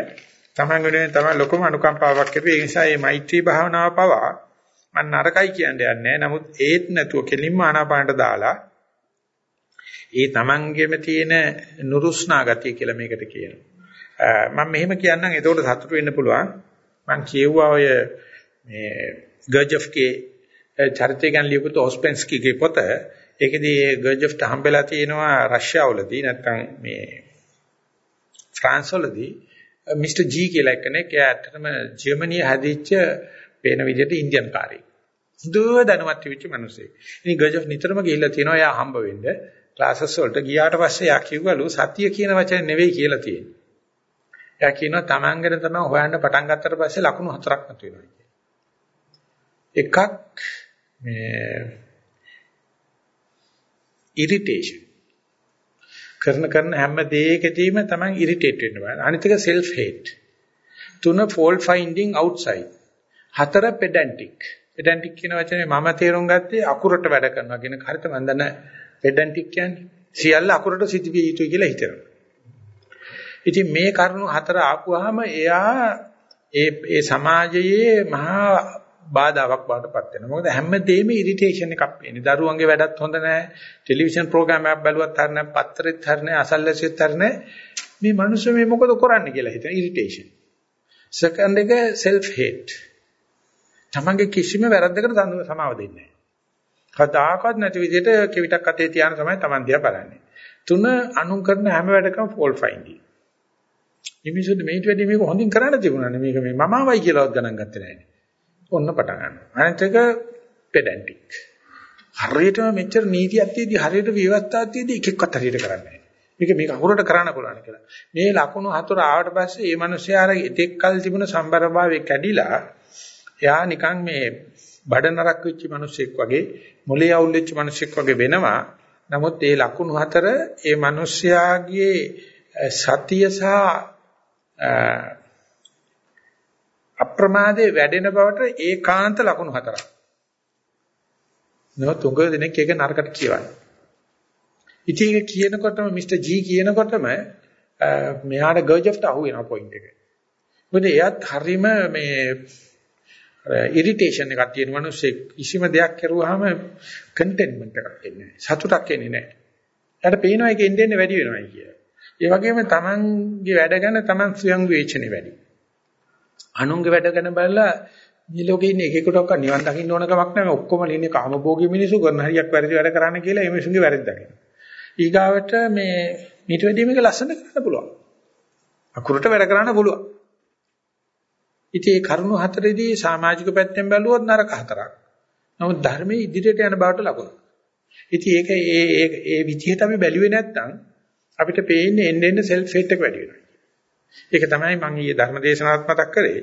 A: තමන් වෙනුවෙන් තමයි ලොකම අනුකම්පාවක් කරේ. ඒ නිසා මේ මෛත්‍රී භාවනාව පවා මම නරකයි කියන්නේ නැහැ. නමුත් ඒත් නැතුව කෙලින්ම ආනාපානට දාලා ඒ තමන්ගෙම තියෙන නුරුස්නා ගතිය කියලා මේකට කියනවා. මම මෙහෙම කියන්නම් එතකොට සතුටු වෙන්න පුළුවන්. මම කියුවා ඔය මේ ගර්ජෆ්ගේ චරිතය ගැන ලියපු ඔස්පෙන්ස්කිගේ පොත ඒකෙදී ගර්ජෆ්ට හම්බෙලා තියෙනවා රෂ්‍යාවලදී නැත්නම් මේ ෆ්‍රාන්ස් වලදී මිස්ටර් ජී කියලා කෙනෙක් එයා ඇත්තටම ජර්මනිය හැදිච්ච වෙන විදිහට ඉන්දියන් කාරයෙක්. දුව දැනුවත් වෙච්ච මිනිහෙක්. ඉතින් ගර්ජෆ් නිතරම ගිහිල්ලා තියෙනවා එයා හම්බ වෙන්න. ක්ලාසස් වලට ගියාට පස්සේ එයා කිව්වලු සතිය කියන වචනේ නෙවෙයි කියලා තියෙන්නේ. එයා කියනවා Taman ගැන තමයි හොයන්න පටන් ගත්තට පස්සේ ලකුණු හතරක් මතුවෙනවා කියලා. එකක් මේ ඉරිටේෂන් කරන කරන හැම දෙයකදීම තමයි ඉරිටේට් වෙන්න බෑ. අනිත් එක self hate. තුන fault finding outside. හතර pedantic. pedantic කියන වචනේ මම තේරුම් ගත්තේ අකුරට වැඩ කරනවා කියන හරිත මම දන්න pedantic කියන්නේ සියල්ල අකුරට සිදුවිය යුතුයි කියලා හිතනවා. ඉතින් මේ කරුණු හතර ආපුවාම එයා ඒ ඒ සමාජයේ මහා බාධාවක් බාටපත් වෙනවා. මොකද හැමදේම ඉරිටේෂන් එකක් වෙන්නේ. දරුවන්ගේ වැඩත් හොඳ නැහැ. ටෙලිවිෂන් ප්‍රෝග්‍රෑම් එකක් බැලුවත් හරිය නැහැ. පත්තරෙත් හරිය නැහැ. අසල්ලාසියත් හරිය නැහැ. මේ මිනිස්සු මේ මොකද කරන්නේ කියලා හිතන ඉරිටේෂන්. සෙකන්ඩ් එක self hate. තමන්ගේ කිසිම වැරද්දකට සමාව දෙන්නේ නැහැ. කදාකවත් නැති විදිහට කෙවිතක් අතේ තියාන තමයි තමන් දිහා බලන්නේ. තුන අනුන් කරන හැම වැඩකම fault finding. මිනිස්සුන්ට මේට වැඩි මේක හොඳින් කරන්න තිබුණා නේ මේක මේ මමවයි කියලාවත් ගණන් ගත්තේ නැහැ. ඔන්න පටන් ගන්නවා. අනිත් එක pedantic. හරියටම මෙච්චර නීතියක් තියදී හරියට විවස්ථාවක් තියදී එකෙක්වත් හරියට කරන්නේ නැහැ. මේක මේක අහුරට කරන්න පුළුවන් කියලා. මේ ලකුණු හතර ආවට පස්සේ මේ මිනිස්යාර එතෙක් කල් තිබුණ සම්බරභාවය කැඩිලා එයා නිකන් මේ බඩ නරක් වෙච්ච මිනිසෙක් වගේ මොලේ අවුල් වෙච්ච මිනිසෙක් වගේ වෙනවා. නමුත් මේ ලකුණු හතර ඒ මිනිස්යාගේ සතිය සහ අප්‍රමාදයේ වැඩෙන බවට ඒකාන්ත ලකුණු හතරක්. නෝ තුඟ දෙනෙක් ඒක නරකට කියවන්නේ. ඉතින් ඒක කියනකොටම මිස්ටර් ජී කියනකොටම මෙයාට ගර්ජෆ්ට අහු වෙනවා පොයින්ට් එක. මොකද එයාත් හරීම මේ ඉරිටේෂන් එකක් තියෙන මිනිස්සෙක් කිසිම දෙයක් කරුවාම කන්ටෙන්ට්මන්ට් එකක් එන්නේ නැහැ. සතුටක් එන්නේ නැහැ. එයාට පේනවා ඒක එන්නේ වැඩි වෙනවායි කියලා. ඒ වගේම තමන්ගේ වැඩ ගැන තමන් ස්වයං විවේචනේ වැඩි. අනුන්ගේ වැඩ ගැන බලලා මේ ලෝකේ ඉන්න එකෙකුටවත් නිවන් දකින්න ඕන කමක් නැහැ. ඔක්කොම ඉන්නේ කාමභෝගී මිනිස්සු කරන හරියක් වැරදි වැඩ කරන්න කියලා මේ මිනිසුන්ගේ වැරද්ද දකින්න. ඊගාවට මේ මීට වැඩිය මේක ලස්සන කරන්න පුළුවන්. අකුරට වැඩ කරන්න පුළුවන්. ඉතින් මේ කරුණු හතරේදී සමාජික පැත්තෙන් බැලුවොත් නරක හතරක්. නමුත් ධර්මයේ ඉදිරියට යන බවට ලකුණු. ඉතින් ඒක ඒ ඒ ඒ විදිහට අපි බැලුවේ නැත්නම් අපිට පේන්නේ එන්න එන්න සෙල්ෆ් හේට් එක වැඩි වෙනවා. ඒක තමයි මම ඊයේ ධර්මදේශනාත් මතක් කරේ.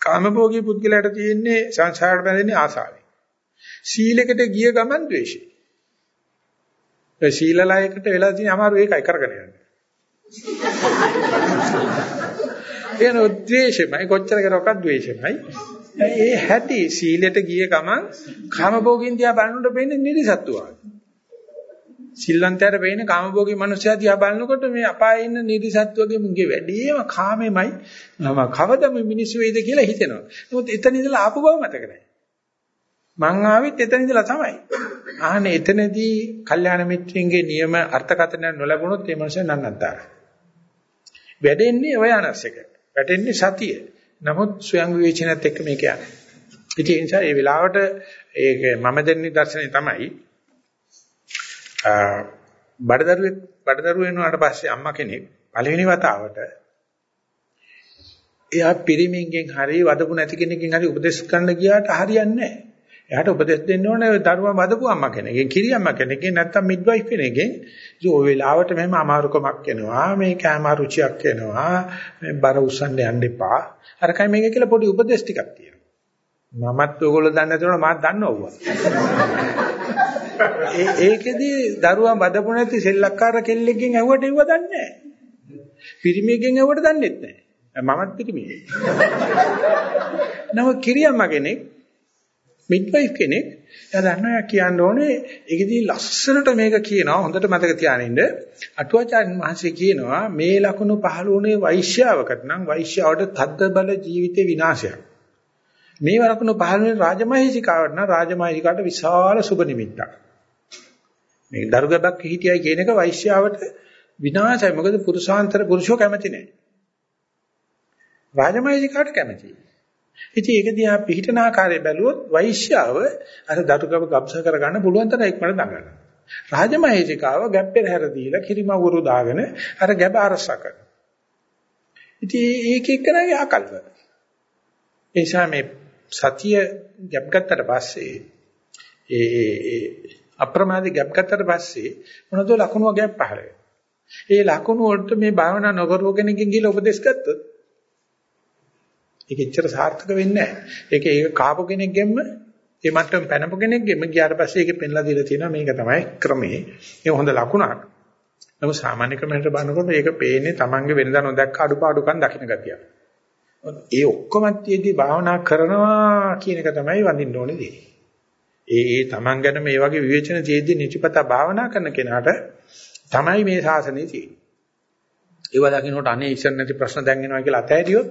A: කාමභෝගී පුද්ගලයාට තියෙන්නේ සංසාරයට බැඳෙන්නේ ආසාවෙන්. සීලයකට ගිය ගමන් ද්වේෂය. ඒ සීලලයකට වෙලා තියෙන අමාරු ඒකයි කරගෙන යන්නේ. එන ද්වේෂමයි කොච්චර කරවක්වත් ද්වේෂමයි. ඒ හැටි සීලයට ගිය ගමන් කාමභෝගින් දිහා බලනකොට වෙන්නේ නිරිසත්තුවා. සිල්වන්තයාට වෙන්නේ කාමභෝගී මනුස්සයා දිහා බලනකොට මේ අපායේ ඉන්න නිදිසත්වගේ මුගේ වැඩිම කාමෙමයි නම කවදම මිනිස්සු වෙයිද කියලා හිතෙනවා. නමුත් එතන ඉඳලා ආපු බව මතක නැහැ. මං ආවෙත් එතන ඉඳලා තමයි. ආහනේ එතනදී කල්යාණ මිත්‍රින්ගේ නියම අර්ථකථන නොලැබුණොත් ඒ මනුස්සයා නන්නත්තාරයි. වැඩෙන්නේ අවයනස් එක. වැටෙන්නේ සතිය. නමුත් ස්වයං විවේචනයත් එක්ක මේක යන්නේ. ඉතින් ඒ නිසා මේ වෙලාවට ඒක මම දෙන්නේ දර්ශනේ තමයි බඩදරුවෙක් බඩදරුව වෙනාට පස්සේ අම්මා කෙනෙක් පළවෙනි වතාවට එයා පිරිමින්ගෙන් හරි වදපු නැති කෙනකින් හරි උපදෙස් ගන්න ගියාට හරියන්නේ නැහැ. එයාට උපදෙස් දෙන්න ඕනේ දරුවා වදපු අම්මා කෙනෙක්ගෙන්, කිරි අම්මා කෙනෙක්ගෙන් නැත්තම් මිඩ්වයිෆ් කෙනෙක්ගෙන්. ඉතින් ওই වෙලාවට මෙහෙම අමාරුකමක් එනවා, මේ කැම රුචියක් එනවා, මේ බර උස්සන්න යන්න එපා. අරකයි මේක කියලා පොඩි උපදෙස් ටිකක් තියෙනවා. මමත් ඔයගොල්ලෝ දන්නේ නැතුණා මාත් දන්නවා. ඒ ඒකෙදි දරුවා බදපු නැති සෙල්ලක්කාර කෙල්ලෙක්ගෙන් ඇහුවට ඒව දන්නේ නැහැ. පිරිමියෙක්ගෙන් ඇහුවට දන්නේත් නැහැ. මමත් පිටිමියෙක්. නම කිරියම්ම කෙනෙක් මිඩ්වයිෆ් කෙනෙක් එයා දන්නවා කියන්න ඕනේ ඒකෙදී ලස්සනට මේක කියනවා හොඳට මතක තියානින්න අටුවාචාර්ය මහසී කියනවා මේ ලකුණු පහළ වුණේ වෛශ්‍යාවකට නම් වෛශ්‍යාවට තද්ද බල ජීවිතේ විනාශයක් මේ ලකුණු පහළ වුණේ රාජමහේසිකාවට නම් රාජමහේසිකාට විශාල සුබ නිමිත්තක් මේ දරුගබක් හිටියයි කියන එක වෛශ්‍යාවට විනාශයි මොකද පුරුෂාන්තර පුරුෂෝ කැමති නැහැ රාජමහේසිකාට කැමතියි. ඉතින් ඒක දිහා පිළිටන ආකාරය බැලුවොත් වෛශ්‍යාව අර දතුකව ගබ්ස කරගන්න පුළුවන් තරම් ඉක්මනට දඟලනවා. රාජමහේසිකාව ගැප් පෙරහැර දීලා කිරිමවුරු දාගෙන අර ගැබ අරසා කරනවා. ඉතින් ඒක එක්කනගේ ආකල්ප. ඒ නිසා මේ සතිය ගැප් ගත්තට පස්සේ ඒ අප්‍රමාදී ගැප් ගත්තට පස්සේ මොනවද ලකුණු වගේක් පහළ වෙනවා. ඒ ලකුණු වලට මේ භාවනා නොකරව කෙනකින් ගිහලා උපදෙස් ගත්තොත් ඒක එච්චර සාර්ථක වෙන්නේ නැහැ. ඒක ඒක කාපු කෙනෙක්ගෙම ඒ මට්ටම පැනපු කෙනෙක්ගෙම ගියාට පස්සේ ඒක පෙන්ලා දීලා තියෙනවා මේක තමයි ක්‍රමේ. ඒක හොඳ ලකුණක්. නමුත් සාමාන්‍ය ක්‍රමයට බලනකොට ඒක පේන්නේ Tamange වෙනදා නොදැක්ක අඩුපාඩුකම් දකින්න ගතියක්. ඒ ඔක්කොම තියදී භාවනා කරනවා කියන එක තමයි වඳින්න ඕනේ දේ. ඒ ඒ Taman ගැන මේ වගේ විවේචන තියදී නිතිපතා භාවනා කරන කෙනාට තමයි මේ ශාසනය තියෙන්නේ. ඒවා දකින්නට අනේ ඉස්සර නැති ප්‍රශ්න දැන් එනවා කියලා අතෑරියොත්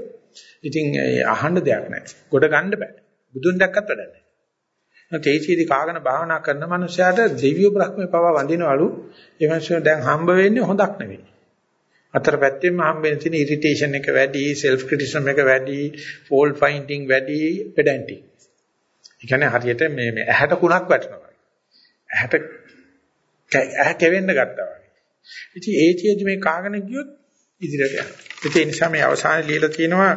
A: ඉතින් අහන්න දෙයක් නැහැ. ගොඩ ගන්න බෑ. බුදුන් දැක්කත් වැඩක් නැහැ. තේචීදි කාගෙන භාවනා කරන මනුස්සයාට දෙවියෝ බ්‍රහ්මේ පවා වඳිනවලු. ඒ මනුස්සයා දැන් හම්බ වෙන්නේ හොඳක් නෙවෙයි. අතර පැත්තෙම හම්බෙන තියෙන ඉරිටේෂන් එක වැඩි, සෙල්ෆ් ක්‍රිටිසිසම් එක වැඩි, ෆෝල්ට් ෆයින්ඩින් වැඩි, පෙඩැන්ටික්. ඒ කියන්නේ හරියට මේ මේ ඇහැට කුණක් වැටෙනවා. ඇහැට ඇහැ කෙවෙන්න ගත්තා වගේ. ඉතින් ඒ චේදි මේ කාගෙන ගියොත් ඉදිරියට යනවා. ඒ නිසා මේ අවසානයේ ලියලා තියෙනවා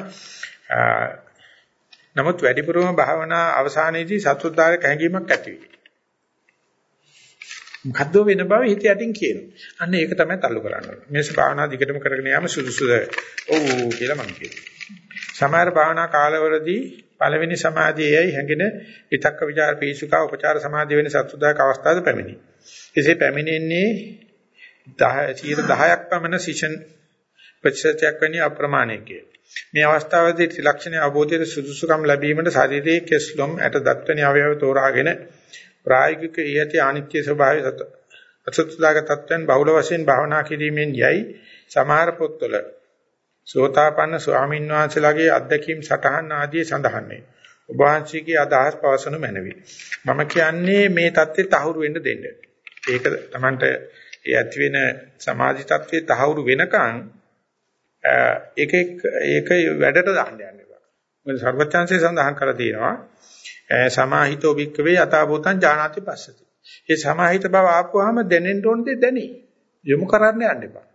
A: නමුත් වැඩිපුරම භාවනා අවසානයේදී සතුටුදායක හැඟීමක් ඇති වෙයි. මොකද්ද වෙන බව හිත යටින් කියනවා. අන්න ඒක තමයි තල්ලු කරන්නේ. මේස භාවනා දිගටම කරගෙන යාම සුදුසුද? ඔව් කියලා මම කියනවා. සමහර භාවනා කාලවලදී පළවෙනි සමාධියේයි හැඟෙන විතක්ක ਵਿਚාර පීසුකා උපචාර සමාධිය වෙන සතුටුදායක අවස්ථාවද පැමිණි. එසේ පැමිණෙන්නේ 10 10ක් පමණ සිෂන් ප්‍රතිශතයක් වැනි අප්‍රමාණයකය. මේ අවස්ථාවේදී ත්‍රිලක්ෂණ අවබෝධයේ සුදුසුකම් ලැබීමට ශරීරයේ කෙස්ලොම් ඇට දත්වැනි අවයව තෝරාගෙන ප්‍රායෝගික ඊයති අනිත්‍ය ස්වභාවය අසුත්දාග තත්ත්වයන් බහුල වශයෙන් භාවනා කිරීමෙන් යයි සමහර පොත්වල සෝතාපන්න ස්වාමීන් වහන්සේලාගේ අත්දැකීම් සටහන් ආදී සඳහන් වේ. ඔබ වහන්සේගේ අදහස් පවසනු මැනවි. මම කියන්නේ මේ தත්ත්වයට තහවුරු වෙන්න දෙන්න. ඒක Tamanට ඒ ඇති වෙන සමාධි தත්ත්වයේ තහවුරු වෙනකන් ඒක ඒක වැඩට දාන්න යන්න එපා. මොකද සර්වචන්සේ සඳහන් කරලා තියෙනවා සමාහිතෝ භික්කවේ යථාභූතං ඥානාති පස්සති. ඒ සමාහිත බව ආපුවාම දැනෙන්න ඕන දේ දැනේ. යොමු කරන්න යන්න එපා.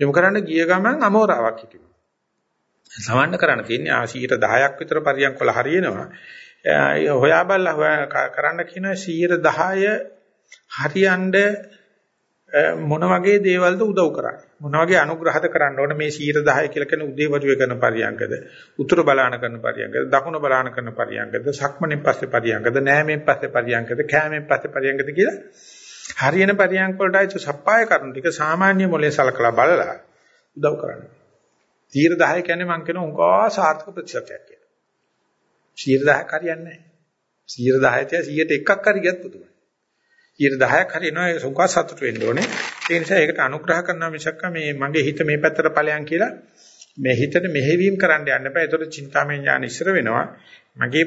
A: යොමු කරන්න ගිය ගමන් අමෝරාවක් හිටිනවා. සමන්න කරන්න තියෙන්නේ ආ 10ක් විතර පරියන්ක වල හරියනවා. හොයා බලලා කරන්න කියන 10 හරියන්න මොන වගේ දේවල්ද උදව් කරන්නේ? මොන වගේ අනුග්‍රහද කරන්න ඕන මේ 110 කියලා කියන උදේවරුේ කරන පරියංගද උතුර බලාන කරන පරියංගද දකුණ බලාන කරන පරියංගද සක්මණෙන් පස්සේ පරියංගද නෑමෙන් පස්සේ පරියංගද කෑමෙන් පස්සේ පරියංගද කියලා හරියන පරියංග වලටයි සප්පාය කරන ටික සාමාන්‍ය මොලේ සලකලා බලලා උදව් කරන්න 110 කියන්නේ මම කියන උංගා සාර්ථක ප්‍රතිශතයක් කියලා 110ක් හරියන්නේ නැහැ 110 තියා 100ට එකක් හරි ගියත් පුදුමයි 10ක් හරිනවා ඒ සුඛා සතුට වෙන්න ඕනේ. ඒ නිසා ඒකට අනුග්‍රහ කරනවා මිසක් මේ මගේ හිත මේ පැත්තට ඵලයන් කියලා මේ හිතට මෙහෙවීම කරන්න යන්න බෑ. ඒතකොට චින්තාමය ඥාන ඉස්සර වෙනවා. මගේ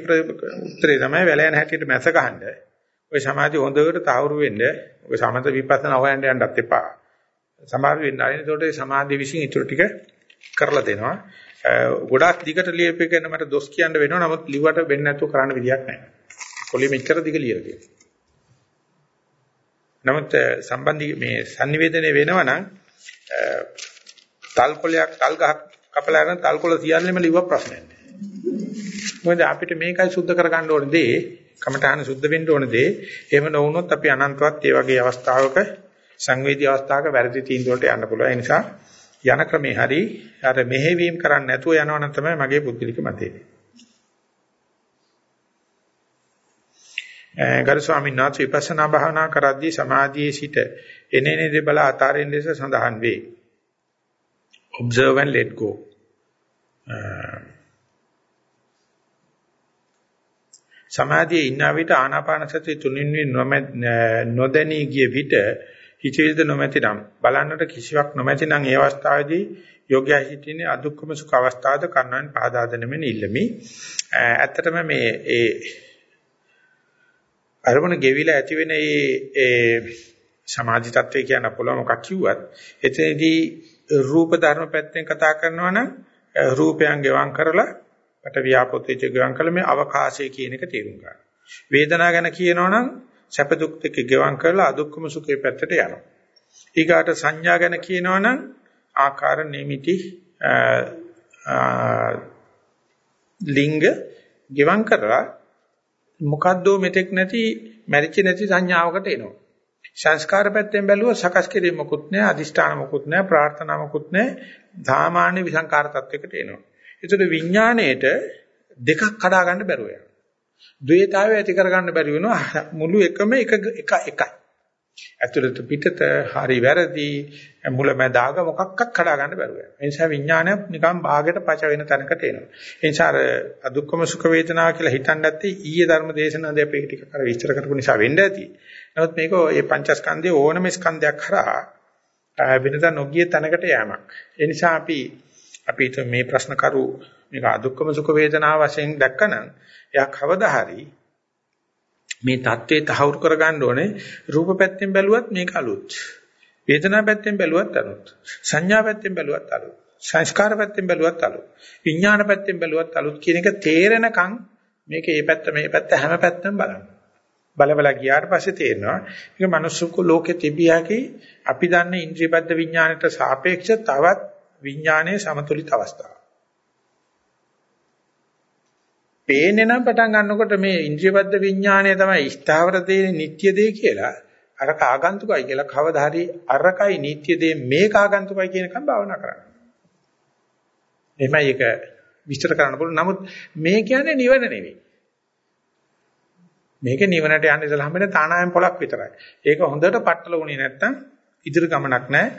A: උත්තරේ තමයි වැලයන් හැටියට මැස ගහන්න. ඔය සමාධිය හොඳට තහවුරු වෙන්න. ඔය සමත විපස්සනා හොයන්න යන්නත් එපා. සමාධි වෙන්න ආනේ ඒතකොට සමාධිය විශ්ින් ඊටු ටික කරලා දෙනවා. ගොඩාක් දිගට ලියපෙකන මට දොස් කියන්න වෙනවා. නමුත් ලිව්වට වෙන්නේ නැතුව කරන්න විදියක් නැහැ. කොලේ මෙච්චර දිග ලියලා තියෙනවා. නමුත් සම්බන්ධි මේ sannivedana වෙනවා නම් තල් කොලයක් තල් ගහක් කපලා අරන් තල් කොල සියල්ලම ලිව්ව ප්‍රශ්නයක් නැහැ. මොකද අපිට මේකයි සුද්ධ කරගන්න ඕනේ දේ, කමඨාන සුද්ධ වෙන්න ඕනේ දේ. එහෙම නොවුනොත් අපි අනන්තවත් ඒ වගේ අවස්ථාවක සංවේදී අවස්ථාවක වැරදි තීන්දුවකට යන්න පුළුවන්. ඒ නිසා යන ක්‍රමේ හරි අර මෙහෙවීම කරන්නේ නැතුව යනවනම් තමයි මගේ පුද්ගලික මතය. ගරු ස්වාමීන් වහන්සේ විපස්සනා භාවනා කරද්දී සමාධියේ සිට එනේනේ දෙබල අතාරින් ලෙස සඳහන් වේ. observe and let go. සමාධියේ ඉන්න විට ආනාපාන සතිය තුනින් නොදැනී ගිය විට හිතේද නොමැති නම් බලන්නට කිසිවක් නොමැති නම් ඒ අවස්ථාවේදී යෝග්‍යයි සිටින්නේ අදුක්කම සුඛ අවස්ථාවද කන්නන් පහදා දෙනෙමින් ඉල්ලමි. ඇත්තටම මේ ඒ අරමුණ ගෙවිලා ඇති වෙන ඒ ඒ සමාධි තත්වය කියන පොළ මොකක් කිව්වත් එතනදී රූප ධර්ම පැත්තෙන් කතා කරනවා නම් රූපයන් ගෙවම් කරලා පට ව්‍යාපෝතේජ ගෙවම් කළ මේ අවකාශය කියන එක තේරුම් ගන්න. වේදනාව ගැන කියනවනම් සැප දුක් දෙක ගෙවම් කරලා අදුක්කම සුඛේ පැත්තට යනවා. ඊගාට සංඥා ගැන කියනවනම් ආකාර නිමිති ලිංග ගෙවම් කරලා මොකද්ද මෙතෙක් නැති මැරිච්ච නැති සංඥාවකට එනවා. සංස්කාර පැත්තෙන් බැලුවොත් සකස් කිරීම මොකුත් නැහැ, අදිෂ්ඨාන මොකුත් නැහැ, ප්‍රාර්ථනා මොකුත් නැහැ. සාමාන්‍ය විසංකාර තත්වයකට එනවා. ඒතකොට විඥාණයට දෙකක් කඩා ගන්න බැරුව යනවා. ද්වේතාවය ඇති කරගන්න බැරි වෙනවා මුළු එකම එක එක එකයි. ඇතුළත පිටත හරි වැරදි මුලැමැදාග මොකක්වත් කඩා ගන්න බැරුව යනවා. ඒ නිසා විඥානය නිකන් භාගයට පච වෙන තැනකට එනවා. ඒ නිසා අර අදුක්කම සුඛ වේදනාව කියලා හිතන්නේ නැත්තේ ඊයේ ධර්ම දේශනාවදී අපි ටික කර විස්තර කරපු නිසා වෙන්න ඇති. නමුත් මේක මේ පංචස්කන්ධයේ ඕනම ස්කන්ධයක් කරා වෙනදා නොගිය තැනකට යෑමක්. ඒ නිසා අපි අපි මේ ප්‍රශ්න කරු මේක අදුක්කම සුඛ වේදනාව වශයෙන් දැක්කනම් එයා කවදා හරි මේ தત્ත්වයේ තහවුරු කරගන්න ඕනේ රූප පැත්තෙන් බැලුවත් මේක අලුත් වේදනා පැත්තෙන් බැලුවත් අලුත් සංඥා පැත්තෙන් බැලුවත් අලුත් සංස්කාර පැත්තෙන් බැලුවත් අලුත් විඥාන පැත්තෙන් බැලුවත් අලුත් කියන එක තේරෙනකන් මේක මේ පැත්ත මේ පැත්ත හැම පැත්තම බලන්න. බලබලා ගියාට පස්සේ තේරෙනවා මේක manussුක ලෝකේ තිබියාකි අපි දන්න ඉන්ද්‍රියබද්ධ විඥාණයට සාපේක්ෂ තවත් විඥානයේ සමතුලිත අවස්ථාවක් පේන්නේ නම් පටන් ගන්නකොට මේ ඉන්ද්‍රියබද්ධ විඥානය තමයි ස්ථාවර දේ නිට්ටය දේ කියලා අර කාගන්තුකයි කියලා කවදා හරි අරකයි නිට්ටය දේ මේ කාගන්තුකයි කියන එකම භාවනා කරන්න. එහෙමයි ඒක විස්තර කරන්න පුළුවන්. නමුත් මේ කියන්නේ නිවන නෙවෙයි. මේක නිවනට යන්න ඉතලා හම්බෙන තානායම් පොලක් විතරයි. ඒක හොඳට පట్టල වුණේ නැත්තම් ඉදිරි ගමනක් නැහැ.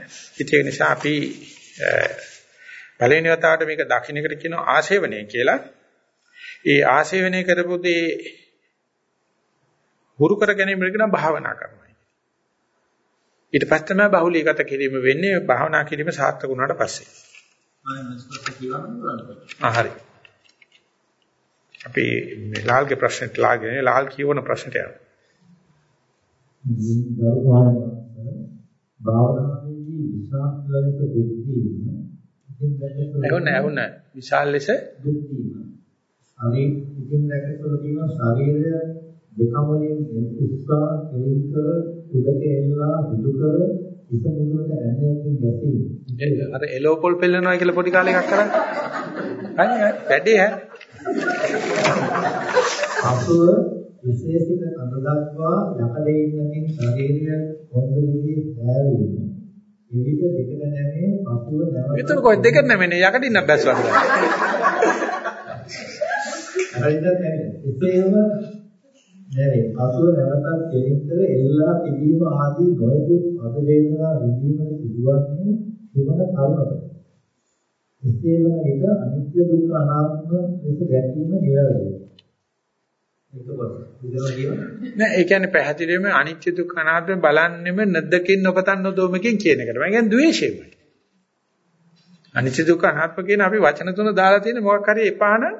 A: ඒක නිසා අපි පළවෙනි වතාවට මේක දකින්නකට කියනවා ආශේවනය කියලා. ඒ ආශේවනය කරපු දේ හුරු කර ගැනීම කියන භාවනා කරනවා. ඊට පස්සේ තමයි බහුලීගත කිරීම වෙන්නේ භාවනා කිරීම සාර්ථක වුණාට පස්සේ. ආ හරි. අපි මේ ලාල්ගේ ප්‍රශ්නෙට ලාගෙන ලාල් කියවන ප්‍රශ්නට යනවා.
B: භාවනාවේදී විශාල ලෙස දුක්ඛීම
A: එහොන එහොන විශාල ලෙස
B: දුක්ඛීම අනේ ඉතින් දැකලා තියෙනවා ශරීරය දෙකම වලින් උත්සාහ කෙලින් කර උදක එල්ලා හිදු කර ඉස මුදුනට ඇඳෙමින් ගැසී
A: අර එලෝපොල් පෙල්ලනවා කියලා පොඩි කාලේ එකක් කරන්නේ අනේ වැඩේ හැ
B: අසුර විශේෂිත අනුදක්වා යකඩේන්නකින් ශරීරය විදිහේ හැරීම එවිට දෙකට නැමේ පසුව නැවත
A: එතන කොහෙද දෙකට නැමෙන්නේ? යකඩින්න බැස්ලා
B: හරිද එසේම නැරේ පසුව නැවතත් කෙලින්තර එල්ලා තිබීම ආදී නොයෙකුත් අද වේදනා විඳීමට සිදුවන්නේ සුමන කරුණකට. එසේම විට අනිත්‍ය දුක්ඛ අනාත්ම ලෙස දැකීම නිවැරදියි.
A: නෑ ඒ කියන්නේ පැහැදිලිවම අනිත්‍ය දුක්ඛ අනාත්ම බලන්නෙම නැද්දකින් නොපතන් නොදොමකින් කියන එකට. මම කියන්නේ ද්වේෂයමයි. අනිත්‍ය දුක්ඛ අනාත්ම කියන අපි වචන තුන දාලා තියෙන මොකක් හරි එපා නම්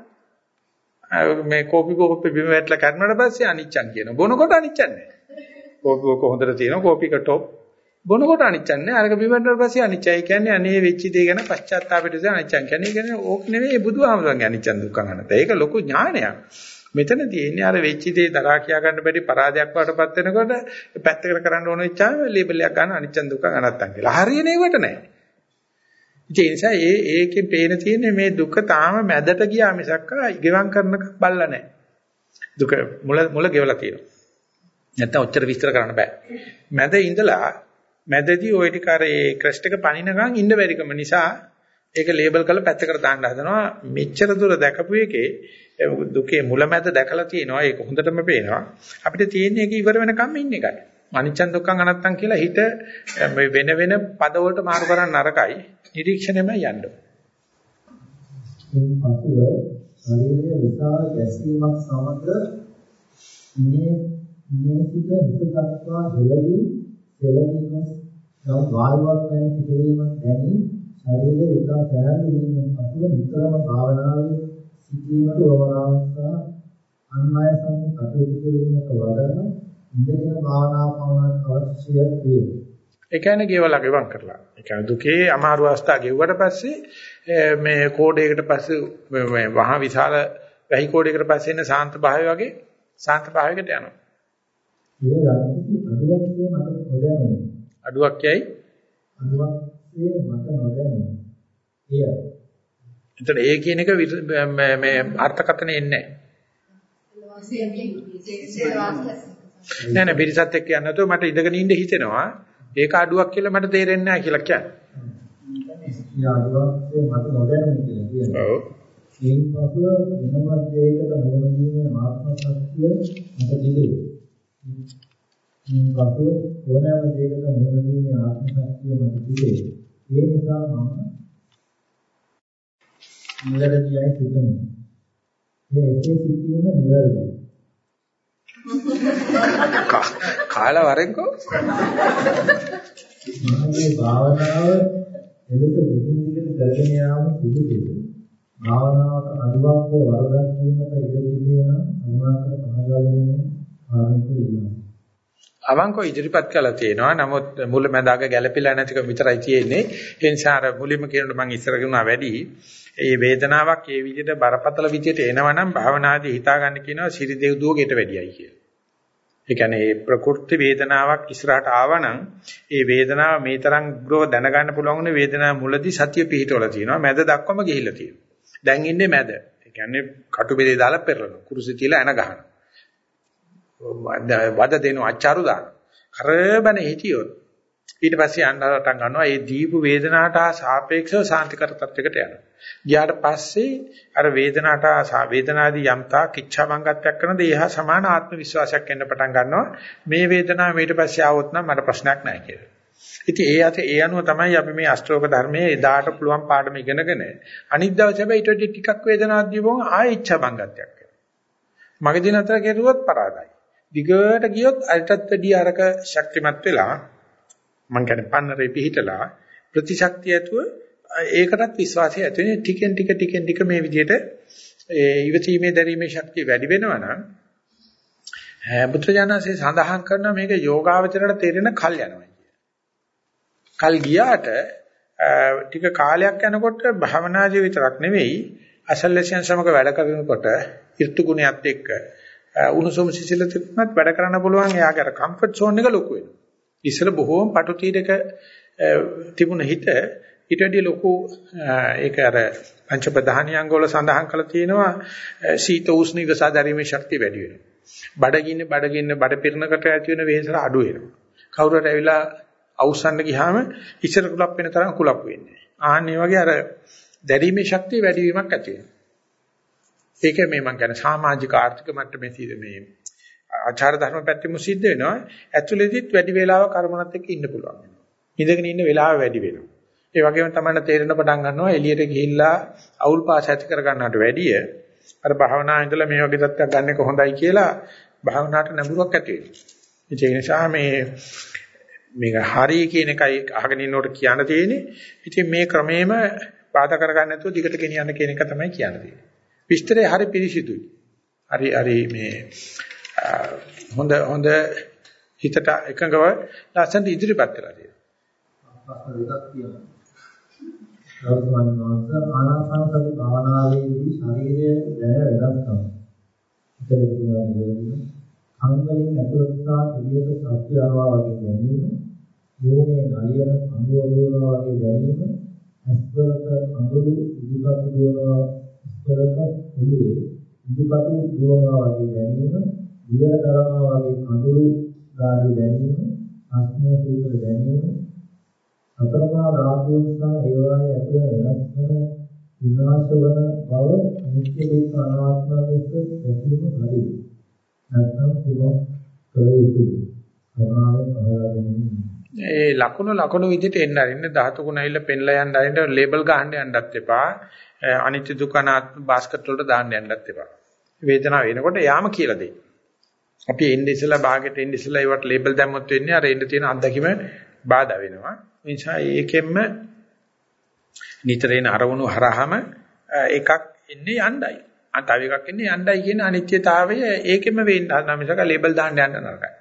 A: මේ කෝපි කෝපි බිම වැටලා කරනවට පස්සේ අනිච්චන් කියනවා. බොනකොට අනිච්චන් නෑ. කෝපි කෝක හොඳට තියෙනවා කෝපි එක টොප්. බොනකොට අනිච්චක් නෑ. අරක බිව්වට පස්සේ අනිච්චයි. ඒ කියන්නේ අනේ වෙච්ච දේ ගැන පශ්චාත්තාපයට ඉඳලා අනිච්චක් කියන්නේ. ඒ කියන්නේ ඕක නෙවෙයි බුදුහාමරන්ගේ අනිච්චන් දුක්ඛ අනන්ත. ඒක ලොකු ඥානයක්. මෙතන තියෙන්නේ අර වෙච්ච දේ දරා කියා ගන්න බැරි පරාදයක් වඩපත් වෙනකොට පැත්තකට කරන්න ඕන වෙච්චාම ලේබල් එකක් ගන්න අනිච්චන් දුක්ඛ අනත්තන් කියලා. හරියන ඒවට නෑ. ඒ නිසා ඒ ඒකේ පේන තියෙන්නේ මේ දුක තාම මැදට ගියා මිසක් ඉගෙවන් කරන බල්ලා නැහැ. දුක මුල මුල ගෙවලා තියෙනවා. නැත්තම් ඔච්චර විස්තර කරන්න බෑ. මැද ඉඳලා මැදදී ওই ටික අර ඒ ක්‍රස්ට් එක පනිනකන් ඉන්න බැරිකම නිසා ඒක ලේබල් කරලා පැත්තකට දාන්න හදනවා. මෙච්චර දුර දැකපු එකේ දුකේ මුල මැද දැකලා තියෙනවා. ඒක හොඳටම පේනවා. අපිට තියෙන්නේ ඒක ඉවර වෙනකම් ඉන්න එකයි. අනිච්චන් දුක්ඛං අනත්තං කියලා හිත වෙන වෙන පද වලට මාරු කරන්න නරකයි. නිරීක්ෂණයම යන්න.
B: මේ පසුව ශරීරයේ විශාල ගැසීමක් සමග මේ මේ සිට හිත දක්වා හෙළදී හෙළදීම නම් වායුවක් වැනි පිටවීමක් දැනි ශරීරයේ එක සෑහළු වීමෙන් පසුව නිතරම භාවනාවේ සිටීමට වවරාවස්ථා අන් අය සමග කටයුතු කිරීමට වඩා ඉන්ද්‍රිය භාවනා පමණක් අවශ්‍ය වේ.
A: ඒ කියන්නේ ගෙවලා ගෙවම් කරලා. ඒ කියන්නේ දුකේ අමාරු අවස්ථා ගෙවුවට පස්සේ මේ කෝඩයකට පස්සේ මේ වහා විශාල වැහි කෝඩයකට පස්සේ එන ශාන්ත භාවය වගේ ශාන්ත භාවයකට යනවා. අඩුවක් යයි
B: අඩුවක්සේ මට නොදැනුනේ.
A: එතන ඒ කියන එක මේ අර්ථකථනෙ එන්නේ නැහැ. නෑ නෑ පිරිසත් එක්ක යන්න නැතුව මට ඉඳගෙන ඉන්න හිතෙනවා. ඒක අඩුවක් කියලා මට තේරෙන්නේ නැහැ කියලා කියන්නේ.
B: ඒ අඩුවක් මට නොදැනෙන්නේ කියලා කියනවා.
A: ඔව්.
B: ඒන් පසුව වෙනමත් දෙයකට මොන දීමේ ආත්ම ශක්තිය මට දිලේ. මේ පසුව ඕනෑම දෙයකට මොන දීමේ ආත්ම ශක්තිය මට දිලේ. ඒ නිසා මම නිවැරදියි සිතන්නේ. මේ එසේ සිටීම නිවැරදියි.
A: කාලා වරෙන්කෝ
B: මේ භාවනාව එලෙස දිගින් දිගට කරගෙන යාම සුදුසුයි. භාවනාවට අනුවක් හෝ වරදක් වීමට ඉඩ තිබේ නම් අනුමානක පහදාගෙන ආරම්භ වෙනවා.
A: අවංකව ඉදිරිපත් කළා තියෙනවා. නමුත් මුල මැදාග ගැළපෙලා නැතිකම විතරයි තියෙන්නේ. ඒ නිසා අර මුලින්ම කියනකොට මම ඉස්සර කියුණා වැඩි. ඒ වේදනාවක් ඒ විදිහට බරපතල විදිහට එනවනම් භාවනාදී හිතා ගන්න කියනවා සිරි දෙව් දුවකට වැඩියයි කියලා. ඒ කියන්නේ ප්‍රකෘති වේදනාවක් ඉස්සරහට ආවනම් ඒ වේදනාව මේ තරම් ග්‍රෝ දැනගන්න පුළුවන් උනේ වේදනාව මුලදී සතිය පිහිටවල තියෙනවා. මැද දක්වම ගිහිල්ලා තියෙනවා. දැන් ඉන්නේ මැද. ඒ කියන්නේ කටු බෙදේ දාලා පෙරලනවා. කුරුසි තියලා එන ගහනවා. වද දෙනවා අච්චාරු දාන. කරබන හිටියොත් ඊට පස්සේ අඬරටන් ගන්නවා ඒ දීපු වේදනාවට සාපේක්ෂව සාන්තිකර තත්වයකට යනවා. ගියාට පස්සේ අර වේදනාවට වේදනාදී යම්තා කිච්ඡා මංගත්වයක් කරන දේ හා සමාන ආත්ම විශ්වාසයක් එන්න පටන් ගන්නවා. මේ වේදනාව ඊට පස්සේ ආවොත් නම් මට ප්‍රශ්නයක් නැහැ කියලා. ඉතින් ඒ අත ඒ අනුව තමයි අපි මේ අෂ්ටෝක ධර්මයේ එදාට පුළුවන් පාඩම ඉගෙනගෙන අනිත් දවසේ හැබැයි ඊට වඩා ටිකක් වේදනාවක් දීපුවම ආයෙ ඉච්ඡා මංගත්වයක් කරනවා. මගදී නතර කෙරුවොත් පරාදයි. දිගට ගියොත් අරටත් වැඩි අරක ශක්තිමත් වෙලා මං කියන්නේ පන්නරේ පිහිටලා ප්‍රතිශක්තිය ඇතුව ඒකටත් විශ්වාසය ඇති වෙන ටිකෙන් ටික ටිකෙන් ටික මේ විදිහට ඒ ඉවසීමේ දැරීමේ ශක්තිය වැඩි වෙනවා නම් බුද්ධජනසේ සඳහන් කරන මේක යෝගාවචරයට තේරෙන කල් යනවා කල් ගියාට ටික කාලයක් යනකොට භවනාදී විතරක් නෙවෙයි අසල්ලෙසියන් සමග වැඩ කරනකොට ඍතු ගුණයත් එක්ක උණුසුම් සිසිලතකුත් වැඩ කරන්න පුළුවන් එයාගේ අර කම්ෆර්ට් සෝන් එක ලොකු වෙනවා. ඉස්සර බොහෝම පටු තීරක තිබුණ හිත ඊට වැඩිය ලොකු ඒක අර පංච ප්‍රධානියංග වල සඳහන් කරලා තියෙනවා සීත උෂ්ණ ඉවසා දැරීමේ ශක්තිය වැඩි වෙනවා. බඩගින්න බඩගින්න බඩ පිරනකට ඇති වෙන වෙහෙසට අඩු වෙනවා. කවුරුහට ඇවිල්ලා අවුස්සන්න ගියාම ඉස්සර කුලප් වෙන තරම් කුලප් වෙන්නේ. ආන්නේ වගේ අර දැරීමේ ශක්තිය වැඩි වීමක් ඇති වෙනවා. ඒක මේ මම කියන්නේ සමාජික ආර්ථික මට්ටමේ මේ ආචාර ධර්ම පැත්තෙම සිද්ධ වෙනවා. ඇතුළේදීත් වැඩි වේලාවක් කර්මනත් එක්ක ඉන්න පුළුවන්. ඉඳගෙන ඉන්න වෙලාව වැඩි වෙනවා. ඒ වගේම තමයි තේරෙන පටන් ගන්නවා එළියට ගිහිල්ලා අවුල් පාස ඇති කර ගන්නවට වැඩිය අර භාවනාවේ ඉඳලා මේ වගේ தත්ත්වයක් ගන්න එක හොඳයි කියලා භාවනාවට නැඹුරුවක් ඇති වෙනවා. ඒ නිසා මේ මේක හරි කියන එකයි අහගෙන ඉන්නකොට කියන්න තියෙන්නේ. ඉතින් මේ ක්‍රමේම බාධා කරගන්න නැතුව දිගට ගෙනියන්න කියන එක තමයි කියන්න තියෙන්නේ. විස්තරය හරි පිළිසිතුයි. හරි හරි මේ හොඳ හොඳ හිතට එකඟව ලස්සනට ඉදිරිපත් කරලා
B: තියෙනවා. ප්‍රශ්න දෙකක් තියෙනවා. ගෞතමයන් වහන්සේ ආනාපාන සති භාවනාවේදී ශරීරය දැන වෙනස් කරනවා. ඉතින් කියන්නේ අංගලින් ඇතුළත්තා පිළිවෙත සත්‍ය ආවා වගේ දැනීම, මූණේ නලියන අනුවදෝනවා වගේ දැනීම, ඇස්වලට අඟුළු ඉදිකටු දෝනවා, ඉස්වලට ඔළුවේ ඉදිකටු දෝනවා වගේ දැනීම, දියර කරනවා වගේ අඟුළු ගාඩි දැනීම, අස්නේ සීතල දැනීම, අතරමා ධාතු නිසා ඒවායේ ඇතුළ වෙනස් වන විනාශ වන බව නිත්‍ය දුක්ඛ අනාත්ම ලෙස දැකීම හරියි. නැත්නම් කුමක් කළ යුතුද? කරුණාවෙන් පහදා දෙන්න.
A: ඒ ලකුණු ලකුණු විදිහට එන්න අරින්න ධාතු ගුණ ඇවිල්ලා පෙන්ලා යන්න අරින්න ලේබල් ගහන්න යන්නත් එපා. අනිත්‍ය දුක්ඛ අනාත්ම බාස්කට් වලට දාන්න යන්නත් එපා. වේදනාව එනකොට යාම කියලා දෙයි. අපි එන්නේ ඉස්සලා භාගෙට එන්නේ ඉස්සලා ඒවට ලේබල් දැම්මොත් වෙන්නේ අර එන්න තියෙන අත්දැකීම බාධා වෙනවා. ඒ නිසා ඒකෙන්ම නිතර එන අරමුණු හරහාම එකක් එන්නේ යණ්ඩයි. අන් තව එකක් එන්නේ යණ්ඩයි කියන අනිත්‍යතාවය ඒකෙම වෙන්න හදන මිසක ලේබල් දාන්න යන්න නරකයි.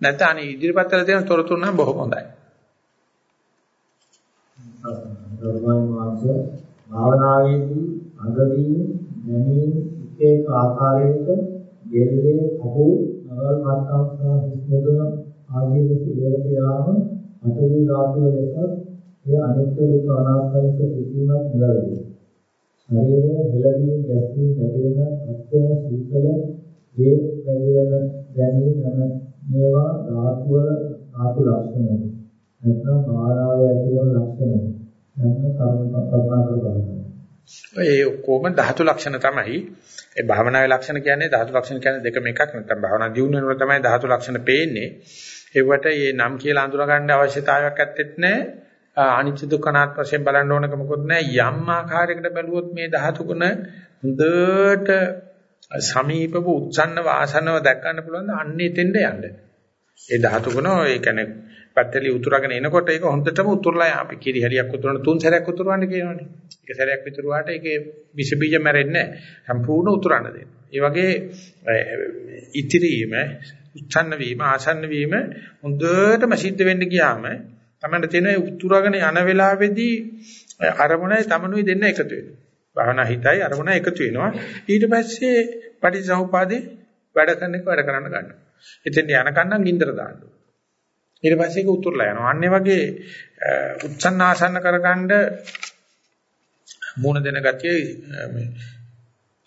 A: නැත්නම් අනේ ඉදිරිපත් කරලා තියෙන තොරතුරු නම් බොහොම හොඳයි.
B: භාවනාවේදී අගදී දැනීම එක එක ආකාරයක දෙල්ලේ අහු නරල් මත්තම් සහ හිස්මුදන ආදී ලෙස ඉවරට යාම අතේ ධාතුව ලෙස එය අනිත්‍ය දුක අනාත්මයක පිටීමක් නිරවයි. ශරීරයේ හෙළවීම ගැස්වීම පැතිරෙන අත්‍යන සීතල වේ පැතිරෙන දැනීම යන මේවා ධාතුව ධාතු ලක්ෂණ. නැත්නම් භාරාවේ ඇතිවන ලක්ෂණ. නැත්නම් කර්ම කර්මාන්ත බලන්න.
A: ඒ ඔක්කොම ධාතු ලක්ෂණ තමයි. ඒ භාවනාවේ ලක්ෂණ කියන්නේ ධාතු ලක්ෂණ කියන්නේ දෙකම එකක් නැත්නම් භාවනා දියුණු වෙනකොට තමයි ධාතු ලක්ෂණ පේන්නේ. ඒවට මේ නම් කියලා අඳුර ගන්න අවශ්‍යතාවයක් ඇත්තෙත් නැහැ. අනිත්‍ය දුක්ඛ අනාත්ම වශයෙන් බලන්න ඕනක මොකොත් නැහැ. යම් ආකාරයකට බැලුවොත් මේ ධාතු ගුණ හොඳට සමීපව උත්සන්න වාසනව දැක්කන්න පුළුවන් ද අන්නේ තෙන්ද යන්න. ඒ ධාතු ගුණ ඒ කියන්නේ පැත්තලි උතුරගෙන එනකොට ඒක හොඳටම උතුරලා අපි කිරි හරියක් උතුරන තුන් සැරයක් උතුරවන්න කියනවනේ. එක සැරයක් විතරුවාට ඒකේ විස බීජ මැරෙන්නේ නැහැ. සම්පූර්ණ උතුරන්න දෙන්න. ඒ වගේ ඉතිරීම, උච්ඡන්න වීම, ආසන්න වීම හොඳටම සිද්ධ වෙන්න ගියාම තමයි තියෙන උතුරගෙන යන වෙලාවේදී අරමුණයි තමනුයි දෙන්න එකතු වෙනවා. භාවනා හිතයි අරමුණ එකතු වෙනවා. ඊට පස්සේ පටිච්චසමුපාදේ වැඩ කරන එක වැඩ කරන්න ගන්නවා. එතෙන් යනකන් නම් ගින්දර දාන්න ඕනේ. ඊට පස්සේ ඒක උතුරලා යනවා. අන්නේ වගේ උත්සන්න ආසන්න කරගන්න මූණ දෙන ගතිය මේ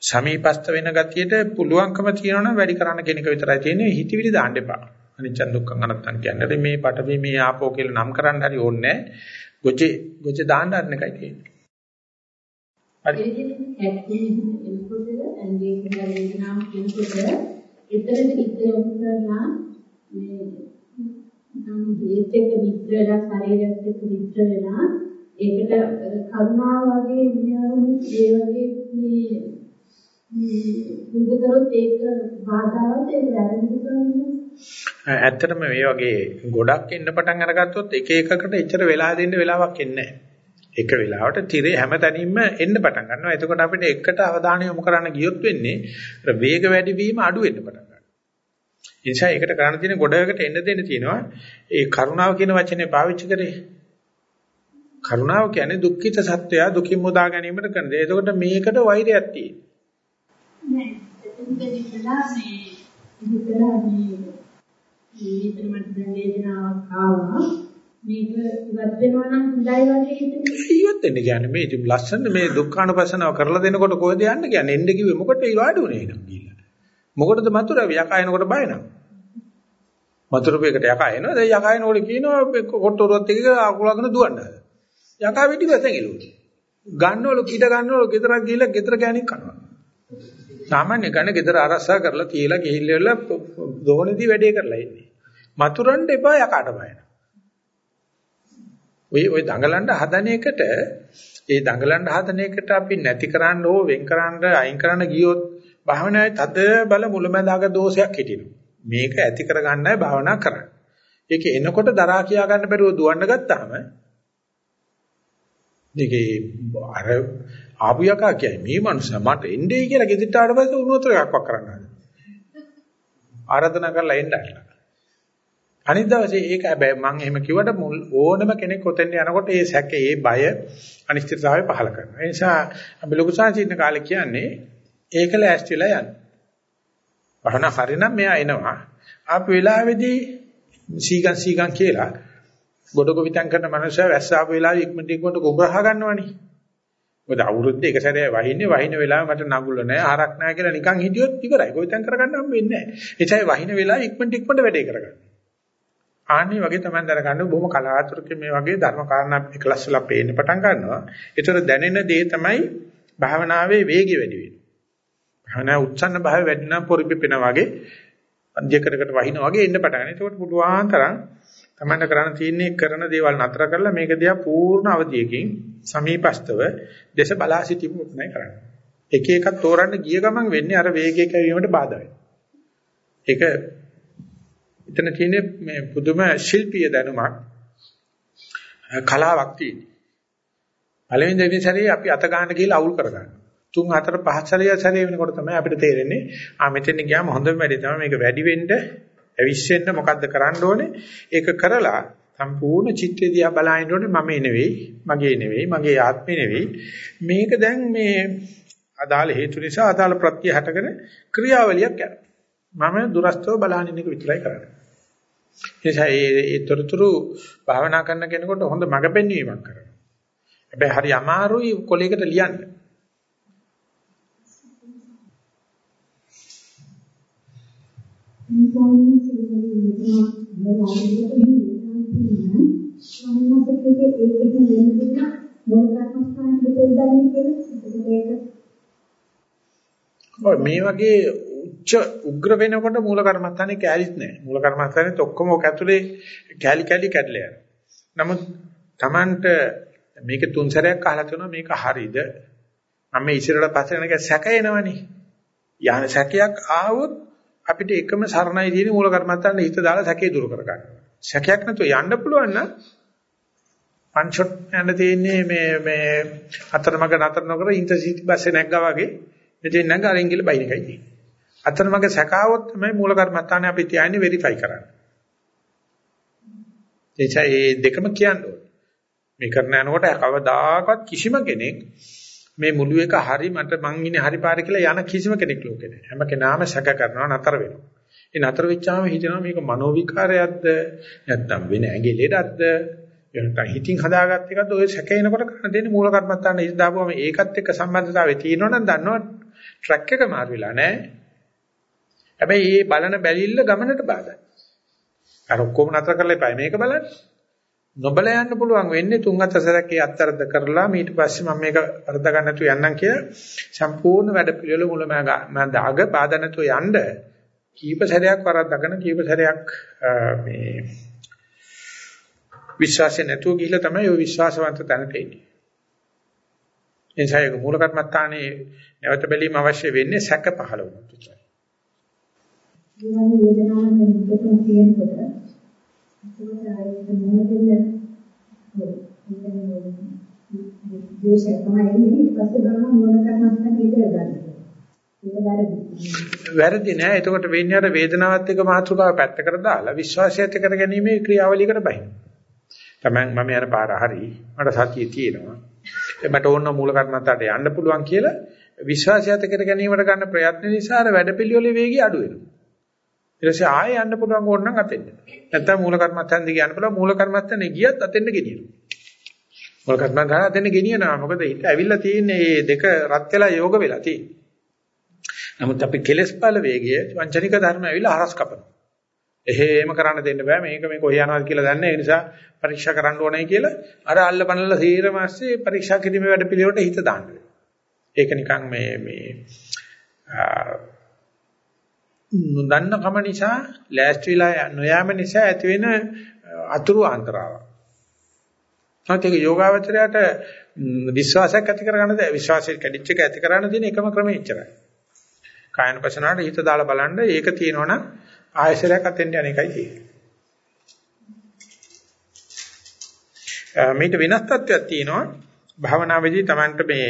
A: සමීපස්ත වෙන ගතියට පුළුවන්කම තියෙනවා නම් වැඩි කරන්න කෙනෙක් විතරයි තියෙන්නේ හිතවිලි දාන්න එපා. අනිච්ච දුක්ඛ අනත්තන් කියන්නේ මේ පටවි මේ ආපෝ කියලා නම් කරන්න හරි ඕනේ ගොජේ ගොජේ දාන්න අරන එකයි තියෙන්නේ.
C: හරි. එතකොට ඇඟේ කියලා වේදනාව කියනකොට එතරම් හිත යොමු කරලා මේ නම් හේත් එක විතර වෙලා ශරීරයත් එක්ක විතර වෙලා ඒකට කරුණාව වගේ විඥානෙ ඒ වගේ මේ මේ කරොත් ඒක බාධාවත් ඒක වැරදි කරන්නේ
A: ඇත්තටම මේ වගේ ගොඩක් එන්න පටන් අරගත්තොත් එක එකකට එච්චර වෙලා දෙන්න වෙලාවක් එන්නේ එක වෙලාවට tire හැමතැනින්ම එන්න පටන් ගන්නවා. එතකොට අපිට එකට අවධානය යොමු කරන්න ගියොත් වෙන්නේ වේග වැඩි වීම අඩු වෙන්න පටන් ගන්නවා. ඒ නිසා ඒකට කරන්න තියෙන ගොඩකට එන්න දෙන්න තියෙනවා. ඒ කරුණාව කියන වචනේ පාවිච්චි කරේ. කරුණාව කියන්නේ දුක්ඛිත සත්‍යය දුකින් මුදා ගැනීමට කරන දේ. එතකොට මේකට වෛරයක් තියෙනවා.
C: නෑ. එතනදී ඉඳලා මේ ඉඳලා මේ ජීවිතේ මට දැන් වේදනාවක් ආවා මේක ඉවත් වෙනවා නම් හොඳයි වගේ හිතෙනවා
A: ඉවත් වෙන්න කියන්නේ මේ ලස්සන මේ දුක්ඛානුපස්සනාව කරලා දෙනකොට කොහෙද යන්න කියන්නේ එන්න කිව්වේ මොකටද ඒ වාඩි උනේ එහෙනම් ගිහිල්ලා මොකටද මතුර? යකා එනකොට බය නම් මතුරුපේකට යකා එනවා. දැන් යකා එනකොට කියනවා කොට්ටොරුවත් එක අකුලගෙන දුවන්න. යකා පිටිපස්සෙන් එළුවා ගන්නවලු කිඩ ගන්නවලු ගෙදරක් ගිහිල්ලා ගෙදර ගෑණික් කනවා. සාමාන්‍ය ගන්න ගෙදර ආරක්ෂා කරලා තියලා ගිහිල්ලා දෝණේදී වැඩේ කරලා ඉන්නේ. මතුරන්න එපා යකාට බයන. ඔය ඔය දඟලන්න හදන එකට ඒ දඟලන්න හදන එකට අපි නැති කරන්න ඕ වෙන් කරන්න අයින් කරන්න ගියොත් භාවනාවේ තද බල මුලැමැදාක දෝෂයක් හිටිනවා. මේක ඇති කරගන්නයි භාවනා කරන්නේ. ඒක එනකොට දරා කියා ගන්න බැරුව දුවන්න ගත්තාම මේකේ අර ආපු යකා කියයි මේ මනුස්සයා මට එන්නේ කියලා ගෙදිට ආවට පස්සේ උණු වතුර එකක් වක් කරන්න හදනවා. ආරාධනා කරලා එන්න ඇట్లా. අනිත් දවසේ ඒක හැබැයි මම එහෙම කිව්වට ඕනම කෙනෙක් ඔතෙන් යනකොට ඒ සැකේ ඒ බය අනිශ්චිතතාවය පහල කරනවා. ඒ නිසා අපි ලොකු සාචින්න කාලේ කියන්නේ ඒක ලෑස්තිලා යන්න. වහන හරිනම් මෙයා එනවා. ආපු වෙලාවේදී සීගන් සීගන් කියලා ගොඩක විතං කරන මනුස්සයා වැස්ස ආපු වෙලාවේ ඉක්මනට ඉක්මනට කුඹරහ ගන්නවනේ. මොකද අවුරුද්ද එක සැරේ වහින්නේ වහින වෙලාව මට නගුල නැහැ ආරක් නැහැ කියලා නිකන් හිටියොත් ඉවරයි. කොයිතෙන් කරගන්න හම්බ වෙන්නේ නැහැ. ඒචයි වහින වෙලාව ඉක්මනට ඉක්මනට වැඩේ කරගන්න. ආන්නේ වගේ තමයි දරගන්න බොහොම කලාතුරකින් මේ වගේ ධර්ම කාරණා එකලස් වෙලා පේන්න පටන් ගන්නවා. ඒතර දැනෙන දේ තමයි භාවනාවේ වේගය වැඩි වෙන්නේ. භාවනා උත්සන්න භාවය වැඩි නම් පොරිපෙපෙන වගේ අධ්‍යකරකට වහින වගේ එන්න පටන් ගන්නවා. ඒකට පුළුවන් තරම් තමන්න කරන්න තියෙන්නේ කරන දේවල් නතර කරලා මේක දිහා පූර්ණ අවධියකින් සමීපස්තව දේශ බලා සිටීම උත්සාහ කරන්න. එක එකක් තෝරන්න ගිය ගමන් වෙන්නේ අර වේගය කැවීමට බාධා වෙනවා. ඒක එතන තියෙන්නේ මේ පුදුම ශිල්පීය දැනුමක් කලාවක් තියෙනවා. පළවෙනි දෙවෙනි සැරේ අපි අත ගන්න ගිහලා අවුල් කරගන්නවා. තුන් හතර පහ සැරේ සැරේ වෙනකොට තමයි අපිට තේරෙන්නේ ආ මෙතෙන් ගියාම හොඳම වැඩි තමයි මේක වැඩි වෙන්න ඇවිස්සෙන්න මොකද්ද කරන්න ඕනේ? ඒක කරලා සම්පූර්ණ චිත්තය දිහා බලහින්න ඕනේ මම නෙවෙයි, මගේ නෙවෙයි, මගේ ආත්මේ නෙවෙයි. මේක දැන් මේ අදාළ හේතු නිසා අදාළ ප්‍රත්‍ය හටගෙන ක්‍රියාවලියක් යනවා. මම දුරස්තව බලහින්න එක විතරයි කරන්නේ. එනිසා ඒ තොරතුරු භාවනා කරන කෙනෙකුට හොඳ මඟ පෙන්වීමක් කරනවා. හැබැයි හරි අමාරුයි කොලයකට ලියන්න.
D: ස්වාමීන් වහන්සේ
A: මේ වගේ උච්ච උග්‍ර වෙනකොට මූල කර්මස්ථානේ කැලිත් නැහැ. මූල කර්මස්ථානේත් ඔක්කොම ඔක ඇතුලේ කැලි කැලි කැඩලා යනවා. නමුත් Tamanට මේක තුන් සැරයක් අහලා තියෙනවා මේක හරිද? මම මේ ඉස්සරහට පස්සේ යනක සැක එනවනේ. යහන සැකයක් ආවොත් අපිට එකම සරණයි තියෙන මූල කර්මත්තාන හිත දාලා සැකේ දුරු කරගන්න. සැකයක් නැතුව යන්න පුළුවන් නම් වන් ෂොට් යන්න තියෙන්නේ මේ මේ අතරමඟ නතර නොකර ඉන්ටර්සිටි බස් එක නැග්ගා වගේ මෙතෙන් නැග අරින් ගිල බයින් එකයි තියෙන්නේ. අතරමඟ සැකාවොත් තමයි මූල කර්මත්තානේ අපි තියන්නේ වෙරිෆයි කරන්න. එචා මේ දෙකම කියන්නේ. මේ කරන යනකොට කවදාකවත් කිසිම කෙනෙක් මේ මුළු එක හරි මට මං ඉන්නේ හරි පාරේ කියලා යන කිසිම කෙනෙක් ලෝකේ නැහැ. හැම කෙනාම සැක කරනවා නතර වෙනවා. ඒ නතර වෙච්චාම හිතනවා මේක මනෝ විකාරයක්ද නැත්නම් වෙන ඇඟිල්ලෙටද එහෙනම් හිතින් හදාගත්ත එකද ඔය සැකේනකොට කරන්න දෙන්නේ මූල කර්මත්තාන ඉස් දාපුවම ඒකත් එක්ක සම්බන්ධතාවය තියෙනවනම් දන්නවා ට්‍රැක් එක මාරු වෙලා නැහැ. හැබැයි මේ බලන බැලිල්ල ගමනට බාධායි. අර ඔක්කොම නතර කරලා එපා මේක බලන්න. නොබල යන්න පුළුවන් වෙන්නේ තුන් හතර සැරයක් ඒ අත්තරද කරලා ඊට පස්සේ මම මේක වරද ගන්න නැතුව යන්නම් කියලා සම්පූර්ණ වැඩ පිළිවෙල මුල මම දාග බාධා නැතුව යන්න කීප සැරයක් වරද්දගෙන කීප සැරයක් මේ විශ්වාසය නැතුව ගිහිල්ලා තමයි ওই විශ්වාසවන්ත තැනට එන්නේ. එනිසා ඒක මූල කර්මත්තානේ නැවත බැලීම අවශ්‍ය වෙන්නේ සැක පහළ වුණොත් විතරයි.
D: මේ වේදනාවෙන් දෙකම කියනකොට ඒකට ආයෙත් මොන දෙන්න දේශය තමයි ඉන්නේ ඊපස්සේ බලනවා මොන කර්මස්ථාන ඉදලා ගන්න. ඒක වැරදි.
A: වැරදි නෑ. එතකොට වෙන්නේ අර වේදනාවත් එක්ක මාතෘකාව පැත්තකට දාලා විශ්වාසයත් එක්ක ගැනීමේ ක්‍රියාවලියකට බහින. තමන් මම යන පාර හරි මට සතිය තියෙනවා. මට ඕන මූල කර්මන්තයට යන්න පුළුවන් කියලා විශ්වාසයත් එක්ක ගැනීමට ගන්න ප්‍රයත්න නිසා අර වැඩපිළිවෙලේ වේගය අඩු වෙනවා. ඊට පස්සේ ආයෙ යන්න පුළුවන් ඕන නම් අතෙන්න. නැත්තම් මූල කර්මත්තෙන් දිග යන්න පුළුවන් මූල කර්මත්තෙන් ගියත් අතෙන්න ගෙනියනවා. මූල කර්මත්තෙන් අතෙන්න ගෙනියනවා. මොකද හිත ඇවිල්ලා තියෙන්නේ මේ දෙක රත් වෙලා යෝග වෙලා තියෙන්නේ. නමුත් අපි කෙලස් බල වේගය වංචනික ධර්ම ඇවිල්ලා හරස් කපනවා. එහෙම කරන්න දෙන්න බෑ මේක මේ කොහේ යනවද කියලා දන්නේ ඒ නිසා පරීක්ෂා කරන්න ඕනේ කියලා අර අල්ලපනලා සීරමාස්සේ පරීක්ෂා කිරීමේ වැඩ පිළිවෙලට හිත දාන්න ඒක නිකන් මේ මේ නොදන්න කම නිසා ලෑස්ති වෙලා නොයාම නිසා ඇති වෙන අතුරු ආන්තරාවක්. නැත්නම් ඒක යෝගාවචරයට විශ්වාසයක් ඇති කරගන්නද විශ්වාසය කැඩිච්ච එක ඇති කරගන්න තියෙන එකම ක්‍රමය ඉච්චරයි. කායන පසනාවට හිත දාලා බලන්න ඒක තියෙනවනම් ආයශරයක් අතෙන් යන එකයි තියෙන්නේ. මේක වෙනස් තත්ත්වයක් තියෙනවා. භාවනාවේදී Tamanට මේ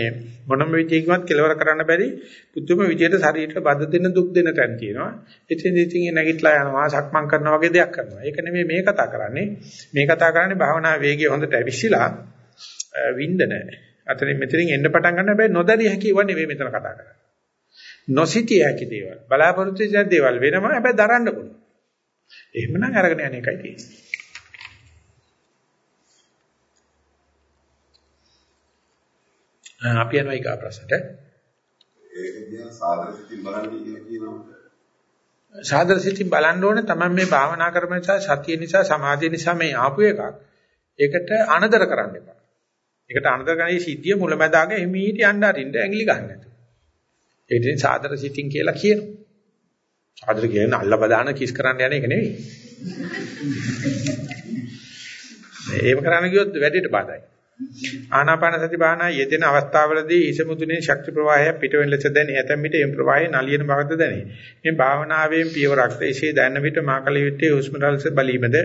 A: මොනම විදියකින්වත් කෙලවර කරන්න බැරි පුදුම විදියට ශරීරයට බද දෙන දුක් දෙන තැන් තියෙනවා. ඉතින් ඉතින් නැගිටලා යනවා සක්මන් කරනවා වගේ දෙයක් කරනවා. ඒක නෙමෙයි මේ කතා කරන්නේ. මේ කතා කරන්නේ භාවනා වේගය හොඳට ඇවිස්සලා වින්දන. අතනින් මෙතනින් එන්න පටන් ගන්න හැබැයි නොදැරිය හැකි ඒවා නෙමෙයි මෙතන කතා කරන්නේ. නොසිතිය හැකි දේවල්. බලාපොරොත්තු වෙන දේවල් වෙනවා හැබැයි දරන්න පුළුවන්. එහෙමනම් අරගෙන යන එකයි තියෙන්නේ. අපි යනවා ඊගා ප්‍රශ්නට.
E: ඒක දිහා සාදර සිතින් බලන්න කියලා කියනවා.
A: සාදර සිතින් බලන්න ඕනේ තමයි මේ භාවනා කරන නිසා සතිය නිසා සමාධිය නිසා මේ ආපු එකක්. ඒකට අනදර කරන්න එපා. ඒකට අනදර ගන්නේ සිද්ධිය මුලැමැදාග එමීට යන්න අරින්න ඇඟිලි ගන්න නැතුව. ඒ ඉතින් සාදර සිතින් කියලා කියනවා. සාදර කියන්නේ අල්ලපදාන කිස් කරන්න යන එක නෙවෙයි. මේව කරන්න ගියොත් වැඩේට බාධායි. ආනාපාන සති භාවනා යෙදෙන අවස්ථාවලදී ඊසමුදුනේ ශක්ති ප්‍රවාහය පිටවෙන ලෙස දැනේ. ඇතැම් විට එම් ප්‍රවාහය නලියන බවද දැනේ. මේ භාවනාවෙන් පියවරක් එසේ දැනන විට මාකල යුත්තේ හුස්ම රැල්ස බලීමද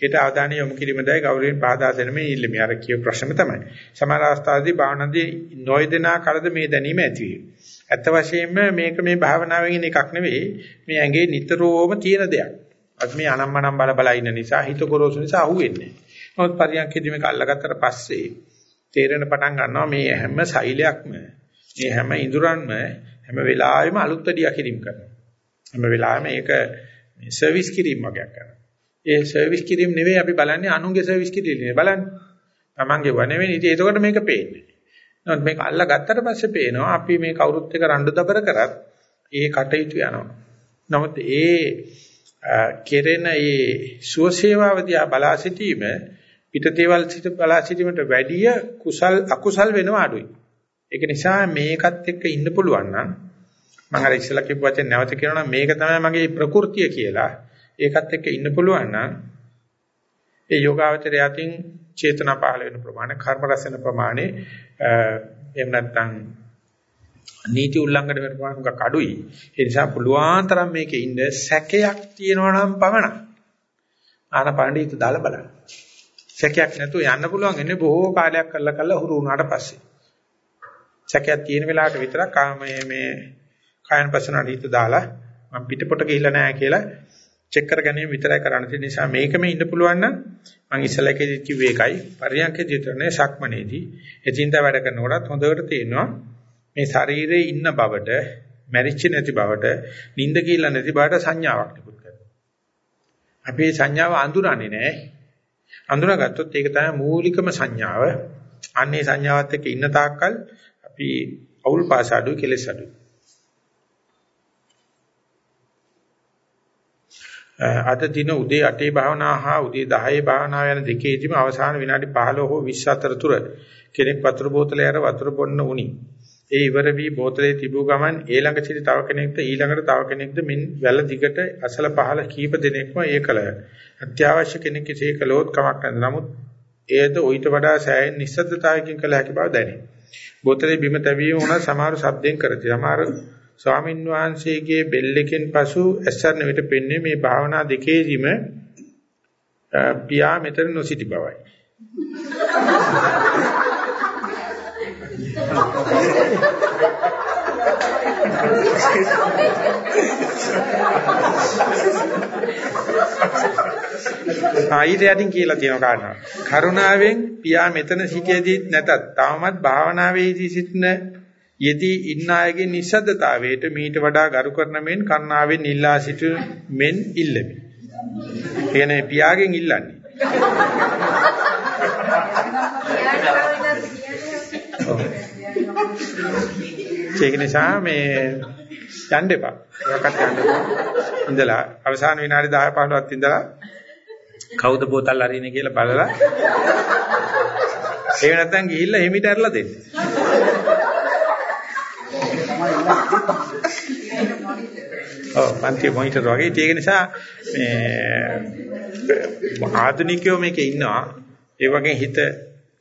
A: ඊට අවධානය යොමු කිරීමදයි ගෞරවයෙන් පහදා දෙන මේ ඉල්ලීම. අර කියු ප්‍රශ්න තමයි. සමහර අවස්ථාවලදී භාවනාදී නොයදෙනා කලද මේ දැනීම ඇති වේ. ඇත්ත වශයෙන්ම මේක මේ භාවනාවෙන් එකක් නෙවෙයි. මේ ඇඟේ නිතරම තියෙන දෙයක්. අත් මේ අනම්මනම් බල බල ඉන්න නිසා හිත ගොරෝසු නිසා අහුවෙන්නේ. නමුත් පරියන්කෙදි මේක අල්ලගත්තට පස්සේ තේරෙන පටන් ගන්නවා මේ හැම සෛලයක්ම මේ හැම ඉඳුරන්ම හැම වෙලාවෙම අලුත් වැඩියා කිරීම කරනවා. හැම වෙලාවෙම ඒක මේ සර්විස් කිරීම වගේක් කරනවා. ඒ සර්විස් කිරීම නෙවෙයි අපි බලන්නේ අනුන්ගේ සර්විස් කිරීම නෙවෙයි බලන්නේ. Tamange වනෙවෙයි ඉතින් එතකොට මේක පේන්නේ. නමුත් මේක අල්ලා ගත්තට පස්සේ පේනවා අපි මේ කවුරුත් එක්ක රණ්ඩු දබර කරත් ඒ කටයුතු යනවා. නමුත් ඒ කෙරෙන ඒ සුවසේවාවදී බලා සිටීම පිටතේවල් සිට බලා සිටීමට වැඩිය කුසල් අකුසල් වෙනවා අඩුයි. ඒක නිසා මේකත් එක්ක ඉන්න පුළුවන් නම් මම අර ඉස්සලා කියපු වචන නැවත කියනවා නම් මේක තමයි මගේ ප්‍රകൃතිය කියලා. ඒකත් එක්ක ඉන්න පුළුවන් නම් ඒ යෝගාවචරය අතින් චේතනා පහළ වෙන ප්‍රමාණය, කර්ම රැස් වෙන ප්‍රමාණය එහෙම නැත්නම් නීති උල්ලංඝන වෙන ප්‍රමාණය උගක් අඩුයි. ඒ නිසා පුළුවන් තරම් මේකේ ඉන්න සැකයක් තියෙනවා නම් පමණක් ආනපාණ්ඩිත දාලා බලන්න. සැකයක් නැතුව යන්න පුළුවන් ඉන්නේ බොහෝ කාලයක් කරලා කරලා හුරු වුණාට පස්සේ. සැකයක් තියෙන වෙලාවට විතරක් මේ මේ කායන පස්සනට හිත දාලා මම පිටපොට ගිහිල්ලා නැහැ කියලා චෙක් කර ගැනීම විතරයි කරන්න තියෙන නිසා මේකම ඉන්න පුළුවන් නම් මම ඉස්සලකේදී කිව්වේ ඒකයි පරියන්කේදී විතරනේ සක්මනේදී එදින්දා වැඩ කරනකොටත් හොඳට තේරෙනවා මේ ශරීරයේ ඉන්න බවට මැරිච්ච නැති බවට නිින්ද කියලා නැති බවට සංඥාවක් නිකුත් කරනවා. අපි සංඥාව අඳුරන්නේ නැහැ. අඳුනාගත්තොත් ඒක තමයි මූලිකම සංඥාව. අන්නේ සංඥාවත් එක්ක ඉන්න තාක්කල් අපි අවුල් පාස අඩුයි කෙලස් අඩුයි. අද දින උදේ 8 භාවනා හා උදේ 10 භාවනා යන දෙකේදීම අවසාන විනාඩි 15 හෝ 20 අතර තුර කෙනෙක් වතුර බෝතලේ අර වතුර බොන්න උනි. ඒ ඉවර වී බෝතලේ තිබූ ගමන් ඊළඟ සිට තව කෙනෙක්ද ඊළඟට තව කෙනෙක්ද මින් වැල දිගට අසල පහල කීප දෙනෙක්ම ඒ කලය. අත්‍යවශ්‍ය කෙනෙක් කෙසේ කළොත් කමක් නැත. නමුත් එයද ඊට වඩා සෑහෙන නිස්සද්දතාවයකින් කළ හැකි බව දැනේ. බෝතලේ බිම තැබීම වුණා සමහර ශබ්දෙන් කරති. සමහර ස්වාමින් වහන්සේගේ බෙල්ලකින් පසු ඇස්සරන විට පෙන්නේ මේ භාවනා දෙකේදීම පියා මෙතන නොසිටි බවයි. ආයිත් යටින් කියලා තියෙන කාරණා. කරුණාවෙන් පියා මෙතන සිටියේදී නැතත් තවමත් භාවනාවේදී සිටින යෙදී ඉන්න අයගේ නිසද්දතාවයට මීට වඩා ගරු කරන මෙන් කන්නාවෙන් ඉල්ලා සිටු මෙන් ඉල්ලමි. කියන්නේ පියාගෙන් ඉල්ලන්නේ. ඒක නිසා මේ යන්න එපා. ඒකට යන්න එපා. ඉඳලා අවසාන විනාඩි 10 15ක් ඉඳලා කවුද බෝතල් අරින්නේ කියලා බලලා ඒ නැත්තම් ගිහිල්ලා හිමිට ඇරලා දෙන්න. ඔව් පන්ති මොනිටර් වගේ ඒක නිසා මේ ආධුනිකයෝ මේකේ ඉන්නවා. ඒ වගේ හිත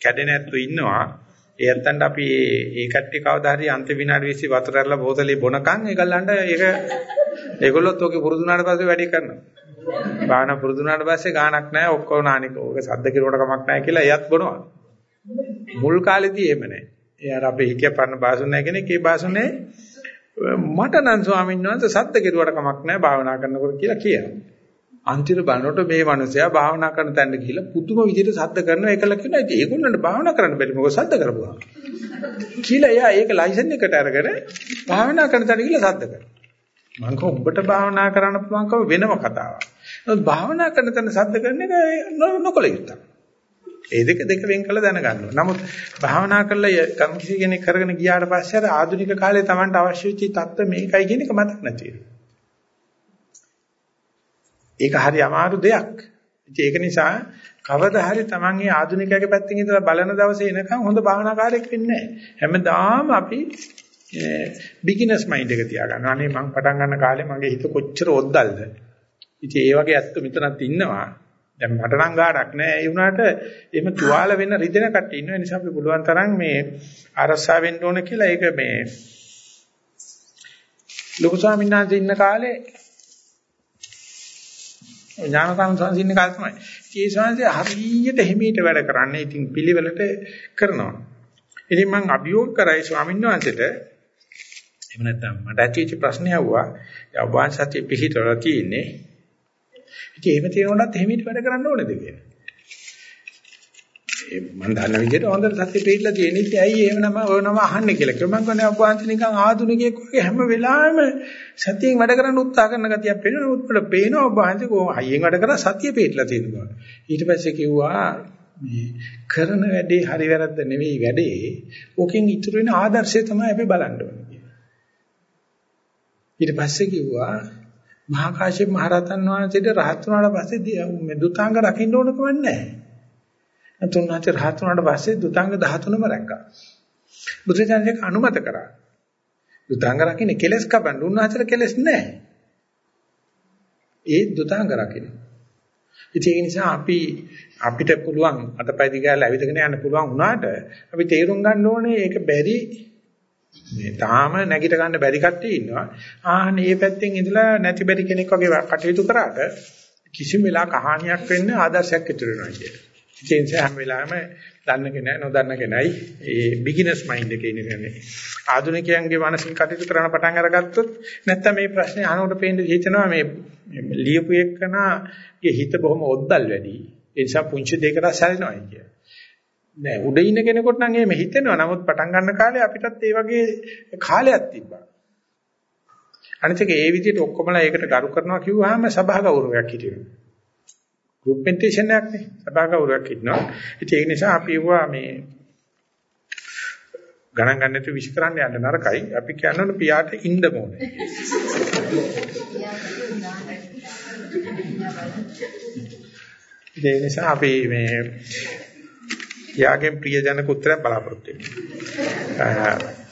A: කැඩෙන ඇත්තෝ ඉන්නවා. ඒ ඇත්තන්ට අපි ඒ කට්ටිය කවදා හරි අන්තිම විනාඩි 20 වතුර ඇරලා බෝතලේ බොනකන් ඒගොල්ලන්ට ඒක ඒගොල්ලොත් ඔගේ පුරුදු වුණාට පස්සේ වැඩි කරනවා. භාවනා පුරුදු වුණාට පස්සේ ගාණක් නැහැ ඔක්කොම නානික. ඕක සද්ද කිරුවට කමක් නැහැ කියලා එයත් බොනවා. මුල් කාලෙදී එහෙම නැහැ. ඒ අර අපේ හිටිය පරණ බාසුනේ කෙනෙක් ඒ බාසුනේ මට නම් ස්වාමීන් වහන්සේ සද්ද කෙරුවට කමක් නැහැ භාවනා කරනකොට කියලා කියනවා. අන්තිම බලනකොට මේ මිනිසයා භාවනා කරන තැනට ගිහිල්ලා පුදුම විදිහට සද්ද කරනවා ඒකල කියනවා ඉතින් ඒගොල්ලන්ට භාවනා කරන්න බැරි මොකද සද්ද කරපුවා. කියලා එයා ඒක ලයිසන් එකට අරගෙන භාවනා කරන තැනට ගිහිල්ලා සද්ද කරනවා. මං කව ඔබට භාවනා කරන්න පුළුවන් කව වෙනම කතාවක්. නමුත් භාවනා කරන තැන සද්ද කරන එක නොකල යුතුයි. ඒ දෙක දෙක වෙන් කළ දැනගන්න ඕන. නමුත් භාවනා කරලා කම් කිසි කෙනෙක් කරගෙන ගියාට පස්සේ අර ආධුනික කාලේ Tamanට අවශ්‍ය වෙච්ච தත්ත්ව මේකයි කියන එක මතක් නැති වෙනවා. ඒක හරි අමාරු දෙයක්. ඒක නිසා කවදා හරි Taman මේ ආධුනිකයාගේ පැත්තෙන් ඉඳලා බලන දවසේ එනකන් හොඳ භාවනාකාරයෙක් වෙන්නේ නැහැ. හැමදාම අපි බිග්ිනර්ස් මයින්ඩ් එක තියාගන්න. අනේ මං පටන් ගන්න කාලේ මගේ හිත කොච්චර ඔද්දල්ද. ඉතින් ඒ වගේ ඇත්ත මෙතනත් ඉන්නවා. දැන් මට නම් ගාඩක් නෑ. ඒ වුණාට එහෙම තුවාල වෙන්න රිදෙන කට්ටිය ඉන්නවා. ඒ නිසා අපි පුළුවන් තරම් මේ ආරස්සා වෙන්න ඕන කියලා ඒක මේ ලොකු ස්වාමීන් වහන්සේ ඉන්න කාලේ ඥානසම් සංසින්න කාලේ තමයි. ඒ ස්වාමීන් හරියට හිමීට වැඩ කරන්නේ. ඉතින් පිළිවෙලට කරනවා. ඉතින් මම අභියෝග කරයි ස්වාමීන් වහන්සේට එහෙම නැත්නම් මට ඇතිවෙච්ච ප්‍රශ්නය ආවා. යවවාන් සතිය පිළිහිටවලා තියෙන්නේ. ඉතින් එහෙම තියෙනකොටත් හිමීට වැඩ කරන්න ඕනේද කියලා. ඒ මම දන්න විදිහට හොඳට සත්‍ය පිළිලා තියෙන ඉතින් ඇයි එහෙම නම ඔය නම අහන්නේ කියලා කිව්වා. මම කියන්නේ අපවාන්ත නිකන් ආධුනිකයෙක් වගේ හැම වෙලාවෙම සතියෙන් වැඩ කරන්න උත්සාහ කරන ගතියක් පේනවා. උත්පල පේනවා ඔබවහන්ත කොහොම හයියෙන් වැඩ කරා සතිය පිළිලා තියෙනවා. ඊට පස්සේ කිව්වා මේ කරන වැඩේ හරි වැරද්ද නෙවෙයි වැඩේ. ඕකෙන් ඉතුරු වෙන ආදර්ශය තමයි අපි බලන්න ඕනේ කියලා. ඊට පස්සේ කිව්වා මහා කාශ්‍යප මහ රහතන් වහන්සේට රහත් වුණාට පස්සේ මේ දුතාංග රකින්න ඕන කමක් නැහැ. තුන්වහන්සේ රහත් වුණාට පස්සේ දුතාංග 13ම රැක්කා. බුදුසසුනේ අනුමත කරා. දුතාංග රකින්න කෙලස් කපන්න උන්වහන්සේට කෙලස් නැහැ. ඒ දුතාංග රකින්න. ඉතින් ඒ නිසා අපි අපිට පුළුවන් අතපය දිගාලා ඇවිදගෙන යන්න පුළුවන් වුණාට අපි තේරුම් ගන්න ඕනේ ඒක බැරි මේ තාම නැගිට ගන්න බැරි කට්ටිය ඉන්නවා. ආහනේ මේ පැත්තෙන් ඉඳලා නැති බැරි කෙනෙක් වගේ කටයුතු කරාට කිසිම වෙලා කහානියක් වෙන්න ආදර්ශයක් ඉතුරු වෙනවා කියන්නේ. ඒ නිසා හැම වෙලාවෙම දන්න කෙනා නොදන්න කෙනයි ඒ බිග්ිනර්ස් මයින්ඩ් එකේ ඉන්නේ. ආධුනිකයන්ගේ මානසික කටයුතු කරන පටන් අරගත්තොත් නැත්තම් මේ ප්‍රශ්නේ අහනකොට පේන්න හිතෙනවා මේ ලියපු එක්කනාගේ හිත බොහොම ඔද්දල් වැඩි. ඒ නිසා පුංචි දෙයකට සැලෙනවා කිය. නෑ උඩ ඉන්න කෙනෙකුට නම් එහෙම හිතෙනවා. නමුත් පටන් ගන්න කාලේ අපිටත් ඒ වගේ කාලයක් තිබ්බා. අනිත් එක ඒ විදිහට ඔක්කොමලා ඒකට ගරු කරනවා කිව්වහම සභා ගෞරවයක් හිටිනවා. ගෲප් මෙඩිටේෂන් එකක් නේ. සභා කවුරක් ඉන්නවා. ඉතින් ඒ නිසා අපි වුණා මේ ගණන් ගන්න නැතුව විශ් කරන්න යන්න නරකයි. අපි කියනවනේ පියාට ඉන්න ඕනේ. ඒ නිසා අපි මේ යාගෙන් ප්‍රියජනක උත්තරයක් බලාපොරොත්තු වෙනවා.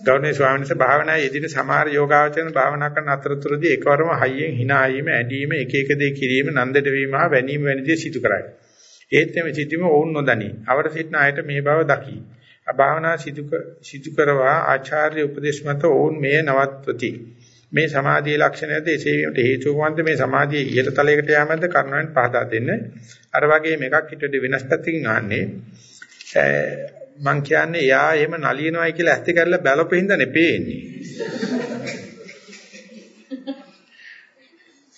A: ගෞරවනීය ස්වාමීන් වහන්සේ භාවනායේ යෙදෙන සමහර යෝගාවචරණ භාවනා කරන අතරතුරදී එකවරම හයියෙන් hina වීම, ඇඬීම, එක එක දේ කිරීම, නන්දට වීම හා වැනීම වැනි දේ සිදු කරයි. ඒත් මේ සිදුවීම ඔවුන් නොදනි. අවර සිටින අයට මේ බව දකි. භාවනා සිදු සිදු කරවා ආචාර්ය උපදේශ මත ඔවුන් මේ නවත්වති. මේ සමාධියේ ලක්ෂණයද එසේ වීමට හේතු වන්ද මේ සමාධියේ ඉහළ තලයකට යාමද කරුණෙන් පහදා දෙන්න. අර වගේ මේකක් හිතෙදි වෙනස් පැත්තකින් ආන්නේ. මං කියන්නේ එයා එහෙම නලියනවායි කියලා ඇත්ත කරලා බැලපෙහින්ද නෙපේන්නේ.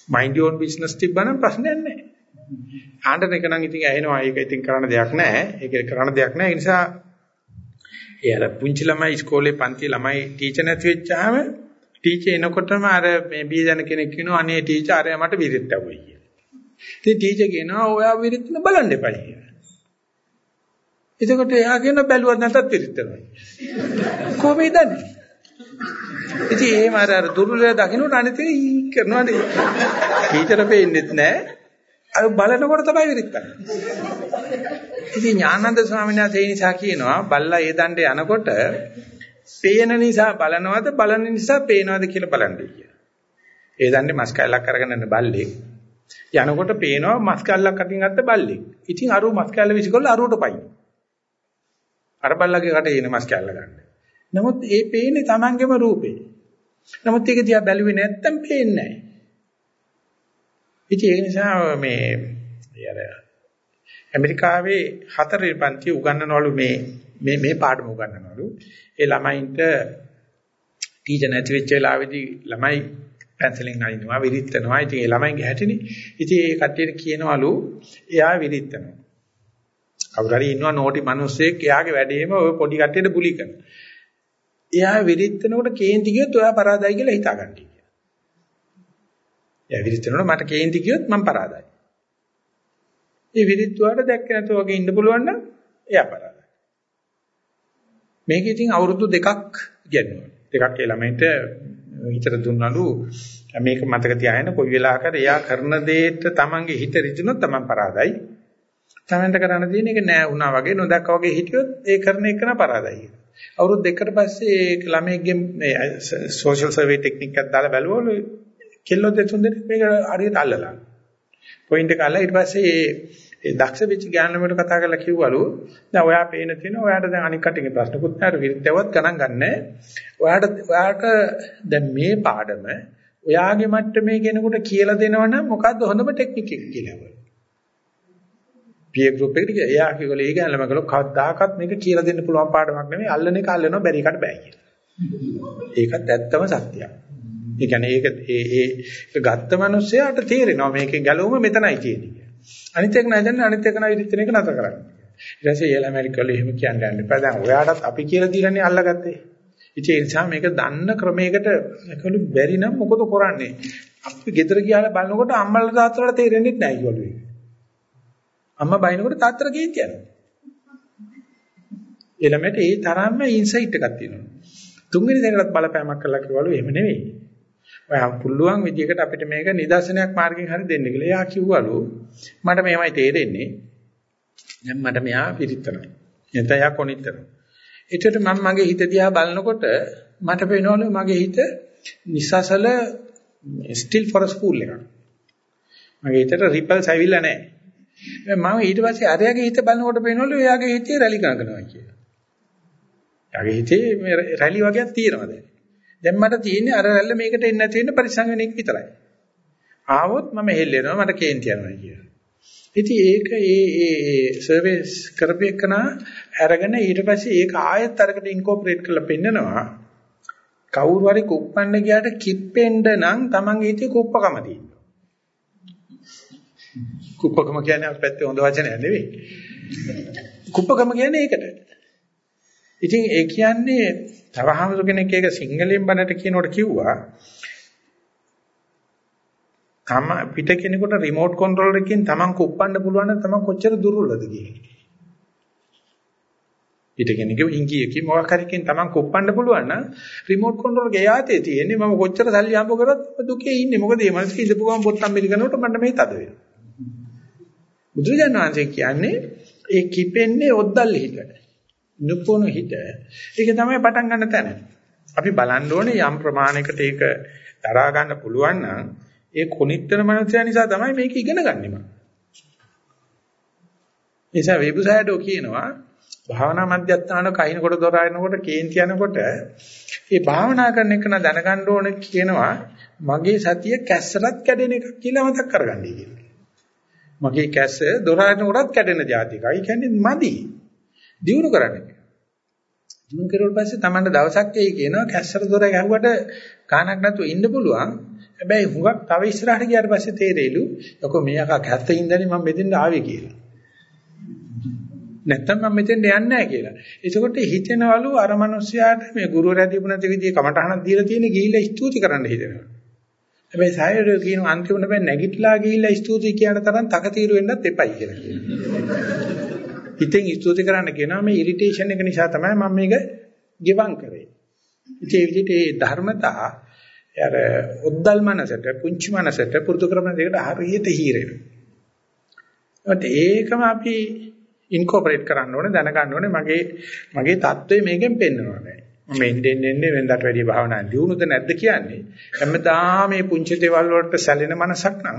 A: mind your own business තිබ්බනම් ප්‍රශ්නයක් නැහැ. ආණ්ඩන එක නම් ඉතින් ඇහෙනවා ඒක ඉතින් කරන්න දෙයක් නැහැ. ඒක කරන්න දෙයක් නැහැ. ඒ නිසා එයාලා පුංචි ළමයි ඉස්කෝලේ පන්ති ළමයි ටීචර් නැති වෙච්චාම ටීචර් එනකොටම අර මේ බීජන කෙනෙක් කියනවා අනේ ටීචර් අරයා මට විරිත් ඇහුවයි කියලා. ඉතින් ටීචර් කියනවා ඔයා විරිත් බලන්න එපා කියලා. එතකොට එයා කියන බැලුවත් නැතත් පිරිතනවා. කොහොමද දන්නේ? ඉතින් එහෙම අර අර දුර්වලයා දකින්නට අනිත් එක ඊ කරනවා නේ. ටීචර් පෙන්නේත් නැහැ. අර බලනකොට තමයි විරිත්තන්නේ. ඉතින් ඥානන්ද ස්වාමීන් වහන්සේ ඒ නිසා කියනවා බල්ලා ඒ දණ්ඩේ යනකොට පේන නිසා බලනවද බලන නිසා පේනවද කියලා බලන්නේ කියලා. ඒ දණ්ඩේ මස් කැල්ලක් අරගෙන යන බල්ලෙක් යනකොට පේනවා මස් කැල්ලක් අතින් ගත්ත බල්ලෙක්. ඉතින් අරු මස් කැල්ල විසිකොල්ල අරුවට පයින්. අර බල්ලගේ කටේ එන මස් කැල්ල ගන්න. නමුත් ඒ පේන්නේ Tamangeම රූපේ. නමුත් ඒක දිහා බැලුවේ නැත්තම් පේන්නේ නැහැ. ඉතින් ඒ නිසා මේ අර ඇමරිකාවේ හතරේ පන්ති උගන්වනවලු මේ මේ මේ පාඩම උගන්වනවලු. ඒ ළමයින්ට ටීචර් නැති වෙච්ච වෙලාවේදී ළමයි පැන්සලෙන් අයින්නවා විරිත්තනවා. ඉතින් ඒ ළමයින්ගේ හැටිනේ. ඉතින් ඒ කට්ටියට කියනවලු එයා විරිත්තනවා. කවුරු හරි ඉන්නවා නෝටි මිනිස්සෙක් එයාගේ වැඩේම ඔය පොඩි කට්ටියට බුලි කරනවා. එයා විරිත්තනකොට කේන්ති ගියොත් ඔයා පරාදයි කියලා හිතාගන්න කියලා. එයා විරිත්තනකොට මට කේන්ති ගියොත් මම පරාදයි. ඒ විරිත්තුවාට දැක්ක නැතුව වගේ ඉන්න පුළුවන් නම් එයා පරාදයි. මේක ඉතින් අවුරුදු දෙකක් ඉගෙනුවා. දෙකක් ඒ ළමයින්ට හිතට දුන්නලු මේක මතක තියාගෙන කොයි වෙලාවකද එයා කරන දෙයට තමන්ගේ හිත රිදුනොත් තමන් පරාදයි. තමන්ට කරන්න තියෙන එක නෑ වුණා වගේ නොදක්කා වගේ හිටියොත් ඒ කරන එක න පරාදයි. අවුරුදු දෙකකට පස්සේ ඒ ළමයිගේ මේ සෝෂල් සර්වේ ටෙක්නික් එකක් දාලා බලුවලු කෙල්ලෝ දෙතුන් දෙනෙක් මේක හරියට අල්ලලා. පොයින්ට් එක අල්ලලා ඊට පස්සේ ඒ දක්ෂ වෙච්ච ඥානවලට කතා කරලා කිව්වලු දැන් ඔයා පේන තියෙන ඔයාට දැන් අනික් කටින්ගේ ප්‍රශ්නකුත් නැහැ විරුද්ධවත් ගණන් ගන්නෑ ඔයාට ඔයාට දැන් මේ පාඩම ඔයාගේ මට්ටමේ කෙනෙකුට කියලා දෙනවනම් මොකද්ද හොඳම ටෙක්නික් එක කියලා. පිය ගෲප් එකට ගියා. එයා කිව්වලු ඒ ගෑනලම කළොත් කවදාකවත් මේක කියලා දෙන්න පුළුවන් පාඩමක් නෙමෙයි. අල්ලන එක අල්ලනවා බැරි එකට බෑ කියලා. ඒකත් ඇත්තම සත්‍යයක්. ඒ කියන්නේ ඒක ඒ ඒ ගත්ත මිනිස්සයාට තේරෙනවා මේකේ ගැලවුම මෙතනයි කියන්නේ. අනිත් එක නැදන්නේ අනිත් එක නයි ඉතින් එක නතර කරන්න. ඊට පස්සේ ඊළ ඇමරිකාවල එහෙම කියන්න යන්න එපා. දැන් ඔයාටත් අපි කියලා දීලානේ අල්ලගත්තේ. ඉතින් ඒ නිසා මේක දන්න ක්‍රමයකට ඒකලු බැරි නම් මොකද කරන්නේ? අපි ගෙදර ගියාලා බලනකොට අම්මලා තාත්තලා තේරෙන්නේ නැහැ කිව්වලු ඒක. අම්මා බයිනකොට තාත්තලා කීත් යනවා. ළමයට ඒ තරම්ම ඉන්සයිට් එකක් තියෙනවා. තුන්වෙනි දැනටත් බලපෑමක් කළා කිව්වලු එහෙම නෙවෙයි. ඔයා පුළුවන් විදිහකට අපිට මේක නිදර්ශනයක් මාර්ගයෙන් හරි දෙන්න කියලා. එයා කිව්වලු මට මේවයි තේරෙන්නේ. දැන් මට මෙයා පිරිතනවා. එතන යා කොනිටනවා. ඒකට මම මගේ හිත දිහා බලනකොට මට පේනවලු මගේ හිත නිසසල ස්ටිල් ෆොර ස්කූල් එකක්. මගේ හිතට රිපල්ස් ඇවිල්ලා නැහැ. මම ඊට පස්සේ අරයාගේ හිත බලනකොට පේනවලු එයාගේ හිතේ රැලි ගන්නනවා කියලා. එයාගේ හිතේ රැලි වගේක් තියෙනවා දැන්. දැන් මට තියෙන්නේ අර රැල්ල මේකට එන්න තියෙන පරිසං වෙන එක විතරයි. ආවොත් මම හෙල්ලෙනවා මට කේන්ති යනවා කියලා. ඉතින් ඒක ඒ ඒ සර්විස් කරපේකන අරගෙන ඊට පස්සේ ඒක ආයෙත් අරකට ඉන්කෝපරේට් කරලා පෙන්නනවා. කවුරු හරි කුප්පන්න ගියාට කිප්පෙන්න නම් Tamange හිතේ කුප්පකම තියෙනවා. කුප්පකම කියන්නේ අපේ පැත්තේ හොඳ වචනයක් නෙවෙයි. කුප්පකම කියන්නේ ඒකට. ඉතින් ඒ කියන්නේ තව හමුදු කෙනෙක් ඒක සිංහලෙන් බණට කියනකොට කිව්වා තම පිට කෙනෙකුට රිමෝට් කන්ට්‍රෝලර් එකකින් Taman කුප්පන්න පුළුවන් නම් Taman කොච්චර දුර්වලද කියන්නේ. පිට කෙනෙකුගේ ඉංගියකින් මොකක් හරි එකකින් Taman කුප්පන්න පුළුවන් නම් රිමෝට් කන්ට්‍රෝලර් එක යාතේ තියෙන්නේ මම කොච්චර සල්ලි හම්බ කරත් දුකේ ඉන්නේ. මොකද මේ මිනිස්සු ඉඳපු ගමන් බොත්තම් මිරිකනකොට මට මේ තද වෙනවා. බුදුරජාණන් වහන්සේ කියන්නේ ඒ කිපෙන්නේ ඔද්දල් හිතට. නුපුණු හිත. ඒක තමයි පටන් ගන්න තැන. අපි බලන්න ඕනේ යම් ප්‍රමාණයකට ඒක දරා ගන්න පුළුවන් නම් ඒ කොනිටන මනසයා නිසා තමයි මේක ඉගෙන ගන්නෙ මම. නිසා වේබුසයඩෝ කියනවා භාවනා මධ්‍යස්ථාන කහිනකොට දොර අරිනකොට කේන්ති යනකොට මේ භාවනා කරන එක දැනගන්න ඕනේ කියනවා මගේ සතිය කැස්සරත් කැඩෙන එකක් කියලා මතක් කරගන්නයි කියන්නේ. මගේ කැස්ස දොර අරිනකොටත් කැඩෙන જાතිකයි. ඒ කියන්නේ මදි. දිනු කරන්න කියලා. දිනු කරුවට පස්සේ Tamanට දවසක් එයි කියනවා කැස්සර දොර ගැහුවට කාණක් නැතුව ඉන්න පුළුවන්. හැබැයි හුඟක් තව ඉස්සරහට ගියාට පස්සේ තේරෙලු යකෝ මේ අකා කැස්සේ ඉඳන්නේ මම මෙතෙන්ට ආවේ කියලා. නැත්තම් මම මෙතෙන්ට යන්නේ නැහැ කියලා. එතකොට හිතෙනවලු අර මිනිස්යාට මේ ගුරුවරයා දීපු නැති විදිහේ කමටහනක් දීලා තියෙන ගිහිල්ලා ස්තුති කරන්න හිතෙනවා. හැබැයි සායරෝ කියන අන්තිමට බෑ නැගිටලා ගිහිල්ලා ස්තුති කියන තරම් තකතිරු වෙන්නත් එපයි කියලා කියනවා. ඉතින් ස්තුති කරන්න කියනවා මේ ඉරිටේෂන් එක නිසා තමයි මම මේක ගිවං කරේ. ඉතින් ඒ විදිහට මේ ධර්මතා අර උද්දල් මනසට පුංචි මනසට පුරුදු කරන දෙකට හරියට හීරෙනවා. ඒකම අපි ඉන්කෝපරේට් කරන්න ඕනේ දැනගන්න ඕනේ මගේ මගේ தત્ත්වය මේකෙන් පෙන්වනවා. නෑ. මම එන්නේ එන්නේ වෙනදාට වැඩිය භාවනා දියුණුද නැද්ද කියන්නේ. හැමදාම මේ පුංචි දේවල් වලට සැලෙන මනසක් නම්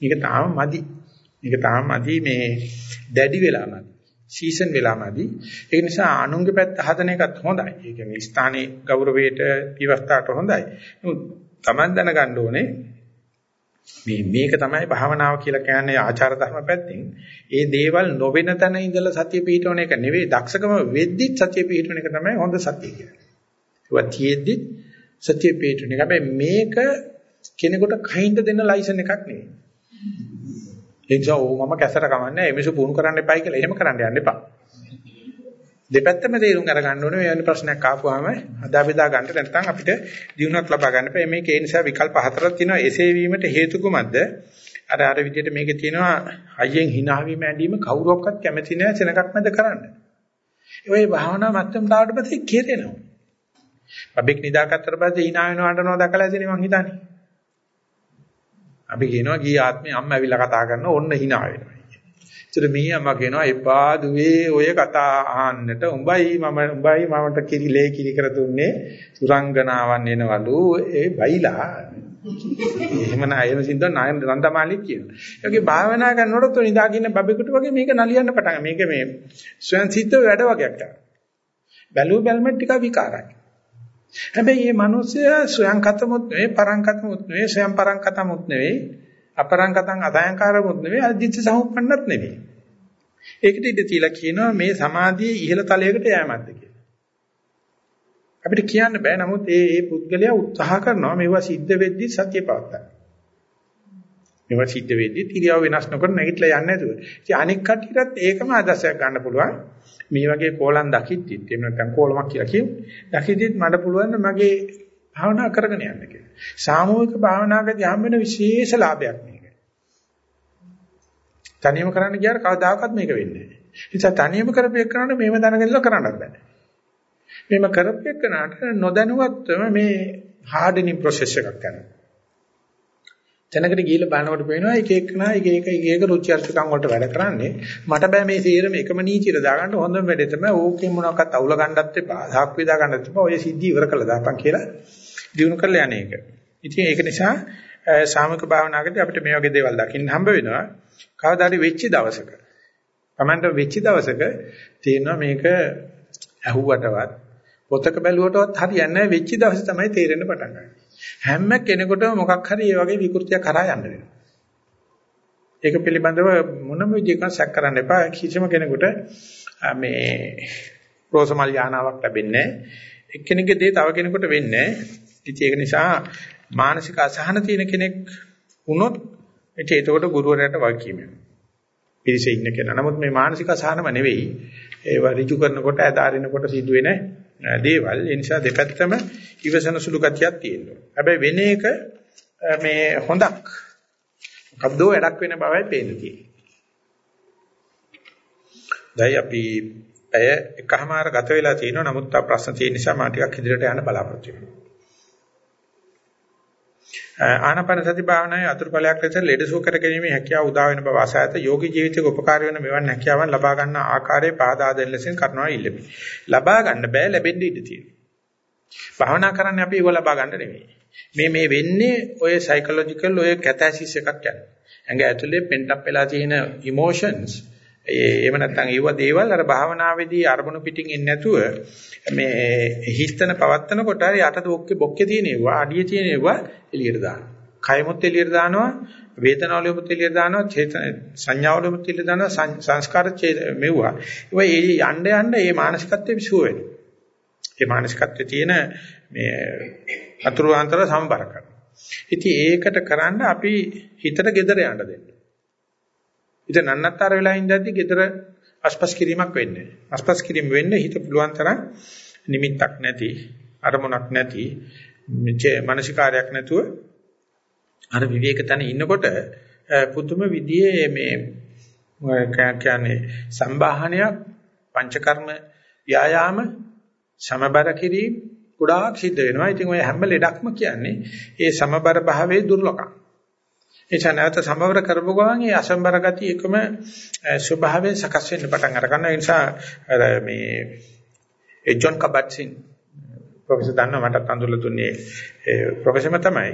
A: මේක තාම මදි. මේක තාම මදි මේ දැඩි වෙලාමදි. සීසන් වෙලාමදි. ඒ නිසා අනුන්ගේ පැත්ත හදන එකත් හොඳයි. ඒ කියන්නේ ස්ථානයේ ගෞරවයට විවස්ථාවට හොඳයි. නමුත් Taman දැනගන්න ඕනේ මේ මේක තමයි භාවනාව කියලා කියන්නේ ආචාර ධර්ම පැත්තෙන්. ඒ දේවල් නොවෙන තැන ඉඳලා සතිය පිහිටවන එක නෙවෙයි දක්ෂකම වෙද්දිත් සතිය පිහිටවන එක තමයි හොඳ සතිය කියන්නේ. ඒවා තියෙද්දි සතිය පිහිටවන එක. හැබැයි මේක කෙනෙකුට කහින්ද දෙන්න ලයිසන් එකක් නෙවෙයි. ඒ නිසා ඕ මම කැසට කමන්නේ එමිසු පුහුණු කරන්න එපයි කියලා එහෙම කරන්න යන්න එපා. දෙපැත්තම තේරුම් අරගන්න ඕනේ මේ වෙන ප්‍රශ්නයක් ආපුවාම අදා බෙදා ගන්න නැත්නම් අපිට දිනුවක් ලබා ගන්න. බෑ මේක ඒ නිසා විකල්ප හතරක් තියෙනවා. එසේ වීමට හේතු කුමක්ද? අර අර විදිහට මේකේ තියෙනවා අයියෙන් hina වීම ඇඳීම කවුරක්වත් කැමති නෑ සෙනගක් මැද කරන්න. ඒ භාවනා මත්තම් දාවට පස්සේ කෙරෙනවා. බබෙක් නිදාගත්තට පස්සේ hina වෙනවා අඬනවා දැකලා ඇතිනේ මං හිතන්නේ. අපි කියනවා ගිය ආත්මේ අම්මා ඇවිල්ලා කතා කරනවා ඔන්න hina වෙනවා. ඒතර මේ අම්මා කියනවා එපා දුවේ ඔය කතා අහන්නට උඹයි මම උඹයි මමට කිරිලේ කිරි කර දුන්නේ සුරංගනාවන් එනවලු ඒ බයිලා එහෙම නෑ එහෙම සින්ද නායන නන්දමාලික් කියනවා. ඒකේ භාවනා කරනකොට તો නිදාගෙන බබෙකුට වගේ මේක නලියන්න පටන් මේක මේ ස්වයන් සිද්ධ වැඩ වගේක් තමයි. බැලුව බැලමට ටිකක් විකාරයි. හැබැයි මේ මිනිස්සයා ස්වයන් කතමුත් නෙවෙයි පරංකතමුත් නෙවෙයි ස්වයන් පරංකතමුත් නෙවෙයි අපරංකතං අදයන්කාරමුත් නෙවෙයි අදිච්ච සමුප්පන්නත් නෙවෙයි. ඒකට ඉඳ තියලා කියනවා මේ සමාධියේ ඉහළ තලයකට යෑමක්ද කියලා. අපිට කියන්න බෑ නමුත් ඒ ඒ පුද්ගලයා උත්සාහ කරනවා මේවා සිද්ධ වෙද්දි සත්‍ය පවත්තන්න. මේවා සිද්ධ වෙද්දි ඉරියව් වෙනස් නොකර නැගිටලා යන්නේ නැතුව. ඉතින් අනික් කටියටත් ඒකම ආදර්ශයක් ගන්න පුළුවන්. මේ වගේ කෝලම් දකිද්දිත් එහෙම නැත්නම් කෝලමක් කියලා කියමු. දකිද්දිත් මට පුළුවන් මගේ භාවනා කරගෙන යන්න කියලා. සාමූහික භාවනාවකදී හම් වෙන විශේෂ ලාභයක් මේක. තනියම කරන්න ගියාට කවදාකවත් මේක වෙන්නේ නැහැ. ඒ නිසා තනියම කරපේකනට මේව දැනගෙනලා කරන්නත් බෑ. මේව කරපේකනට නොදැනුවත්වම මේ හાર્ඩනින් ප්‍රොසෙස් එකක් කරනවා. තැනකට ගිහිල්ලා බලනකොට පේනවා එක එකනා එක එක එක එක රුචි අරුචිකම් වලට වැඩ කරන්නේ මට බෑ මේ සීරම එකම නීතියට දාගන්න හොඳම වැඩේ තමයි ඕකේ මොනවාක්වත් අවුල ගන්නත් එපා සාක් වේදා ගන්නත් එපා ඔය සිද්ධි ඉවර කළා දාපන් කියලා දිනු කරලා යන්නේ ඒක. ඉතින් ඒක නිසා සාමික භාවනාවකදී අපිට මේ වගේ දේවල් දකින්න හම්බ වෙනවා. කවදාද වෙච්ච දවසක. Tamanට වෙච්ච දවසක තේරෙනවා මේක ඇහුවටවත් පොතක බැලුවටවත් හරියන්නේ නැහැ වෙච්ච දවසේ තමයි තේරෙන්න පටන් ගන්නේ. හැම කෙනෙකුටම මොකක් හරි මේ වගේ විකෘතියක් කරා යන්න වෙනවා. ඒක පිළිබඳව මොනම විදිහකින් සැක කරන්න එපා. කිසිම කෙනෙකුට මේ රෝසමල් යානාවක් ලැබෙන්නේ නැහැ. එක්කෙනෙක්ගේ දේ තව කෙනෙකුට වෙන්නේ නැහැ. ඉතින් ඒක නිසා මානසික අසහන තියෙන කෙනෙක් වුණොත් ඉතින් ඒකට ගුරුවරයාට වගකීම වෙනවා. පිරිසේ ඉන්න කෙනා. නමුත් මේ මානසික අසහනම නෙවෙයි. ඒව ඍජු කරනකොට ඇදාරිනකොට සිදුවෙන දේවල්. ඒ නිසා දෙපැත්තම ඉවසන සුළු ගතියක් තියෙනවා. හැබැයි වෙන එක මේ හොඳක්. මොකද්ද වැඩක් වෙන බවයි පේන්න තියෙන්නේ. දැන් අපි ඇය එකමාර ගත වෙලා තියෙනවා. නමුත් තා ප්‍රශ්න තියෙන නිසා මම ටිකක් ඉදිරියට යන්න බලාපොරොත්තු වෙනවා. ආනාපාන සති භාවනාවේ අතුරුඵලයක් ලෙස ලෙඩසුව කර ගැනීමේ හැකියාව උදා වෙන බව ආසයත යෝගී ජීවිතයක උපකාර වෙන මෙවන් හැකියාවන් ලබා ගන්න ආකාරයේ පාදාදෙන් ලෙසින් කරනවා ඉල්ලමි. ලබා ගන්න බෑ ලැබෙන්න ඉඩ තියෙනවා. භාවනා කරන්නේ අපි ඒව ලබා ගන්න නෙමෙයි. මේ මේ වෙන්නේ ඔය සයිකොලොජිකල් ඔය කැතැසිස් එකක් යන. ඇඟ ඇතුලේ පෙන්ටප් වෙලා තියෙන ඉමෝෂන්ස් එහෙම නැත්නම් ඒව දේවල් අර භාවනාවේදී අරමුණු පිටින් එන්නේ නැතුව මේ හිස්තන පවත්තන කොට හරි යටද ඔක්කේ බොක්කේ තියෙනවා අඩිය තියෙනවා එළියට දානවා. කයමුත් එළියට දානවා වේදනාවලුත් එළියට දානවා චේතන සංඥාවලුත් එළියට දානවා සංස්කාර මෙව්වා. ඒවා යන්න යන්න මේ මානසිකත්වයේ විසුව වෙනවා. මේ මානසිකත්වයේ තියෙන මේ අතුරු අන්තර සමබර කරනවා. ඉතින් ඒකට කරන්න අපි හිතට gedera යන්න දෙන්න. හිත නන්නත්තර වෙලා ඉඳද්දි gedara අස්පස් කිරීමක් වෙන්නේ. අස්පස් කිරීම වෙන්නේ හිත පුළුවන් තරම් නිමිත්තක් නැති, අරමුණක් නැති, මානසිකාරයක් නැතුව අර විවේක තන ඉන්නකොට පුදුම විදිහේ මේ කියන්නේ සම්බාහනයක් පංචකර්ම ව්‍යායාම සමබර කිරීම ගොඩාක් සිද්ධ වෙනවා. ඉතින් ඔය හැම ලෙඩක්ම කියන්නේ ඒ සමබර භාවයේ දුර්ලභකම්. එචා නැවත සම්බවර කරපු ගමන් ඒ අසම්බර ගතිය එකම ස්වභාවයෙන් සකස් වෙන්න පටන් අර ගන්නවා. ඒ නිසා අර මේ ඒ ජොන් කබට්සින් ප්‍රොෆෙසර් දන්නා මටත් අඳුරලා දුන්නේ ප්‍රොෆෙසර්ම තමයි.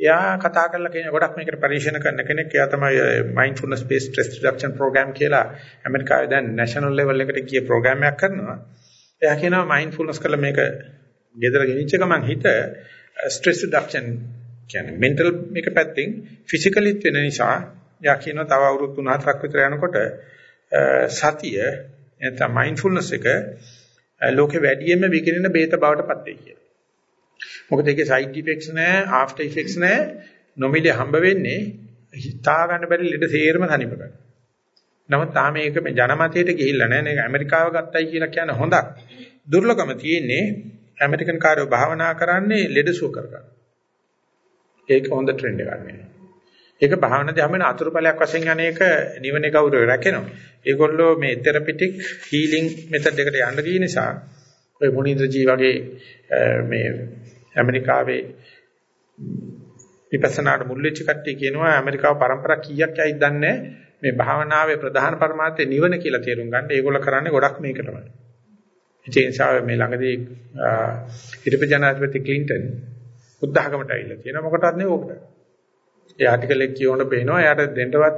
A: එයා කතා කරලා කියන ගොඩක් මේකට පරීක්ෂණ කරන කෙනෙක්. එයා තමයි mindfulness based stress reduction program කියලා ඇමරිකාවේ දැන් national level එකට ගිය program එකක් කරනවා. එයා කියනවා mindfulness කරලා මේක ගෙදර ගෙනිච්ච ගමන් හිත stress reduction කියන්නේ මෙන්ටල් මේක පැත්තෙන් ෆිසිකලිත් වෙන නිසා යා කියන තව අවුරුදු 3-4ක් විතර යනකොට සතිය නැත්නම් මයින්ඩ්ෆුල්නස් එක ලෝකේ වැඩියෙන්ම විකිරෙන බේත බවට පත් වෙයි කියලා. මොකද ඒකේ සයිඩ් ඉෆෙක්ට්ස් නැහැ, ආෆ්ටර් ඉෆෙක්ට්ස් නැහැ. නොමිලේ හම්බ වෙන්නේ හිතා ගන්න බැරි ලෙඩ සේරම තනිප කරනවා. නමුත් තාම මේක මේ ජනමතයට ගිහිල්ලා නැහැ. මේක ඇමරිකාව ගත්තයි කියලා කියන්නේ හොඳක්. දුර්ලභම තියෙන්නේ ඇමරිකන් කාර්යෝ භාවනා කරන්නේ ලෙඩ සුව කරගන්න. ඒක හොඳ ට්‍රෙන්ඩ් එකක් නේ. ඒක භාවනාවේ හැමෙන අතුරුපලයක් වශයෙන් අනේක නිවනේ ගෞරවය රැකෙනවා. ඒගොල්ලෝ මේ තෙරපිටික් හීලින් මෙතඩ් එකට යන්න ගිය නිසා ඔය මොනින්ද්‍රජී වගේ මේ ඇමරිකාවේ විපස්සනාට මුල් වෙච්ච කට්ටිය කියනවා ඇමරිකාව પરම්පරා කීයක් යයිද දන්නේ මේ භාවනාවේ ප්‍රධාන පරමාර්ථය නිවන කියලා තේරුම් ගන්න. ඒගොල්ලෝ කරන්නේ ගොඩක් මේකටමයි. ඒ නිසා මේ ළඟදී හිටපු ජනාධිපති ක්ලින්ටන් බුද්ධඝමට ඇවිල්ලා තියෙනවා මොකටවත් නෙවෙයි ඕකට. ඒ ආටිකල් එක කියවන බේනවා. එයාට දෙන්නවත්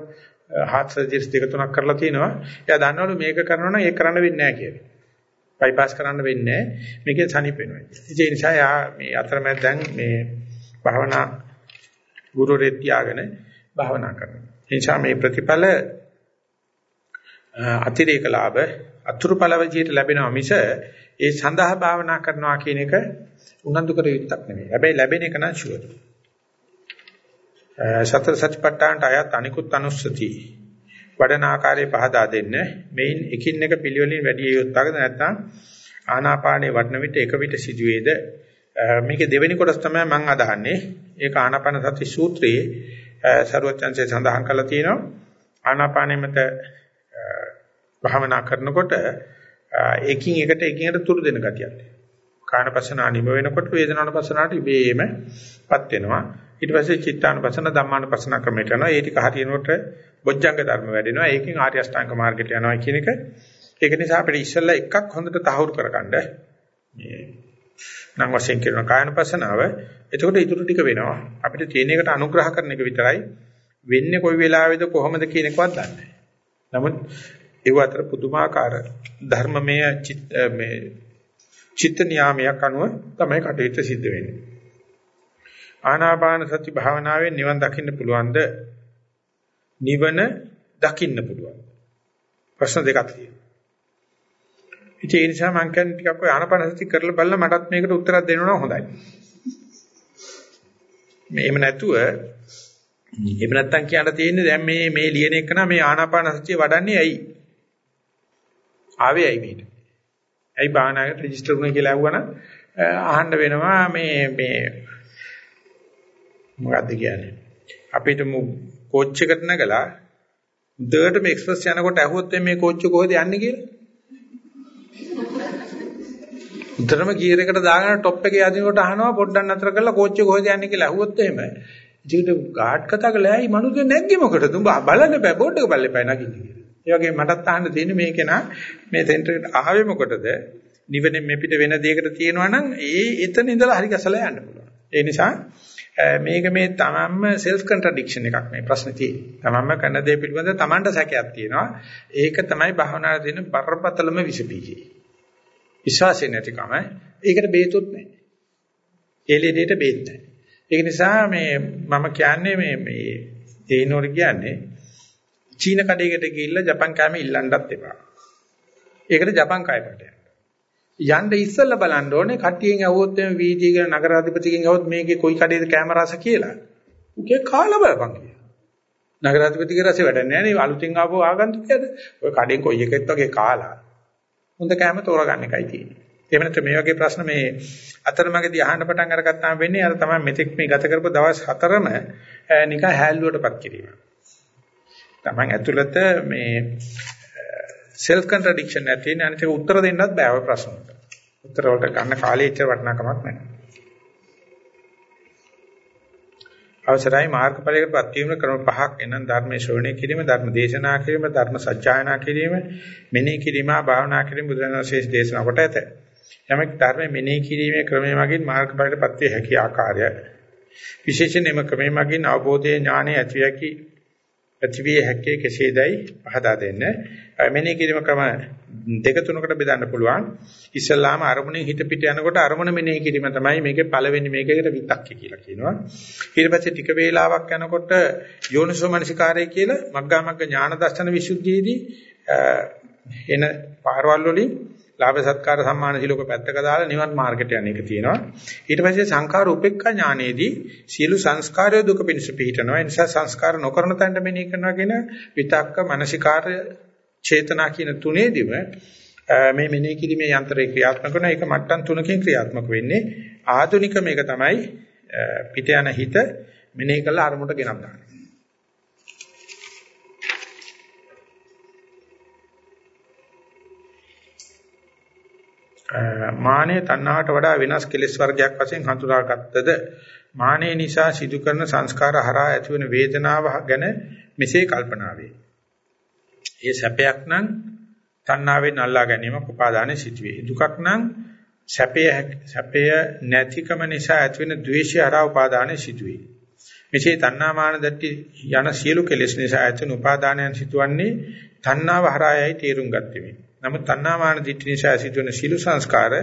A: heart surgeries දෙක තුනක් කරලා තිනවා. එයා දන්නවලු මේක කරනවා නම් ඒක කරන්න වෙන්නේ නැහැ කියලා. bypass කරන්න වෙන්නේ නැහැ. මේකෙන් සනීප වෙනවා. ඒ නිසා යා මේ අතරමැද දැන් මේ භාවනා ගුරු රෙත්‍යාගෙන භාවනා කරනවා. ඒ නිසා මේ ප්‍රතිඵල අතිරේක ලාභ අතුරුඵල විදියට ලැබෙනවා මිස ඒ සඳහා භාවනා කරනවා කියන එක උනන්දු කර යුත්තක් නෙවෙයි. හැබැයි ලැබෙන එක නම් ෂුවර්. සතර සත්‍යපට්ඨානට අයත් අනිකුත් අනුස්සති වඩන ආකාරය පහදා දෙන්න. මේන් එකින් එක පිළිවෙලින් වැඩි යොත්තකද නැත්නම් ආනාපානේ වඩන විට එක විට සිදුවේද? මේකේ දෙවෙනි කොටස තමයි මම අදහන්නේ. ඒක ආනාපාන සති සූත්‍රයේ ਸਰවඥන්සේ සඳහන් කරලා තියෙනවා. ආනාපානෙ මත භාවනා කරනකොට එකින් එකට එකින් එකට තුරු දෙන ගතියක්. කායනපසනා නිම වෙනකොට වේදනානුපසනාවට ඉබේමපත් වෙනවා. ඊට පස්සේ චිත්තානුපසන ධම්මානුපසන ක්‍රමයට යනවා. ඒ ටික හරියනකොට බොජ්ජංග ධර්ම වැඩෙනවා. ඒකෙන් ආර්ය අෂ්ටාංග මාර්ගයට යනවා කියන එක. ඒක නිසා අපිට ඉස්සෙල්ලා එකක් හොඳට තහවුරු කරගන්න. මේ නම් වශයෙන් කරන කායනුපසනාව එතකොට ඊටු ටික වෙනවා. අපිට තියෙන එකට අනුග්‍රහ කරන එක විතරයි. වෙන්නේ කොයි වෙලාවෙද කොහොමද කියන එකවත් දන්නේ නමුත් ඒ අතර පුදුමාකාර ධර්මමය මේ චිත්ත නියාමයක් අනුව තමයි කටයුත්ත සිද්ධ වෙන්නේ ආනාපාන සති භාවනාවෙන් නිවන් දකින්න පුළුවන්ද නිවන දකින්න පුළුවන් ප්‍රශ්න දෙකක් තියෙනවා ඉතින් ඒ නිසා මම කියන්නේ ටිකක් ඔය ආනපනසති කරලා බලලා මටත් මේකට උත්තරයක් දෙන්න ඕන හොඳයි. මේ එහෙම නැතුව එහෙම නැත්තම් කියන්න තියෙන්නේ දැන් මේ මේ ලියන එක නම් මේ ආනාපානසතිය වඩන්නේ ඇයි? ආවේ ඇයි මේකට? ඇයි බාහනාවට රෙජිස්ටර් වුණේ කියලා අහුවනම් අහන්න වෙනවා මේ මේ මොකද්ද කියන්නේ? අපිට කෝච් එකට නැගලා දෙයටම එක්ස්ප්‍රස් යනකොට ඇහුවොත් මේ කෝච් කොහෙද යන්නේ කියලා? උතරම ගියර් එකට දාගෙන টොප් එකේ යදිනකොට අහනවා පොඩ්ඩක් නතර කරලා කෝච්චිය කොහෙද යන්නේ කියලා අහුවොත් එහෙම. ඉතින් ගාඩ් කතා කළා ඇයි මනුස්සය නැග්ගේ මොකටද? උඹ බලන්න බෑ බෝඩ් එක බලලපයි නගින්න කියලා. ඒ වගේ මටත් අහන්න තියෙන්නේ මේ කෙනා මේ සෙන්ටර් එකට ආවේ මොකටද? නිවෙන්නේ මේ පිට වෙන දෙයකට තියෙනවා නම් ඒ එතන ඉඳලා හරි ගැසලා යන්න පුළුවන්. ඒ නිසා මේක මේ තමන්ම self contradiction එකක් මේ ප්‍රශ්නේ තියෙන්නේ. තමන්ම කරන දේ පිළිබඳව තමන්ට සැකයක් තියෙනවා. ඒක තමයි භාවනාවේ තියෙන බරපතලම විස බීජය. විශ්වාසය නැතිකම ඒකට බේතුත් නැහැ. ඒ ලෙඩේට බේත් නැහැ. ඒක නිසා මේ මම කියන්නේ මේ මේ තේනෝර කියන්නේ චීන කඩේකට ගිහිල්ලා ජපන් කෑම ඉල්ලන්නත් එපා. ඒකට ජපන් කයකට යන්න. යන්න ඉස්සෙල්ලා බලන්න ඕනේ කට්ටියෙන් ඇහුවොත් එමේ වීදියේ කියන නගර අධිපතිගෙන් ඇහුවොත් මේකේ කොයි කඩේද කැම රස කියලා. උකේ කාලා බලපන් කියලා. නගර අධිපතිගේ රසෙ වැඩන්නේ නැහැ නේ අලුතින් ආපු ආගන්තුකයද? ඔය කඩෙන් කොයි එකෙත් වගේ කාලා. හොඳ කැම තෝරගන්න එකයි තියෙන්නේ. එහෙම නැත්නම් මේ වගේ ප්‍රශ්න මේ අතරමඟදී අහන්න පටන් අරගත්තාම වෙන්නේ අර තමයි මෙතෙක් මේ ගත කරපු දවස් හතරම නිකන් හැල්ලුවටපත් කිරීම. තමන් ඇතුළත මේ self contradiction නැති නේ අනිත් උත්තර දෙන්නත් බෑ ඔය ප්‍රශ්න වලට. උත්තර වලට ගන්න කාලේ ඉච්ච වටිනාකමක් නැහැ. අවසරයි මාර්ගඵලයකට ප්‍රතිවීම ක්‍රම පහක් එනම් ධර්මයේ ශ්‍රවණය කිරීම ධර්ම දේශනා කිරීම ධර්ම සත්‍යයනා කිරීම මෙනෙහි කිරීම භාවනා කිරීම බුදුරජාණන්සේ දේශනා කොට ඇත. යමෙක් ධර්ම මෙනෙහි කිරීමේ ක්‍රමයේ මගින් මාර්ගඵලයට පත් වේ හැකි ආකාරය විශේෂයෙන්ම ක්‍රමයේ මගින් අවබෝධයේ ඥානය ඇති හැකි ප්‍රතිවිය හැක්කේ කෙසේදයි පහදා දෙන්න. මෙනෙහි කිරීම ක්‍රම දෙක තුනකට බෙදන්න පුළුවන්. ඉස්සල්ලාම අරමුණෙන් හිත පිට යනකොට අරමුණ මෙනෙහි කිරීම තමයි මේකේ පළවෙනි මේකේකට විතක්කේ කියලා කියනවා. ඊට පස්සේ ටික වේලාවක් යනකොට යෝනිසෝ මනසිකාරය කියලා මග්ගා මග්ග ඥාන දර්ශන විසුද්ධියේදී එන පාරවල් වලින් ලාභ සත්කාර සම්මාන සිලෝක පැත්තක දාලා නිවන් මාර්ගයට යන එක තියෙනවා. ඊට පස්සේ සංඛාර උපේක්ඛා ඥානයේදී සියලු සංස්කාරය දුක පිණිස පිහිටනවා. ඒ නිසා සංස්කාර නොකරන තැනට මෙනෙහි කරනවා කියන විතක්ක මානසිකාර චේතනා කියන තුනේදීම මේ මෙනෙහි කිරීමේ යන්ත්‍රය ක්‍රියාත්මක කරන එක මට්ටම් තුනකින් ක්‍රියාත්මක වෙන්නේ. ආධුනික මේක තමයි පිට යන හිත මෙනෙහි කළ අරමුණට ගෙනත් දාන්නේ. මානෙ තණ්හාවට වඩා වෙනස් කෙලෙස් වර්ගයක් වශයෙන් හඳුනාගත්තද මානෙ නිසා සිදු කරන සංස්කාර හරහා ඇතිවන වේදනාව ගැන මෙසේ කල්පනා වේ. ඒ සැපයක් නම් තණ්හාවෙන් අල්ලා ගැනීමක් උපාදානෙ සිටුවේ. දුකක් නම් සැපය සැපය නැතිකම නිසා ඇතිවන ද්වේෂය හරහා උපාදානෙ සිටුවේ. මෙසේ තණ්හාමාන දට්ටි යන සියලු කෙලෙස් නිසා ඇතිවන උපාදානයන් සිටවන්නේ තණ්හාව හරහායයි තේරුම් ගත්තෙමි. නමුත් තණ්හාමාන දිට්ඨි නිසා සිදුවන සීල සංස්කාර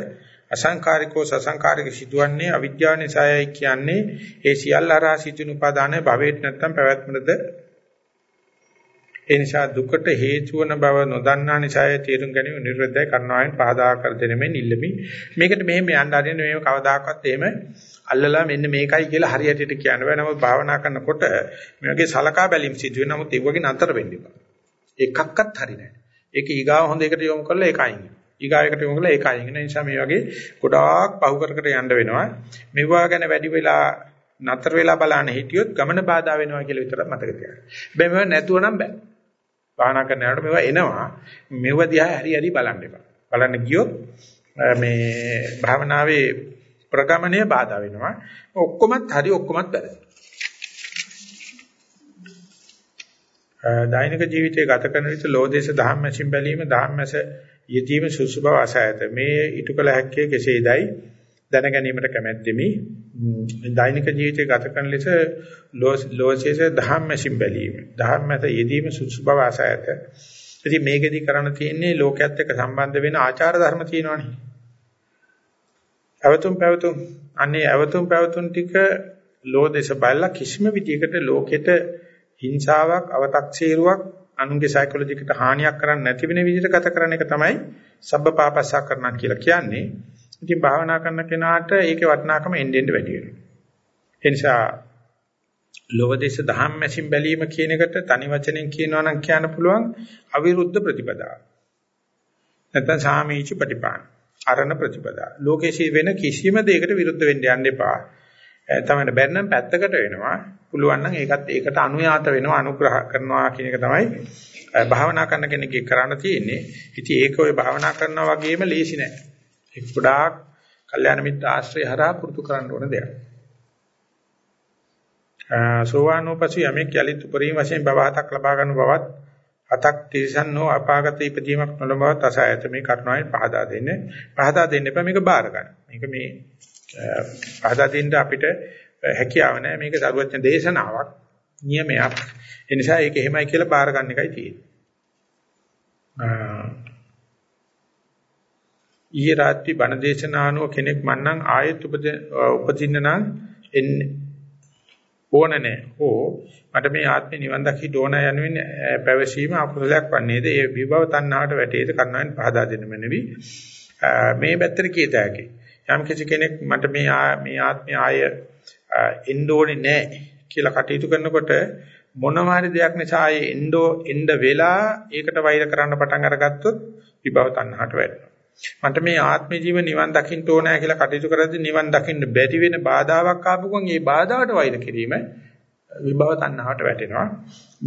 A: අසංකාරිකෝ සසංකාරික සිදුවන්නේ අවිද්‍යාව නිසායයි කියන්නේ. ඒ සියල්ල අරහා සිදුවන උපාදානයේ භවෙත් නැත්තම් පැවැත්මද ඒ නිසා දුකට හේතු වන බව නොදන්නා නිසාය තේරුම් ගැනීම නිර්වද්‍යයි කරනවායින් පහදා කර දෙනෙමින් ඉල්ලමි. මේකට මෙහෙම යන්න හරින මේව කවදාකවත් එහෙම අල්ලලා මෙන්න මේකයි කියලා හරියටට කියන්න බෑ නමුත් භාවනා කරනකොට මේ වගේ සලකා බැලීම් සිදු වෙන නමුත් ඒ වගේ නතර වෙන්න එපා. එකක්වත් හරියන්නේ ඒක ඊගාව හොඳ එකට යොමු කරලා ඒක අයින් ඊගාවකට යොමු කරලා ඒක අයින් වෙන නිසා මේ වගේ ගොඩාක් පහු කර කර යන්න වෙනවා මෙවුවා ගැන වැඩි වෙලා නතර වෙලා බලන්න හිටියොත් ගමන බාධා වෙනවා කියලා විතරක් මතක තියාගන්න. බෑ මේව නැතුව නම් බෑ. භාවනා කරනකොට මේවා එනවා. මේව දිහා හරි හරි බලන්න එපා. බලන්න ගියොත් මේ භාවනාවේ ප්‍රගමණය බාධා වෙනවා. ඔක්කොමත් හරි ඔක්කොමත් වැරදි. දෛනික ජීවිතය ගත කරන විට ලෝදේශ ධම්මසින් බැලීම ධම්මස යෙදීම සුසු බව අසයත මේ ඊට කල හැක්කේ කෙසේදයි දැන ගැනීමට කැමැත්තෙමි. දෛනික ජීවිතය ගත කරන ලෙස ලෝදේශ ධම්මසින් බැලීම. ධම්මස යෙදීම සුසු බව අසයත ඉතින් මේකෙදි කරන්න තියෙන්නේ ලෝකයේත් එක්ක සම්බන්ධ වෙන ආචාර ධර්ම තියෙනවනේ. අවතුම් පැවතුම් අනේ අවතුම් පැවතුම් ටික ලෝදේශ බලලා කිසිම විදියකට ලෝකෙට හිංසාවක් අව탁සීරුවක් අනුන්ගේ සයිකොලොජිකට හානියක් කරන්නේ නැති වෙන විදිහට ගත කරන එක තමයි සබ්බපාපස්සා කරනවා කියලා කියන්නේ. ඉතින් භාවනා කරන කෙනාට ඒකේ වටිනාකම එන්න එන්න වැඩි වෙනවා. ඒ නිසා ලෝවදේශ ධම්මැසින් බැලීම කියන එකට තනි වචනෙන් කියනවා නම් කියන්න පුළුවන් අවිරුද්ධ ප්‍රතිපදාව. නැත්නම් සාමීච ප්‍රතිපාන. අරණ ප්‍රතිපදා. ලෝකේශී වෙන කිසිම දෙයකට විරුද්ධ වෙන්න යන්න එපා. තමයි බැන්නම් පැත්තකට වෙනවා. පුළුවන් නම් ඒකත් ඒකට අනුයාත වෙනවා අනුග්‍රහ කරනවා කියන එක තමයි භාවනා කරන කෙනෙක්ගේ කරන්න තියෙන්නේ. ඉතින් ඒක ඔය භාවනා කරනවා වගේම ලේසි නෑ. ඒක ගොඩාක් කල්යාණ මිත්‍ර ආශ්‍රය හරහා පුරුදු කරන්න ඕන දෙයක්. සෝවානෝපසී යමෙක් යලිත් උපරිම වශයෙන් භව හතක් ලබා ගන්න බවත් හතක් තිරසන්නෝ අපාගත ඉපදීමක් නොලබවත් අසයත මේ කරුණාවෙන් පහදා දෙන්නේ. පහදා දෙන්න එපා මේක බාර ගන්න. මේක මේ පහදා දෙන්න අපිට හැකියාව නැහැ මේක සරුවච්ච දේශනාවක් නියමයක් ඒ නිසා ඒක එහෙමයි කියලා බාර ගන්න එකයි තියෙන්නේ ඊයේ රාත්‍රී බණ දේශනානුව කෙනෙක් මන්නම් ආයෙත් උපදින්න නම් එන්නේ ඕන නැහැ. ඕ මට මේ ආත්මේ නිවන් දකි ඩෝන යනුවෙන් පැවසීම අකුසලයක් වන්නේද? ඒ විභව තණ්හාවට වැටේද කන්නවෙන් පහදා දෙන්න මැනවි. මේ පැත්තට කීත හැකි. යම් කිසි කෙනෙක් මට මේ මේ ආත්මය ආය එන්න ඕනේ නැහැ කියලා කටයුතු කරනකොට මොනම හරි දෙයක් නිසා ආයේ එන්නෝ එන්න වෙලා ඒකට වෛර කරන්න පටන් අරගත්තොත් විභව තණ්හාට වැටෙනවා. මන්ට මේ ආත්ම ජීව නිවන් දකින්න ඕනෑ කියලා කටයුතු කරද්දී නිවන් දකින්න බැරි වෙන බාධාවක් ආපු ගමන් ඒ බාධාවට වෛර කිරීම විභව තණ්හාවට වැටෙනවා.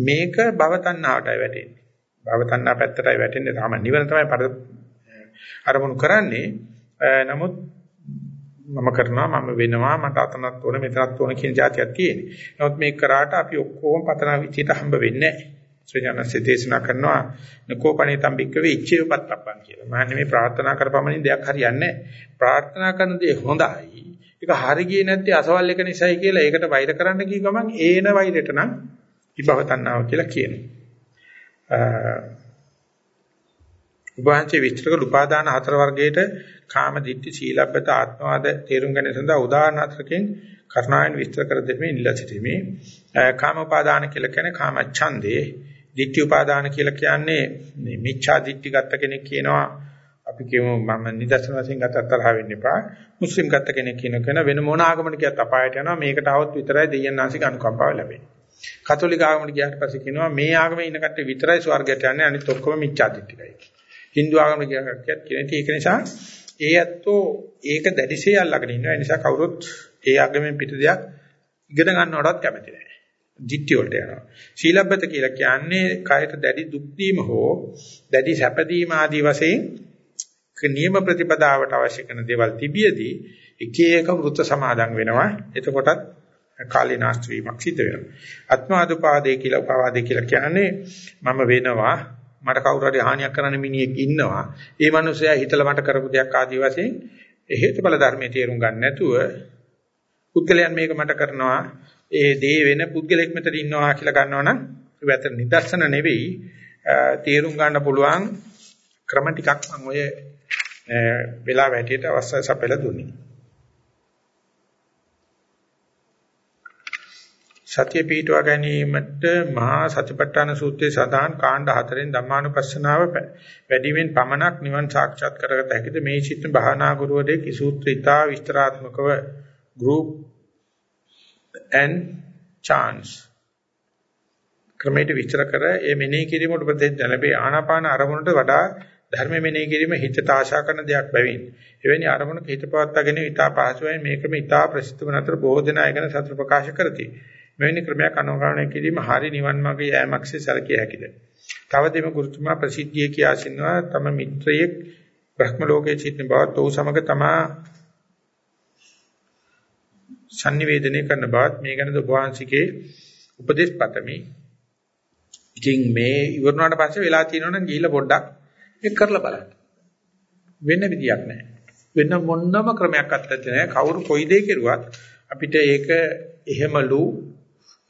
A: මේක භව තණ්හාවටයි වැටෙන්නේ. භව තණ්හා පැත්තටයි වැටෙන්නේ. තාම නිවන තමයි අරමුණු කරන්නේ. නමුත් මම කරනවා මම වෙනවා මට අතනක් ඕන මෙතනක් ඕන කියන જાතියක් තියෙන්නේ. නමුත් මේක කරාට අපි ඔක්කොම පතන විදියට හම්බ වෙන්නේ නැහැ. ශ්‍රේජනසේ දේශනා කරනවා නකෝපණේ තම්බික්ක වෙච්චේ පත්තප්පන් කියලා. මහන්නේ මේ ප්‍රාර්ථනා කරපමණින් දෙයක් හරියන්නේ නැහැ. ප්‍රාර්ථනා කරන දේ හොඳයි. ඒක හරි ගියේ නැත්තේ අසවල් එක නිසායි කියලා ඒකට වෛර කරන්න කී ගමන් ඒන වෛරයට නම් විභව තණ්හාව කියලා කියනවා. උභාන්ති විස්තර කළ උපාදාන හතර වර්ගයේට කාම දිට්ඨි සීලබ්බත ආත්මවාද තේරුම් ගැනීම සඳහා උදාහරණ හතරකින් කරුණාවෙන් විස්තර කර දෙන්නේ ඉල්ලා සිටීමේ. කාම උපාදාන කියලා කියන්නේ කාම ඡන්දේ. දිට්ඨි උපාදාන කියලා කියන්නේ මේ මිච්ඡා දිට්ඨි ගත්ත කෙනෙක් කියනවා. අපි කියමු මම නිදර්ශන වශයෙන් ගත්තත් තරහ වෙන්න එපා. මුස්ලිම් ගත්ත කෙනෙක් කියන කෙන වෙන මොන ආගමකට ගියත් අපායට යනවා. මේකට આવොත් විතරයි දෙයයන්ාසික අනුකම්පාව ලැබෙන්නේ. කතෝලික ආගමකට ගියාට පස්සේ කියනවා මේ ආගමේ ඉන්න කට්ටිය විතරයි ස්වර්ගයට යන්නේ. අනිත් ඔක්කොම මිච්ඡා දිට්ඨිකයි. හින්දු ආගමකට ගියාට කියන ඒක නිසා ඒ ඇත්තෝ ඒක දැඩිසේ අල්ලගෙන ඉන්නවා ඒ නිසා කවුරුත් ඒ ආගමෙන් පිට දෙයක් ඉගෙන ගන්නවටත් කැමති නැහැ දිට්ඨිය වලට යනවා. සීලබ්බත කියලා කියන්නේ කායට දැඩි දුක් දීම හෝ දැඩි සැපදීම ආදී වශයෙන් නියම ප්‍රතිපදාවට අවශ්‍ය කරන දේවල් තිබියදී එක එක වෘත සමාදන් වෙනවා. එතකොටත් කාලීනාස්ති වීමක් සිද්ධ වෙනවා. අත්මාදුපාදේ කියලා උපවාදේ කියලා කියන්නේ මම වෙනවා මට කවුරු හරි හානියක් කරන්න මිනිහෙක් ඉන්නවා. ඒ මනුස්සයා හිතලා මට කරපු දෙයක් ආදී වශයෙන් හේතුඵල ධර්මයේ තේරුම් ගන්න නැතුව පුද්ගලයන් මේක මට කරනවා ඒ දේ වෙන පුද්ගලෙක් මෙතන ඉන්නවා කියලා ගන්නවනම් ඒක නිදර්ශන නෙවෙයි තේරුම් ගන්න පුළුවන් ක්‍රම ටිකක් මම ඔය වෙලාව හැටියට අවස්ථාව සපයලා දුන්නේ. සතිය පිටවා ගැනීමට මහා සතිපට්ඨාන සූත්‍රයේ සඳහන් කාණ්ඩ හතරෙන් ධම්මානුපස්සනාව වැඩිවෙන් පමණක් නිවන් සාක්ෂාත් කරගත හැකිද? මේ චිත්ත භාවනා ගුරුවරයෙක් සූත්‍රිතා විස්තරාත්මකව group and chance ක්‍රමයට විස්තර කර ඒ මෙනෙහි කිරීමට උපදෙස් ලැබේ. ආනාපාන අරමුණට වඩා ධර්ම මෙනෙහි කිරීම හිතට ආශා කරන දෙයක් බැවින්. එවැනි අරමුණක හිත පවත්වාගෙන ඊටා පහසුවෙන් මේ ක්‍රම ඊටා ප්‍රසිද්ධ වන අතර බොහෝ දෙනා ගැන සතුට ප්‍රකාශ කරති. මෙවැනි ක්‍රමයක් අනුගමනය කිරීම හරි නිවන් මාර්ගය යෑමක්සේ සැලකිය හැකිද තව දෙම ගුරුතුමා ප්‍රසිද්ධිය කියා සිනවා තම මිත්‍රයෙක් බ්‍රහ්ම ලෝකයේ සිටින බවත් ඔහු සමග තමා sannivedanaya කරන බවත් මේ ගැනද ඔබ වහන්සේගේ උපදේශ පතමි. ඉතින් මේ ඉවරනාට පස්සේ වෙලා තියෙනවනම් ගිහිල්ලා පොඩ්ඩක් ඒක කරලා බලන්න. වෙන විදියක් නැහැ. වෙන මොන්නම ක්‍රමයක් අත්දැකේ නැහැ. කවුරු කොයි දෙයක් කරුවත් අපිට ඒක එහෙමලු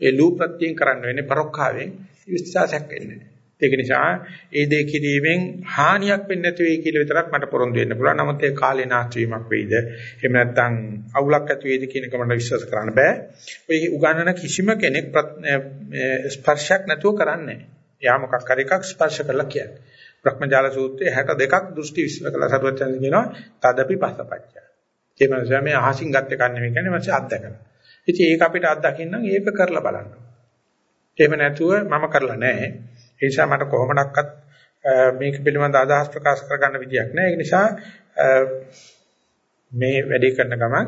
A: ඒ ලූ ප්‍රත්‍යයෙන් කරන්න වෙන්නේ පරොක්කාවෙන් විශ්වාසයක් වෙන්නේ නැහැ. ඒක නිසා ඒ දේ කිරීමෙන් හානියක් වෙන්නේ නැති වෙයි කියලා විතරක් මට පොරොන්දු වෙන්න පුළුවන්. නමුත් ඒ කාලේ නාස්ති වීමක් වෙයිද? එහෙම නැත්නම් අවුලක් ඇති වෙයිද කියන එක මට විශ්වාස කරන්න බෑ. ඔය උගන්නන කිසිම කෙනෙක් ස්පර්ශයක් නැතුව කරන්නේ නැහැ. යා මොකක් හරි එකක් ස්පර්ශ කරලා කියන්නේ. බ්‍රහ්මජාල සූත්‍රයේ 62ක් දෘෂ්ටි විශ්ල කළා සරුවචන් කියනවා තදපි පස්සපච්චය. ඒ මනස මේ අහසින් ගත්ත එකක් නෙමෙයි කියන්නේ මනස අත්දැකලා. ඉතින් ඒක අපිට අත්දකින්න ඒක කරලා බලන්න. එහෙම නැතුව මම කරලා නැහැ. ඒ නිසා මට කොහොමඩක්වත් මේක පිළිබඳ අදහස් ප්‍රකාශ කරගන්න විදියක් නැහැ. ඒ නිසා මේ වැඩේ කරන ගමන්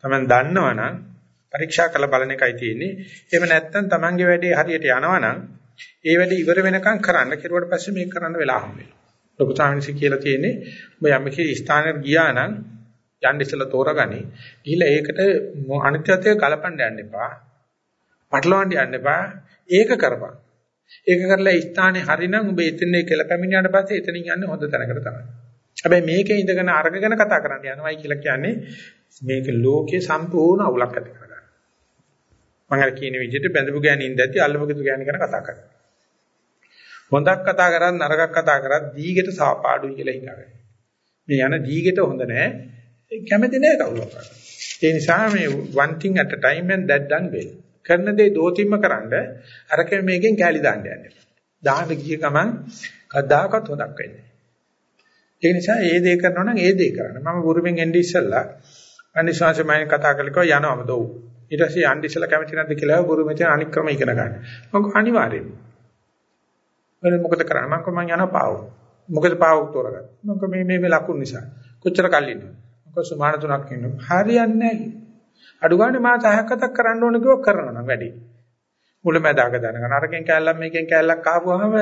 A: තමයි දන්නවනම් පරීක්ෂා කරලා බලන එකයි තියෙන්නේ. එහෙම නැත්නම් Tamange වැඩේ හරියට යනවනම් ඒ වැඩේ ඉවර වෙනකන් කරන්න. කෙරුවට පස්සේ මේක කරන්න වෙලා හම්බ වෙනවා. ලොකු සාමිනිසි කියලා තියෙන්නේ ඔබ යම් කිසි ස්ථානයකට ගියා නම් යන්න ඉස්සලා තෝරගනි. ගිහිල්ලා ඒකට අනිත්‍යත්වය කලපන්න යන්න එපා. පටලවන්න යන්න එපා. ඒක කරපන්. ඒක කරලා ස්ථානේ හරිනම් ඔබ එතන කියලා පැමිණියාට පස්සේ එතනින් යන්නේ හොඳ තැනකට තමයි. හැබැයි මේකේ ඉඳගෙන අරග ගැන කතා කරන්න යනවායි කියලා කියන්නේ මේක ලෝකේ සම්පූර්ණ අවුලක් ඇති කරගන්න. මම අර කියන විදිහට බැඳපු ගෑණි ඉඳද්දි අල්ලපු ගෑණි ගැන කතා කරනවා. හොඳක් කතා කරත් නරකක් කතා කරත් දීගෙට සාපාඩුයි කියලා හිතාගන්න. මේ යන දීගෙට හොඳ නැහැ. කැමති නැහැ කවුරක්වත්. ඒ නිසා මේ one thing at a time and that done well. කරන දේ දෝතිම්ම කරන්ඩ අරක මේකෙන් කැලි දාන්න යන්න. දාන්න ගිය ගමන් කවදාකවත් හොදක් වෙන්නේ ඒ නිසා ඒ දේ කරනවා නම් ඒ දේ කරන්න. මම ගුරුමෙන් එන්නේ ඉස්සෙල්ලා අනිශ්වාසය මම කතා කරලා යනවමද ඔව්. ඊට පස්සේ යන්න ඉස්සෙල්ලා කැමති නැද්ද කියලා ගුරුමෙන් අනික් ක්‍රම ඉගෙන ගන්න. මම අනිවාර්යයෙන්. වෙන මොකද කරන්නේ? මම කොහොමද යනවා පාව. මොකද පාව තෝරගන්න. මම මේ මේ ලකුණු නිසා. කොච්චර කල් ඉන්නවද? මොකද සුමාන තුනක් ඉන්නවා. හරියන්නේ නැහැ. අඩු ගානේ මාස 6ක් 7ක් කරන්න ඕන කිව්ව කරනවා නම් වැඩි. මුලමැදාක දැනගන්න. අරකින් කැල්ලක් මේකෙන් කැල්ලක් ආපුවාම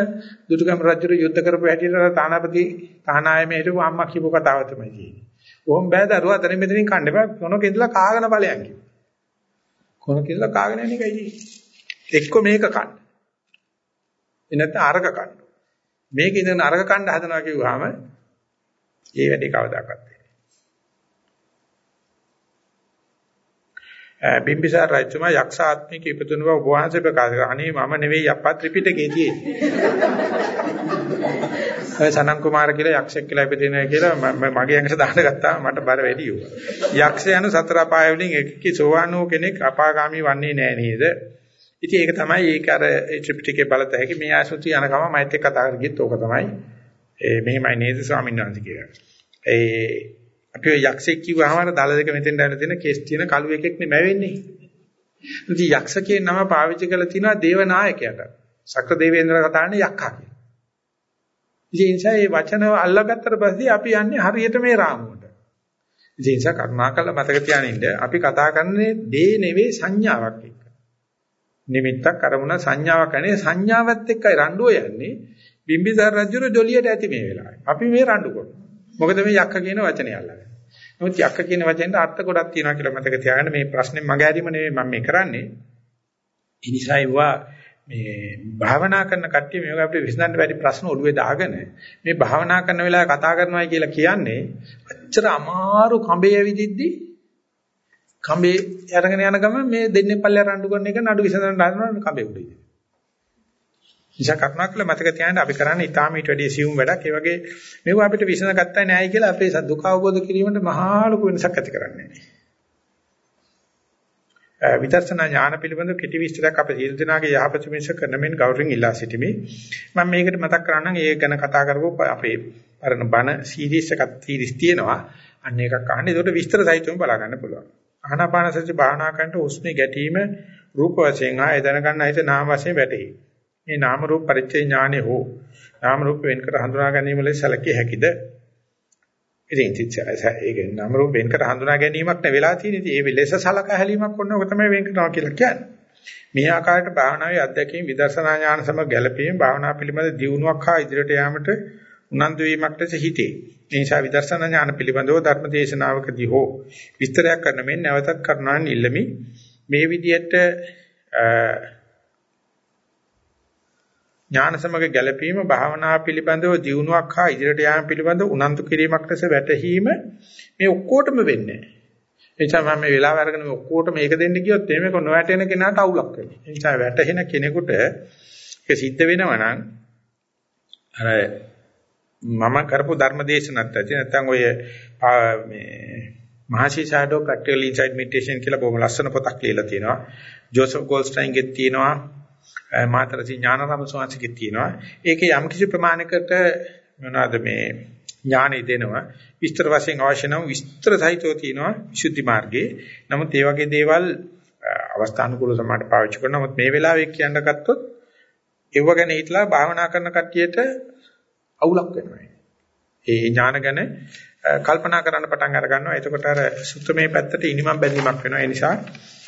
A: දුටුගැමුණු රජු යුද්ධ කරපු හැටියට තානාපති තානායමේ හිටපු අම්මා කියපු කතාව තමයි තියෙන්නේ. කොහොම බෑ දරුවා අතරින් මෙතනින් කන්න බෑ. කොනක ඉඳලා කාගෙන ඵලයන් කිව්වා. කොනක ඉඳලා කාගෙන යන එකයි තියෙන්නේ. එක්ක මේක කන්න. එනත්නම් අරක කන්න. මේක ඉඳන් අරක කන්න හදනවා කිව්වහම ඒ වැඩේ කවදාකවත් බිම්බිසාර රජතුමා යක්ෂ ආත්මික ඉපදුන බව වහන්සේ ප්‍රකාශ කරා. අනේ මම නෙවෙයි අප්පා ත්‍රිපිටකයේ තියෙන්නේ. ඔය සනන් කුමාර කියලා යක්ෂයෙක් කියලා ඉපදිනවා කියලා මගේ ඇඟට දාන්න ගත්තා මට බර වැඩි වුණා. යක්ෂ යන සතර අපාය වලින් එකකී සෝවාන් වූ කෙනෙක් අපාගාමී වන්නේ නැහැ නේද? ඉතින් ඒක තමයි ඒක අර ත්‍රිපිටකයේ බලත හැකි මේ ආසුති යන ගම මයිත් එක්ක කතා කරගියත් ඕක තමයි. ඒ මෙහෙමයි නේද ස්වාමීන් වහන්සේ කියලා. ඒ අපි ඔය යක්ෂයෙක් කිව්වහම අර දල දෙක මෙතෙන් දැන දෙන කෙස් තියෙන කළු එකෙක් නෙමෙවෙන්නේ. ඉතින් යක්ෂකේ නම පාවිච්චි කරලා තිනවා දේවනායකයට. සක්‍ර දේවේන්ද්‍ර කතාන්නේ යක්ඛා කියලා. ඉතින් ඒ නිසා මේ වචන අල්ලගත්තට පස්සේ අපි යන්නේ හරියට මේ රාමුවට. ඉතින් ඒ නිසා කරුණාකරලා මතක තියානින්න අපි කතා කරන්නේ දේ නෙවෙයි සංඥාවක් එක්ක. නිමිත්තක් අරමුණ සංඥාවක් අනේ සංඥාවත් එක්කයි රණ්ඩුව යන්නේ. බිම්බිසාර රජුර ජොලියට ඇති මේ වෙලාවේ. අපි මේ රණ්ඩු කරනවා. මොකද මේ යක්ක කියන වචනේ අල්ලගෙන. නමුත් යක්ක කියන වචෙන්ට අර්ථ ගොඩක් තියෙනවා කියලා මතක තියාගන්න මේ ප්‍රශ්නේ මග ඇරීම නෙවෙයි මම මේ කරන්නේ. ඒ නිසා ඒවා මේ භාවනා කරන කට්ටිය මේක අපිට විසඳන්න බැරි ප්‍රශ්න ඔළුවේ දාගෙන මේ භාවනා කරන වෙලාවේ කතා කරනවා කියලා කියන්නේ අච්චර අමාරු කඹේ ඇවිදිද්දි කඹේ අරගෙන යන ගමන් මේ දෙන්නේ පල්ලේ රණ්ඩු කරන එක නඩු විසඳන්න හදනවා කඹේ උඩ. නිසා කරුණාකර මතක තියාගන්න අපි කරන්නේ ඊටාම ඊට වැඩිය සියුම් වැඩක්. ඒ වගේ මේව අපිට විසඳගත්තා නෑයි කියලා අපේ දුක අවබෝධ කිරීමට මහා ලොකු වෙනසක් ඇති කරන්නේ නෑ. විදර්ශනා ඥාන පිළිබඳ කෙටි විස්තරයක් අපේ සියලු දෙනාගේ යහපත මිස කරන මෙන් ගෞරවයෙන් ඉල්ලා සිටිමි. මම මේකට මතක් කරන්නම් ඒ ගැන කතා කරපුව අපේ අරන බණ සීරීස් එකක් සීරීස් තියෙනවා. අන්න එකක් අහන්න. ඒකට විස්තර සහිතවම බලා ගන්න පුළුවන්. ආනාපාන සති භාවනා කරනකොට උස්මේ ගැටීම රූප වශයෙන් ආය දැනගන්න හිත නාම වශයෙන් වැටේ. මේ නාම රූප පරිච්ඡේ ඥානෙ හෝ නාම රූප වෙන්කර හඳුනා ගැනීම ලෙස සැලකිය හැකිද? ඉතින් ඒක නාම රූප වෙන්කර හඳුනා ගැනීමක් නෙවෙයි වෙලා තියෙන්නේ. ඉතින් ඒ වෙලෙස සලකා හැලීමක් කරන එක තමයි වෙන් කරනවා කියලා කියන්නේ. මේ ආකාරයට භාවනාවේ අධ්‍යක්ීම් විදර්ශනා ඥාන සමග ගැළපීම භාවනා පිළිබඳ දියුණුවක් හා ඉදිරියට යාමට උනන්දු වීමක් ලෙස හිතේ. ඒ නිසා විදර්ශනා ඥාන පිළිබඳව ධර්ම දේශනාවකදී හෝ විස්තරයක් කරන මෙන් නැවතත් කරනවා නිල්ලමි. මේ විදිහට ඥාන සමග ගැළපීම භාවනා පිළිබඳව දියුණුවක් හා ඉදිරියට යාම පිළිබඳව උනන්දු කිරීමක් ලෙස වැටහීම මේ ඔක්කොටම වෙන්නේ නැහැ. ඒ නිසා මම මේ වෙලාව අරගෙන මේ ඔක්කොටම මේක දෙන්න ගියොත් මේක නොවැටෙන කෙනාට අවුලක් වෙනවා. ඒ නිසා වැටහෙන කෙනෙකුට ඒක සිද්ධ වෙනවා නම් අර මම කරපු ධර්මදේශනත් ඇති නැත්නම් ඔය මේ Mahasi shadow practical inside meditation කියලා බොහොම ලස්සන පොතක් ලියලා තියෙනවා. ජෝසප් ගෝල්ස්ටයින්ගෙත් තියෙනවා. මාතරසි ඥානරම සෝවාන්සිකේ තියෙනවා. ඒකේ යම් කිසි ප්‍රමාණයකට මොනවාද මේ ඥානෙ දෙනවා. විස්තර වශයෙන් අවශ්‍ය නම් විස්තර සහිතව තියෙනවා විසුද්ධි මාර්ගයේ. නමුත් ඒ වගේ දේවල් අවස්ථානුකූලව සමාඩ පාවිච්චි කරනවා. නමුත් මේ වෙලාවේ කියන්න ගත්තොත් ඒව ගැන හිතලා භාවනා කරන කට්ටියට අවුලක් වෙනවා. ඒ ඥාන ගැන කල්පනා කරන්න පටන් අර ගන්නවා. එතකොට අර සුත්තමේ පැත්තට ඉනිමම් බැඳීමක් වෙනවා. ඒ නිසා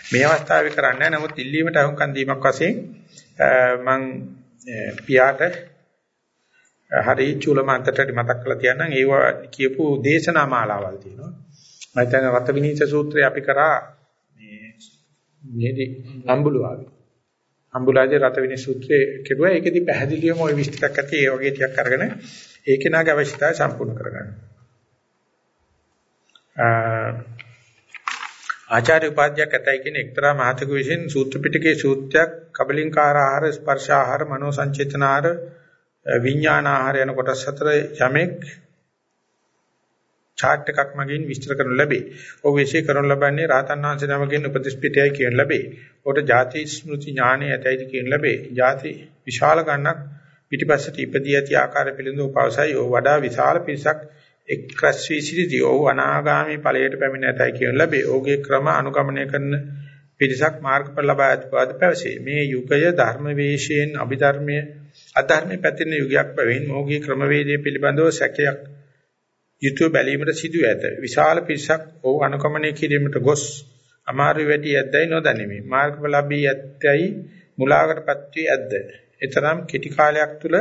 A: මේ අවස්ථාවේ කරන්නේ නැහැ. නමුත් ඉල්ලීමට අහුම්කන් දීමක් වශයෙන් මම පියාට හරි චූලමන්තට මතක් කරලා තියන්නම් ඒව කියපු දේශනා මාලාවල් තියෙනවා. මම හිතන්නේ රත විනීත සූත්‍රය අපි කරා මේ මේදි අම්බුලාවේ. අම්බුලාවේ රත විනීත සූත්‍රය කෙරුවා. ඒකෙදි පැහැදිලිවම ওই විස්තරයක් ඇති ඒ වගේ ටිකක් අරගෙන ඒ කෙනාගේ අවශ්‍යතාවය සම්පූර්ණ කරගන්න. ආචාර්ය උපාධ්‍යයක් ඇතයි කියන එක්තරා මහතෙකු විසින් සූත්‍ර පිටකයේ සූත්‍රයක් කබලින්කාර ආහාර ස්පර්ශ ආහාර මනෝ සංචේතන ආහාර විඥාන ආහාර යන කොටස් හතර යමෙක් chart එකක් මගින් විස්තර කරනු ලැබේ. ඔහු විශේෂ කරනු ලබන්නේ රාතන් වහන්සේ නමකින් උපදෙස් පිටයයි කියන ලැබේ. ඔහුට ಜಾති ස්මෘති ඥානය ඇතයිද කියන ලැබේ. ಜಾති විශාල ගණනක් පිටිපස්සට ඉපදී ඇති ආකාරය පිළිබඳව පවසයි. ඔහු වඩා විශාල පිරිසක් එක්රස් වී සිටිදී ඔහු අනාගාමී ඵලයට පැමිණ ඇතයි කියන ලැබේ. ඔහුගේ ක්‍රම අනුගමනය කරන පිරිසක් මාර්ගඵල ලබා ඇති බව පැවසේ. මේ යුගය ධර්ම වේශයෙන් අභිධර්මයේ අධර්මයේ පැතිරෙන යුගයක් බැවින් මොහුගේ ක්‍රමවේදය පිළිබඳව සැකයක් යුතුය බැලීමට සිදු ඇත. විශාල පිරිසක් ඔහු අනුගමනය කිරීමට ගොස් අමාරු වැඩි ඇද්දයි නොදැනෙමි. මාර්ගඵල ලැබී ඇත්තයි මුලාකටපත් වී ඇද්ද. එතරම් කෙටි කාලයක් තුල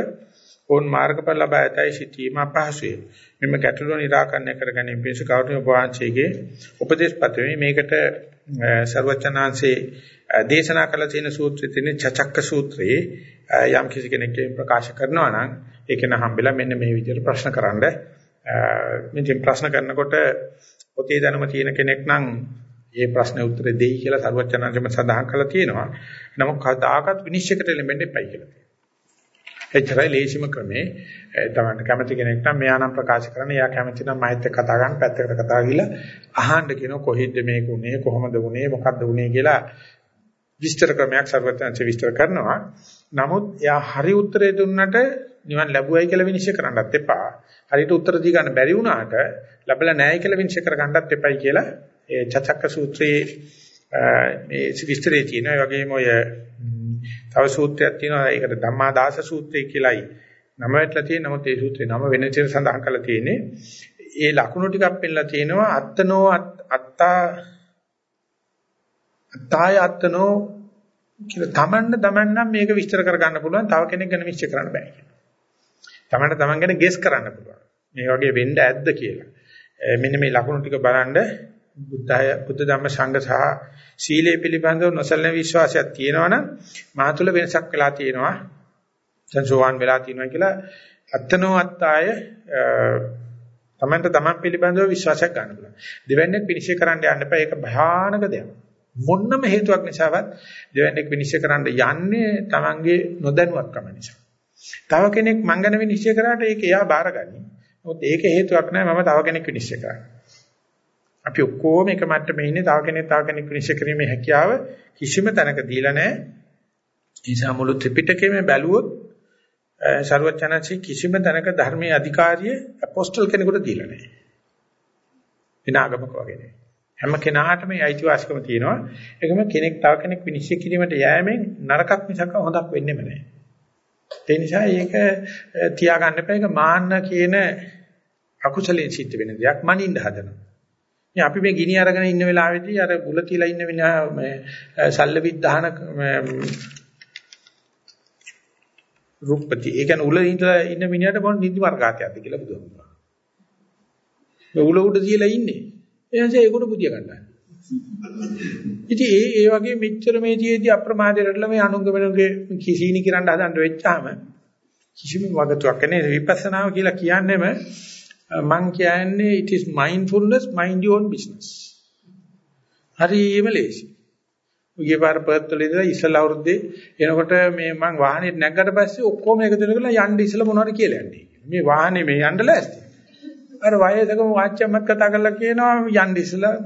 A: ඕන් මාර්ගඵල ලබා ඇතයි සිටීම අපහසුය. මෙම ගැටලුව निराකරණය කර ගැනීම පිණිස කෞටිම වහන්සේගේ උපදේශ පත්‍රයේ මේකට ਸਰවචනාංශේ දේශනා කළ තියෙන සූත්‍රය තියෙන චචක්ක සූත්‍රයේ යම් කිසි කෙනෙක් ප්‍රකාශ කරනවා නම් ඒක නහම්බෙලා මෙන්න මේ විදිහට ප්‍රශ්න කරන්න මින් ප්‍රශ්න කරනකොට පොතේ දැනුම තියෙන කෙනෙක් නම් ඒ ප්‍රශ්නේ උත්තර දෙයි කියලා ਸਰවචනාංශෙම සඳහන් කළා තියෙනවා. නමුත් කවදාකවත් විනිශ්චයකට ලැබෙන්න එපයි කියලා. එච්චරයි ලේසිම ක්‍රමේ. තමන්ට කැමති කෙනෙක් නම් මෙයා නම් ප්‍රකාශ කරන්න. එයා කැමති නම් මයිත් එක්ක කතා ගන්න පැත්තකට කතා ගිහලා අහන්න කියනවා කොහෙද මේක උනේ කොහොමද උනේ මොකද්ද උනේ කියලා විස්තර ක්‍රමයක් සර්වඥාන්සේ විස්තර කරනවා. නමුත් එයා හරි උත්තරේ දුන්නට නිවන් ලැබුවයි කියලා විනිශ්චය කරන්නත් එපා. හරියට උත්තර දී ගන්න බැරි වුණාට ලැබලා නැහැ කියලා විනිශ්චය කර ගන්නත් එපයි කියලා ඒ චචක්ක සූත්‍රයේ මේ විස්තරේ තියෙනවා. ඒ වගේම ඔය තව සූත්‍රයක් තියෙනවා. ඒකට ධම්මාදාස සූත්‍රය කියලායි නම වැටලා තියෙන නමුත් ඒ සූත්‍රේ නම වෙන විදිහට සඳහන් කරලා තියෙන්නේ. ඒ ලකුණු ටිකක් පෙන්නලා තියෙනවා අත්තනෝ අත්තා අත්තාය අත්තනෝ කියලා තමන්න තමන්නම් මේක විස්තර කරගන්න පුළුවන් තව කෙනෙක් ගැන විශ්චය කරන්න බෑ කියලා. තමන්න තමන් ගැන ගෙස් කරන්න පුළුවන්. මේ වගේ වෙන්න ඇද්ද කියලා. මෙන්න මේ ලකුණු ටික බලන්න බුද්ධය බුද්ධ ධම්ම සංඝ සහ සීලය පිළිබඳව නොසලන විශ්වාසයක් තියෙනවනම් මා තුළ වෙනසක් වෙලා තියෙනවා. සංසෝවාන් වෙලා තියෙනවා කියලා අත්තනෝ අත්තාය තමන්ට තමන් පිළිබඳව විශ්වාසයක් ගන්න පුළුවන්. දෙවැන්නේක් විනිශ්චය කරන්න යන්න එපා. ඒක භයානක දෙයක්. මොන්නම හේතුවක් නිසාවත් දෙවැන්නේක් විනිශ්චය කරන්න යන්නේ තමන්ගේ නොදැනුවත්කම නිසා. තව කෙනෙක් මං ගැන විනිශ්චය කරාට ඒක එයා බාරගනි. මොකද ඒක හේතුවක් නෑ මම තව කෙනෙක් විනිශ්චය කරන්නේ. අපි ඔක්කොම එක මට්ටමේ ඉන්නේ තව කෙනෙක් තව කෙනෙක් විනිශ්චය කිරීමේ හැකියාව කිසිම තැනක දීලා නැහැ. ඒ නිසා මුළු ත්‍රිපිටකයේම බැලුවොත් ਸਰවඥාන්සේ කිසිම තැනක ධර්මයේ අධිකාරිය අපොස්තල් කෙනෙකුට දීලා නැහැ. විනාගමක වගේ නෙවෙයි. හැම කෙනාටම මේ අයිතිවාසිකම තියෙනවා. ඒකම කෙනෙක් තව කෙනෙක් විනිශ්චය කිරීමට යෑමෙන් නරකක් මිසක හොඳක් වෙන්නේම නැහැ. ඒ නිසා ඒක තියාගන්න එපා. ඒක මාන්න කියන අකුසලයෙන් සිද්ධ වෙන දෙයක් මනින්න හදනවා. මේ අපි මේ ගිනි අරගෙන ඉන්න වෙලාවේදී අර බුල තියලා ඉන්න විනා මේ සල්ලවිත් දහන රුප්පති ඒ කියන්නේ උල ඉඳලා ඉන්න මිනිහට මොන නිදි වර්ගාතයක්ද කියලා බුදුහාමුදුරුවෝ. මේ උල උඩ තියලා ඉන්නේ. එයාට ඒකට බුදිය ගන්නවා. ඉතින් ඒ ඒ වගේ මෙච්චර මේ ජීවිතය අප්‍රමාදයටලා මේ අනුගමනගේ කිසීනි කිරන්න හදන්න වෙච්චාම කිසිම වගතුවක් නැහැ විපස්සනාව කියලා කියන්නේම මං කියන්නේ it is mindfulness mind your own business. හරියම ලේසි. උගේ පාර පර්ත්වල ඉඳලා ඉස්සලා අවුරුද්දේ එනකොට මේ මං ዋහනේ නැග්ගට පස්සේ ඔක්කොම එකතු වෙලා යන්න ඉස්සලා මොනවද කියලා යන්නේ. මේ වාහනේ මේ යන්න ලෑස්ති. අර වයසකම වාච්‍යමත් කතා කරලා කියනවා යන්න ඉස්සලා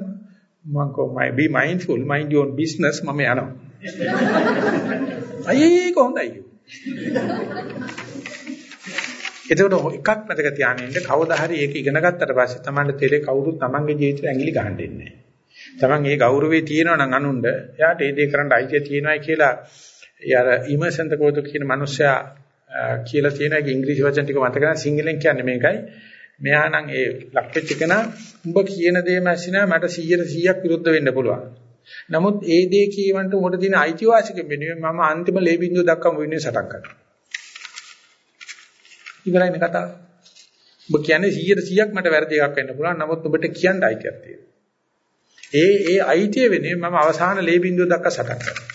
A: මම කො be mindful mind your own business මම යනවා. අයියේ කොහොඳයි එතකොට එකක් මතක තියාගෙන ඉන්න කවදා හරි ඒක ඉගෙන ගත්තට පස්සේ Tamanට තේරෙයි කවුරුත් Tamanගේ ජීවිතේ ඇඟිලි ගහන්න දෙන්නේ නැහැ. Taman ඒ ගෞරවේ තියෙනවා නම් අනුන්ද එයාට ඒ දේ කරන්න අයිතිය තියෙනවායි කියලා යාර ඉමර්සන් තකෝතු කියන මිනිස්සයා කියලා තියෙන එක ඉංග්‍රීසි වචන ටික මතක නැහැ සිංහලෙන් කියන්නේ මේකයි. මෙයා නම් ඒ ලක්වෙච්ච කෙනා උඹ කියන දේ මැසිනා මට 100%ක් විරුද්ධ වෙන්න පුළුවන්. නමුත් ඒ දේ කියවන්ට උඹට තියෙන අයිතිවාසිකම් වෙනුවෙන් මම අන්තිම ලේ බින්දුව දක්වාම වෙන්නේ සටන් කරනවා. ඉවරයිනේ කතාව. ඔබ කියන්නේ 100%ක් මට වැරදි එකක් වෙන්න පුළුවන්. නමුත් ඔබට කියන්න අයිතියක් තියෙනවා. ඒ ඒ අයිතිය වෙන්නේ මම අවසාන ලේ බින්දුව දක්වා සටන් කරනවා.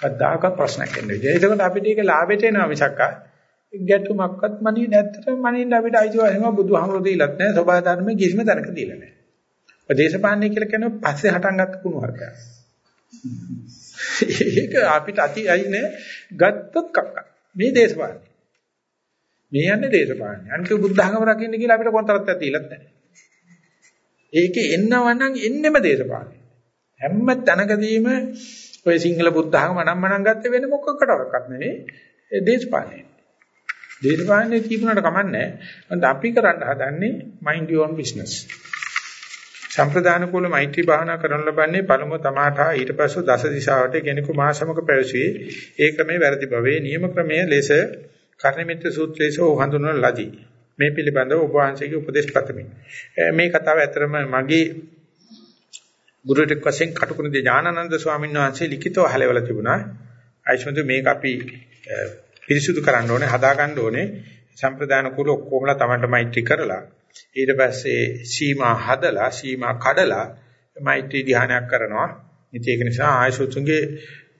A: කද්දාක ප්‍රශ්නයක් එන්නේ. ඒකකට අපිට ඒක ලාභෙට එනවා මිසක් ගැටුමක්වත් මනින් නැත්තට මනින්න අපිට අයිතිවාසිකම බුදුහාමුදුරු දීලත් නැහැ. සබා ධර්මයේ කිසිම තැනක දීලා නැහැ. ප්‍රදේශපාලනය කියලා කියනවා පස්සේ හටන් ගත්ත කුණු හරකයක්. ඒක අපිට අති අයිනේ ගත්තත් කක්ක. මේ දේශපාලනය. මේ යන්නේ දේශපාලනය. අනික බුද්ධ ධර්ම රකින්න කියලා අපිට කොන්තරත්යක් දීලත් නැහැ. ඒකේ එන්නවනම් එන්නෙම දේශපාලනය. හැම තැනකදීම ඔය සිංහල බුද්ධ ධර්ම නම් මනම් ගත්තේ වෙන මොකකටවත් නෙවෙයි. ඒ දේශපාලනය. දේශපාලනේ තිබුණාට කමන්නේ. මොකද අපි කරන්න හදන්නේ mind your own business. සම්ප්‍රදාන කුල මෛත්‍රී භාවනා කරන ලබන්නේ පළමුව තමාට ඊට පස්ව දස දිශාවට කෙනෙකු මා සමග පැවසුවේ ඒ ක්‍රමේ වැරදි බවේ නියම ක්‍රමයේ ලෙස කර්ණමිත්‍ර සූත්‍රයේස හඳුන්වන ලදී. මේ පිළිබඳව ඔබ වහන්සේගේ උපදේශ පතමි. මේ කතාව ඇතරම මගේ ගුරුටෙක් වශයෙන් කටුකුරුද ඥානানন্দ ස්වාමීන් වහන්සේ ලිඛිතව හැලවලා තිබුණා. ආයිෂ්මතු මේක අපි පිරිසුදු කරන්න ඕනේ, හදා ගන්න ඕනේ. සම්ප්‍රදාන කුල ඔක්කොමලා Tamanට මෛත්‍රී කරලා ඊට පස්සේ සීමා හදලා, සීමා කඩලා මෛත්‍රී ධානයක් කරනවා. ඉතින් ඒක නිසා ආයිෂ්මතුන්ගේ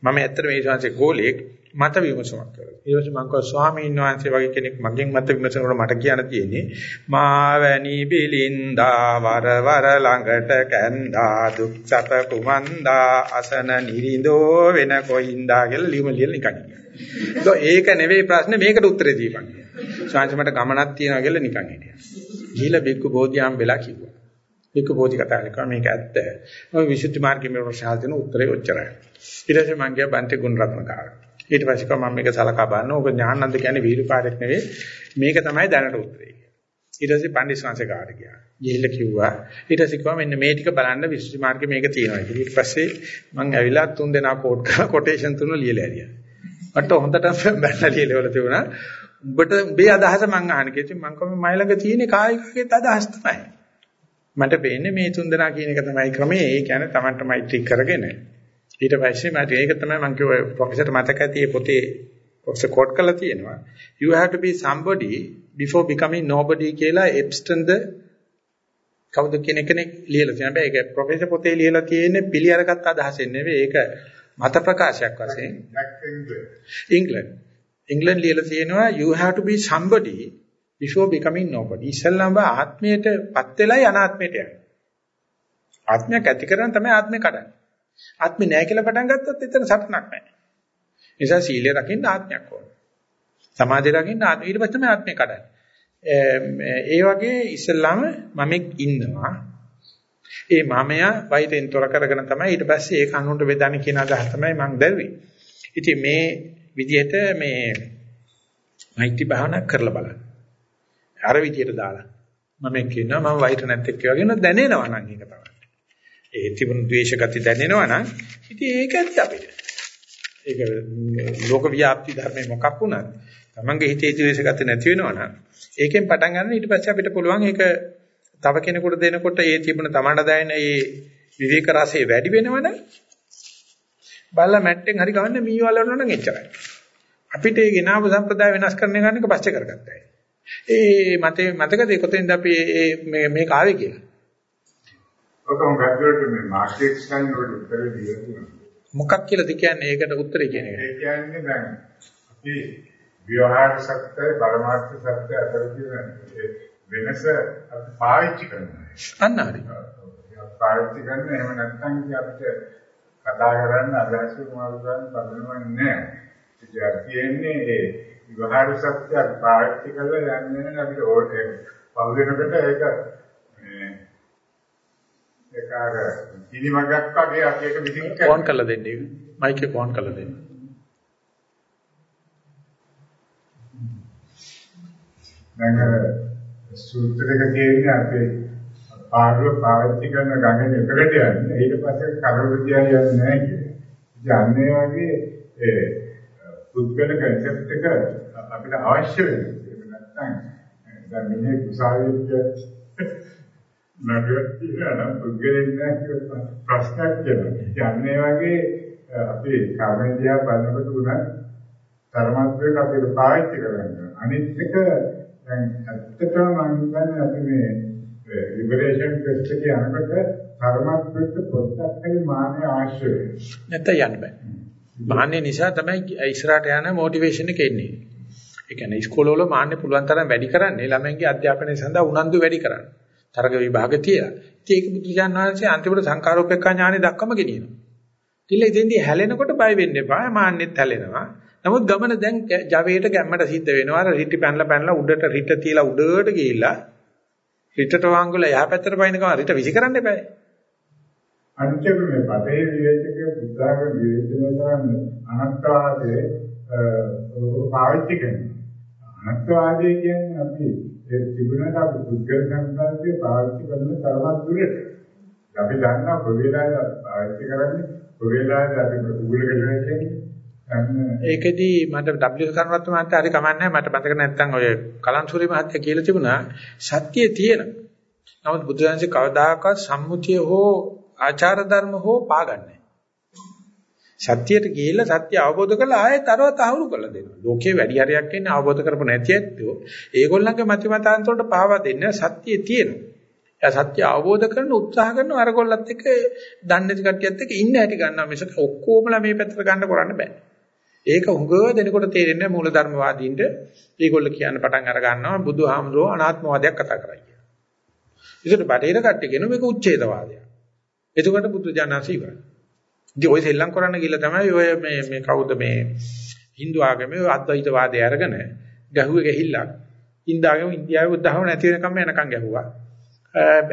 A: මම ඇත්තට මේ ශාන්සේ ගෝලෙක් මත විමසමක් කරලා. ඊට පස්සේ මම කිව්වා ස්වාමීන් වහන්සේ වගේ කෙනෙක් මගෙන් මත විමසනකොට මට කියන්න තියෙන්නේ මා වැනි බිලින්දා වර වර ළඟට කැන්දා දුක් සැප කුමන්දා අසන නිරිඳෝ වෙන කොයින්දා කියලා ලියුම ලියලා නිකන්. ඒක නෙවෙයි ප්‍රශ්නේ මේකට උත්තරේ දීපන්. ස්වාමීන් මට ගමනක් තියෙනවා කියලා නිකන් හිටියා. ගිහිලා බික්කු බෝධියම් වෙලා කිව්වා. බික්කු බෝධි කතා කරලා මේක ඇත්ත. මම විසුද්ධි මාර්ගයේ ප්‍රශ්න දෙන උත්තරේ ඔච්චරයි. ඊට පස්සේ මං ගියා බන්ති ගුණරත්න කාරක. ඊට පස්සේ කම මම මේක සලකා බලන ඕක ඥානන්ද කියන්නේ වීරපාරයක් නෙවෙයි. මේක තමයි දැනට උත්තරේ. ඊට පස්සේ පණ්ඩිත සංසේ කාට ගියා. ගිහිල්ලා කිව්වා. ඊට පස්සේ කිව්වා මෙන්න මේ ටික බලන්න විසුද්ධි මාර්ගයේ මේක තියෙනවා කියලා. ඊට පස්සේ මං ඇවිල්ලා තුන් දෙනා කෝඩ් කරලා කොටේෂන් තුන ලියලා ඇරියා. මට හොඳට බැලලා ලියලා තිබුණා. උඹට උඹේ අදහස මං අහන්නේ. කිව්වා මං කොහොමද මයිලඟ තියෙන්නේ කායිකකෙත් අදහස් තමයි. මට පේන්නේ මේ තුන් දෙනා කියන එක තමයි ක්‍රමය. ඒ කියන්නේ Tamanට මෛත්‍රී කරගෙන ඊට පස්සේ මට ඒක තමයි මම කිව්වා ප්‍රොෆෙසර් මතක ඇති පොතේ ප්‍රොෆෙසර් කෝට් කරලා තියෙනවා. You have to be somebody before becoming nobody කියලා එප්ස්ටන් ද කවුද කියන කෙනෙක් ලියලා තියෙනවා. හැබැයි ඒක ප්‍රොෆෙසර් පොතේ ලියලා තියෙන්නේ පිළිඅරගත් අදහසෙන් නෙවෙයි. ඒක මත ප්‍රකාශයක් වශයෙන්. ඉංග්ලන්ඩ්. ඉංග්ලන්ඩ් ලියලා තියෙනවා you have to be somebody before becoming nobody. ඉස්සල්ලාම ආත්මයටපත් වෙලා අනාත්මයට යනවා. ආත්මයක් ඇති කරන් තමයි ආත්මය කඩන්නේ. ආත්මේ නැහැ කියලා පටන් ගත්තොත් එතන සටනක් නැහැ. නිසා සීලය රකින්න ආත්මයක් ඕන. සමාධිය රකින්න ආත්මය ඊට පස්සේ තමයි ආත්මය කඩන්නේ. ඒ වගේ ඉස්සල්ලාම මමෙක් ඉන්නවා. ඒ මමයා වෛරෙන් තොර කරගෙන තමයි ඊට පස්සේ ඒක අනුන්ට බෙදන්නේ කියන අදහස තමයි මම දැරුවේ. ඉතින් මේ විදිහට මේ මෛත්‍රී භාවනා කරලා බලන්න. අර විදිහට දාලා මම කියනවා මම වෛර නැත්තේ වගේ නෝ දැනෙනවා නම් ඒක තමයි. ඒ තිබුණු ද්වේෂ ගති දැනෙනවා නම් ඉතින් ඒක ඇත්ත අපිට. ඒක ලෝක ව්‍යාප්ති ධර්මේ මොකක් වුණත් තමන්ගේ හිතේ ද්වේෂ ගති නැති වෙනවා නම් ඒකෙන් පටන් ගන්න ඊට පස්සේ අපිට පුළුවන් ඒක තව කෙනෙකුට දෙනකොට ඒ තිබුණ තමන්ට දැනෙන ඒ විවේක රසය වැඩි වෙනවනම් බල්ලා මැට්ටෙන් හරි ගවන්න මීවල වුණා නම් එච්චරයි. අපිට ඒ ගෙනාව සම්ප්‍රදාය වෙනස් කරන්න ගන්න එක පස්සේ කරගත්තා. ඒ මතේ මතකද කොතෙන්ද අපි මේ මේක ආවේ කියලා?
F: ඔකම ගැද්දට මේ මාර්කට් ස්කෑන් වලට උත්තර දීලා
A: මොකක් කියලාද කියන්නේ ඒකට උත්තරේ කියන එක?
F: ඒ කියන්නේ දැන් අපි ව්‍යවහාර සත්‍ය පරමාර්ථ සත්‍ය අතර තියෙන වෙනස අපි පාවිච්චි කරනවා.
A: අන්න හරි.
F: පාවිච්චි කරන එහෙම නැත්නම් අපිට කතා කරන්න අදහස් මාරු ගන්න පදනමක් නැහැ. ඒක කියන්නේ ඒ විවහාර සත්‍ය පාවිච්චි කරලා යන්නේ අපිට ඕනේ. පහු වෙනකොට ඒක ඒක අර කිනිමගක් වගේ අපි ඒක විසින් කරනවා.
A: ඔන් කරලා දෙන්න ඒක. මයික් එක ඔන් කරලා දෙන්න.
F: දැන් අර සූත්‍රයක කියන්නේ අපේ පාඩුව පාවිච්චි කරන ගණන එකට යන්නේ ඊට පස්සේ කරවදියා යන්නේ නැහැ කියන්නේ. ඉතින් වගේ ඒ පුද්ගල කන්සෙප්ට් එක අපිට අවශ්‍ය වෙනවා. ඒක නැත්නම් දැන් මිනිහ කුසාවිච්ච නගර කියලා පුද්ගලෙන් නැහැ ප්‍රශ්නයක් කියනවා. යන්නේ වගේ අපේ කර්මදියා බලනකොට උනත් ධර්මත්වයට අපිට පාවිච්චි කරගන්න. අනිත් එක දැන් ඇත්තටම මම කියන්නේ අපි මේ ලිබරේෂන් ක්වෙස්ට් එකේ යනකොට ධර්මත්වයට පොඩ්ඩක් හරි මානෙ අවශ්‍ය වෙනවා.
A: නැත්නම් යන්න බෑ. මාන්නේ නිසා තමයි ඉස්සරහට යන මොටිවේෂන් එක එන්නේ. ඒ කියන්නේ ඉස්කෝලවල මාන්නේ පුළුවන් තරම් වැඩි කරන්නේ ළමයින්ගේ අධ්‍යාපනය සඳහා උනන්දු වැඩි කරන්න. තරග විභාග තියලා. ඉතින් ඒක බුදුජානක වහන්සේ අන්තිමට සංකාරෝපේක්ෂා ඥානෙ දක්වම ගෙනියනවා. ඉතින් ඉතින්දී හැලෙනකොට බය වෙන්න එපා. මාන්නෙත් හැලෙනවා. නමුත් ගමන දැන් ජවයට ගැම්මට සිද්ධ වෙනවා. අර රිටි පැනලා පැනලා උඩට රිට තියලා උඩට ගිහිල්ලා රිටට වාංගුල යහ පැත්තට පයින් ගමන් රිට විසි කරන්න එපා.
F: අනිත්‍යක මේ පතේ විවේචක බුද්ධාගම විවේචනය කරන්නේ අනත්වාදයේ පාවිච්චි කරනවා. අනත්වාදයේ කියන්නේ අපි ඒ තිබුණාට අපි පුද්ගල සංස්කාරයේ පාවිච්චි කරන තරමක් දුරට. අපි දන්නවා කොහේලාද පාවිච්චි කරන්නේ කොහේලාද අපි උගුල ගලනවා කියන්නේ
A: ඒකෙදී මට W කරනවත් මහත්තයා හරි කමන්නේ මට මතක නැත්තම් ඔය කලන්සුරි මහත්තයා කියලා තිබුණා සත්‍යයේ තියෙන. නමුත් බුදුදහමේ කවදාකවත් සම්මුතිය හෝ ආචාර ධර්ම හෝ පාගන්නේ. සත්‍යයට ගිහිල්ලා සත්‍ය අවබෝධ කරලා ආයෙත් අරව තහවුරු කරලා දෙනවා. ලෝකේ වැඩි හරියක් ඉන්නේ අවබෝධ කරපො නැති ඇත්තෝ. ඒගොල්ලන්ගේ මත මතාන්තවලට පාවා දෙන්නේ සත්‍යයේ තියෙනවා. එයා සත්‍ය අවබෝධ කරන උත්සාහ කරන අරගොල්ලත් එක්ක දන්නේ නැති කට්ටියත් එක්ක ඉන්න හැටි ගන්නවා මිසක ඔක්කොමලා මේ පැත්තට ගන්න කරන්න බෑ. ඒක හුඟව දෙනකොට තේරෙන්නේ මූලධර්මවාදීන්ට ඒගොල්ලෝ කියන්න පටන් අර ගන්නවා බුදුහාමුදුරුවෝ අනාත්මවාදයක් කතා කරා කියලා. ඒකට බටේර කට්ටිය කියන මේක උච්ඡේදවාදයක්. එතකොට බුදු ජානසී ඉවරයි. ඉතින් ඔය සෙල්ලම් කරන්න ගිහලා තමයි ඔය මේ මේ කවුද මේ Hindu ආගමේ ඔය අද්වෛතවාදය අරගෙන ගැහුවේ ගහිල්ලක්. ඉන්දාගෙම ඉන්දියාවේ බුද්ධහම නැති වෙනකම් යනකම් ගැහුවා.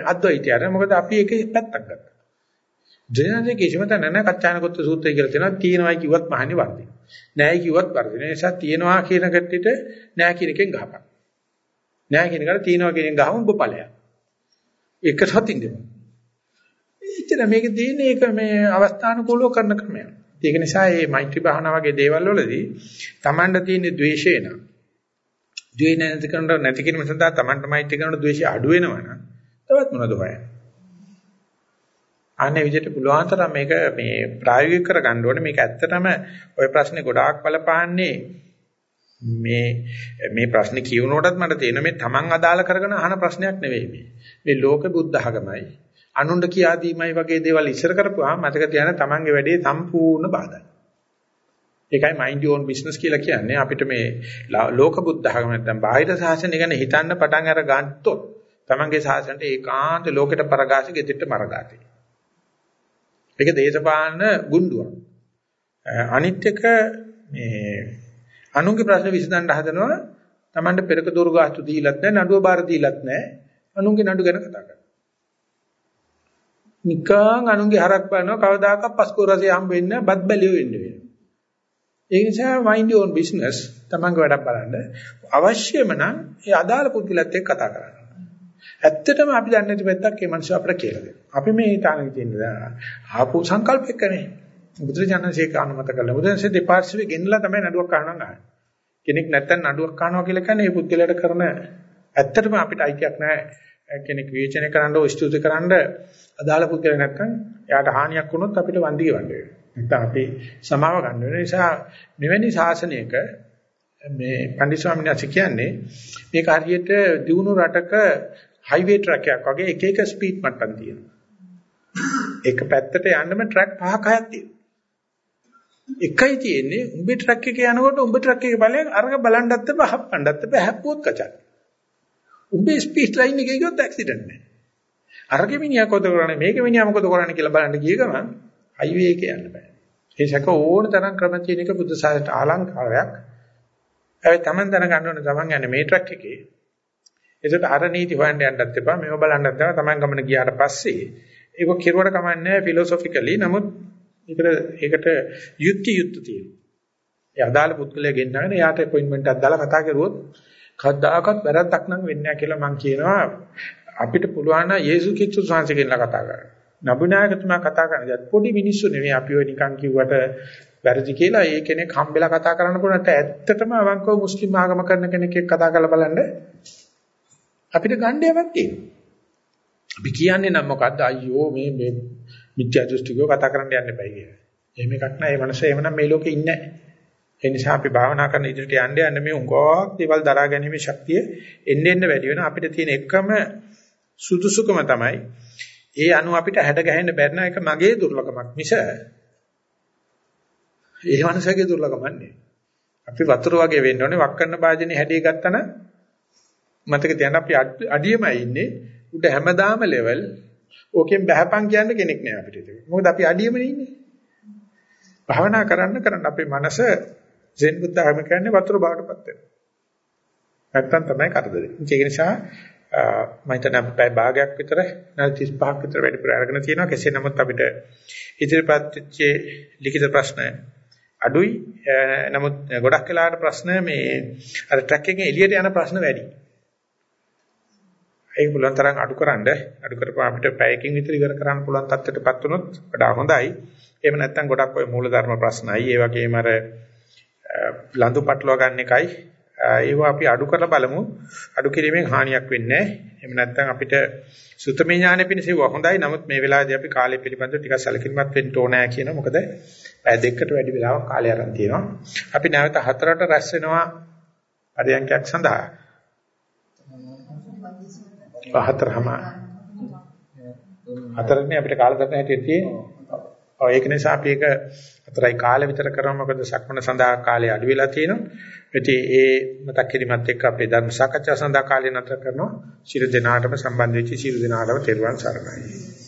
A: අද්වෛතය අර මොකද අපි ඒකේ පැත්තක් ගත්තා. ජනනාදී කිසිම තැන නැහැ කච්චානකොත්ත සූත්‍රය කියලා තියෙනවා තියෙනවායි කිව්වත් මහන්නේ වර්ධි. නැහැ කිව්වත් වර්ධි. ඒ නිසා තියෙනවා කියන කට්ටියට නැහැ කියන එකෙන් ගහපන්. නැහැ කියන එකට තියෙනවා කියන එකෙන් ගහමු ඔබ ඵලයක්. ඒක සතින් දෙනවා. එච්චර මේක තියෙන්නේ ඒක මේ අවස්ථානුකූලව කරන ක්‍රමයක්. ඒක නිසා මේ මෛත්‍රී භාවනා වගේ දේවල් වලදී Tamanda තියෙන ද්වේෂය න ะ. ද්වේ නැති කරන නැති කිරීම සඳහා Tamanda මෛත්‍රී කරන ද්වේෂය අඩු වෙනවනම් තවත් මොනවද හොයන්නේ? අනේ විදිහට පුළුවන් තරම් මේක මේ ප්‍රායෝගික කරගන්න ඕනේ. මේක ඇත්තටම ওই ප්‍රශ්නේ ගොඩාක් බලපාන්නේ මේ මේ ප්‍රශ්නේ කියවනකොටත් මට තේරෙන මේ Taman අදාළ කරගෙන අහන ප්‍රශ්නයක් නෙවෙයි මේ. මේ ලෝක බුද්ධ ආගමයි අනුන්ට කියා දීමයි වගේ දේවල් ඉස්සර කරපුවාම මතක තියාගන්න Tamanගේ වැඩේ සම්පූර්ණ බාධායි. ඒකයි mind your own business කියලා කියන්නේ අපිට මේ ලෝක බුද්ධ ආගම නැත්නම් බාහිර සාසනය ගැන හිතන්න පටන් අර ගන්නතොත් Tamanගේ සාසනයට ඒකාන්ත ලෝකෙට පරගාසි ගෙදෙට්ට මරගාතේ. ඒක දේශපාලන ගුණ්ඩුවක්. අනිත් එක මේ අනුන්ගේ ප්‍රශ්න විසඳන්න හදනවා Tamanට පෙරක දూరు ගාස්තු දීලත් නැහැ නඩුව බාර දීලත් නැහැ අනුන්ගේ නඩු ගැන කතා කරනවා. නිකං අනුන්ගේ හරක් බලනවා කවදාකවත් පස්කෝ රසය හම්බෙන්නේ නැහැ බත් බැලියෝ වෙන්න වෙනවා. ඒ නිසා mind your own business තමන්ගේ වැඩක් බලන්න අවශ්‍යම නම් ඒ අදාළ පුද්ගලයාත් එක්ක කතා කරන්න. ඇත්තටම අපි දන්නේ නැති පැත්තක් මේ මිනිස්සු අපිට කියලා දෙනවා. අපි මේ තානෙ තියෙන ආපු සංකල්පයක් නේ. බුදුරජාණන්සේ කානුමත කළා. බුදුරජාණන්සේ දෙපාර්ශ්වයේ ගෙන්නලා තමයි නඩුවක් කහනවා ගන්න. කෙනෙක් නැත්තම් නඩුවක් කහනවා කියලා කියන්නේ මේ පුද්ගලයාට කරන ඇත්තටම අපිට අයිතියක් නැහැ. කෙනෙක් විවේචනය කරන්න ඕ ස්තුති කරන්න අදාළ පුද්ගලයා නැත්නම් එයාට හානියක් වුණොත් අපිට වන්දි ගවන්න වෙනවා. නැත්නම් අපි සමාව ගන්න වෙන නිසා මෙවැනි ශාසනයක මේ පන්දි ස්වාමීන් වහන්සේ කියන්නේ මේක හරියට දියුණු රටක හයිවේ ට්‍රැක් එකක් වගේ එක එක ස්පීඩ් මට්ටම් තියෙනවා. එක පැත්තට යන්නම ට්‍රැක් පහක් හයක් තියෙනවා. එකයි තියෙන්නේ උඹේ ට්‍රැක් එකේ යනකොට උඹ ට්‍රැක් එකේ බලයෙන් අරක බලන්නත් බෑ හප්පන්නත් බෑ හැප්පුවොත් කචක්. උඹේ ස්පීඩ් ලයින් එකේ ගියොත් ඇක්සිඩන්ට් නෑ. අරගේ මිනිහා කොද කරන්නේ මේක මිනිහා මොකද කරන්නේ කියලා බලන්න ගිය ගමන් හයිවේ එකේ යන්න බෑ. ඒ සැක ඕන තරම් ක්‍රම තියෙන එක බුද්ධ සාසනට අලංකාරයක්. හැබැයි Taman දැනගන්න ඕනේ Taman යන්නේ මේ ට්‍රැක් එකේ. ඒකට අර නීති හොයන්න යන්නත් එපා. මේව බලන්නත් එපා. Taman ගමන ගියාට පස්සේ ඒක කෙරුවට කමන්නේ ෆිලොසොෆිකලි. නමුත් ඒකට ඒකට යුක්ති යුක්ති තියෙනවා. ඒ අදාළ පුද්ගලයා ගෙන්නගෙන යාට අපොයින්ට්මන්ට් එකක් දාලා කතා කරුවොත් කවදාකවත් වැරද්දක් නම් වෙන්නේ නැහැ කියලා මම කියනවා අපිට පුළුවන් නම් යේසුස් ක්‍රිස්තුස් වහන්සේ කෙනලා කතා කරන්න. නබුනායකතුමා කතා කරන්නේ පොඩි මිනිස්සු නෙවෙයි අපි ඔය නිකන් කිව්වට වැරදි කියලා ඒ කෙනෙක් හම්බෙලා කතා කරන්න පුළුවන් ඇත්තටම අවංකව මුස්ලිම් ආගම කරන කෙනෙක් එක්ක කතා කරලා බලන්න අපිට ගන්න යමක් තියෙනවා. අපි කියන්නේ නම් මොකද්ද අයියෝ මේ මේ මිත්‍යා දෘෂ්ටිකව කතා කරන්න යන්න එපා කියලා. එහෙම එකක් නෑ. ඒ මනස එහෙමනම් මේ ලෝකේ ඉන්නේ නෑ. ඒ නිසා අපි භාවනා කරන ඉදිරියට යන්න යන්න මේ උංගක් දේවල් දරා ගැනීමේ ශක්තිය එන්න එන්න වැඩි වෙනවා. අපිට තියෙන එකම සුදුසුකම තමයි ඒ අනු අපිට හැඩ ගැහෙන්න බැරි නම් ඒක මගේ දුර්ලභමක් මිස ඒ මනසගේ දුර්ලභමක් නෙවෙයි. අපි වතුර වගේ වෙන්න ඕනේ වක් කරන භාජනේ හැඩේ ගත්තා නම් මතක තියාගන්න අපි අඩියමයි ඉන්නේ උඩ හැමදාම ලෙවල් ඕකෙන් බහපන් කියන්න කෙනෙක් නෑ අපිට ඒක. මොකද අපි අඩියමනේ ඉන්නේ. භාවනා කරන්න කරන්න අපේ මනස සෙන් බුද්ධ ආගම කියන්නේ වතුර බවටපත් වෙනවා. නැත්තම් තමයි කරදරේ. ඒක නිසා මම හිතන්නේ අපි පැය භාගයක් විතර නැත්නම් 35ක් විතර වැඩිපුර අරගෙන තියෙනවා. කෙසේ නමුත් අපිට ඉදිරිපත් වෙච්ච ලිඛිත ප්‍රශ්න අඩුයි. නමුත් ගොඩක් වෙලාවට ප්‍රශ්න මේ අර ට්‍රැක් එකෙන් එළියට යන ප්‍රශ්න වැඩි. ඒක පුළුවන් තරම් අඩුකරනද අඩු කරපුවා අපිට පැයකින් විතර ඉවර කරන්න පුළුවන් තත්ත්වයටපත් වුණොත් වඩා හොඳයි. එහෙම නැත්නම් ගොඩක් ඔය මූලධර්ම ප්‍රශ්නයි. ඒ වගේම අර ලඳු පටලවා ගන්න එකයි. ඒව අපි අඩු කරලා බලමු. අඩු කිරීමෙන් හානියක් වෙන්නේ නැහැ. එහෙම නැත්නම් අපිට සුතමේ ඥානෙ පිණිසෙව හොඳයි. නමුත් මේ වෙලාවේදී අපි කාලය පිළිබඳව ටිකක් සැලකිලිමත් වෙන්න ඕනෑ කියන මොකද පැය දෙකකට වැඩි වෙලාවක් කාලය අරන් තියෙනවා. අපි නැවත හතරට රැස් වෙනවා පරියන්කයක් සඳහා. හතරම. හතරනේ අපිට කාලසටහන හැටියට තියෙන්නේ. ඔය ඒක නිසා අපි ඒක අතරයි කාලෙ විතර කරමු මොකද සක්මන සඳහා කාලය අඩු වෙලා තියෙනවා. ඉතින් ඒ මතක් කිරීමත් එක්ක අපේ ධර්ම සාකච්ඡා සඳහා කාලය නතර කරනවා. ශිරු දිනාටම සම්බන්ධ වෙච්ච ශිරු දිනාටම තෙරුවන් සරණයි.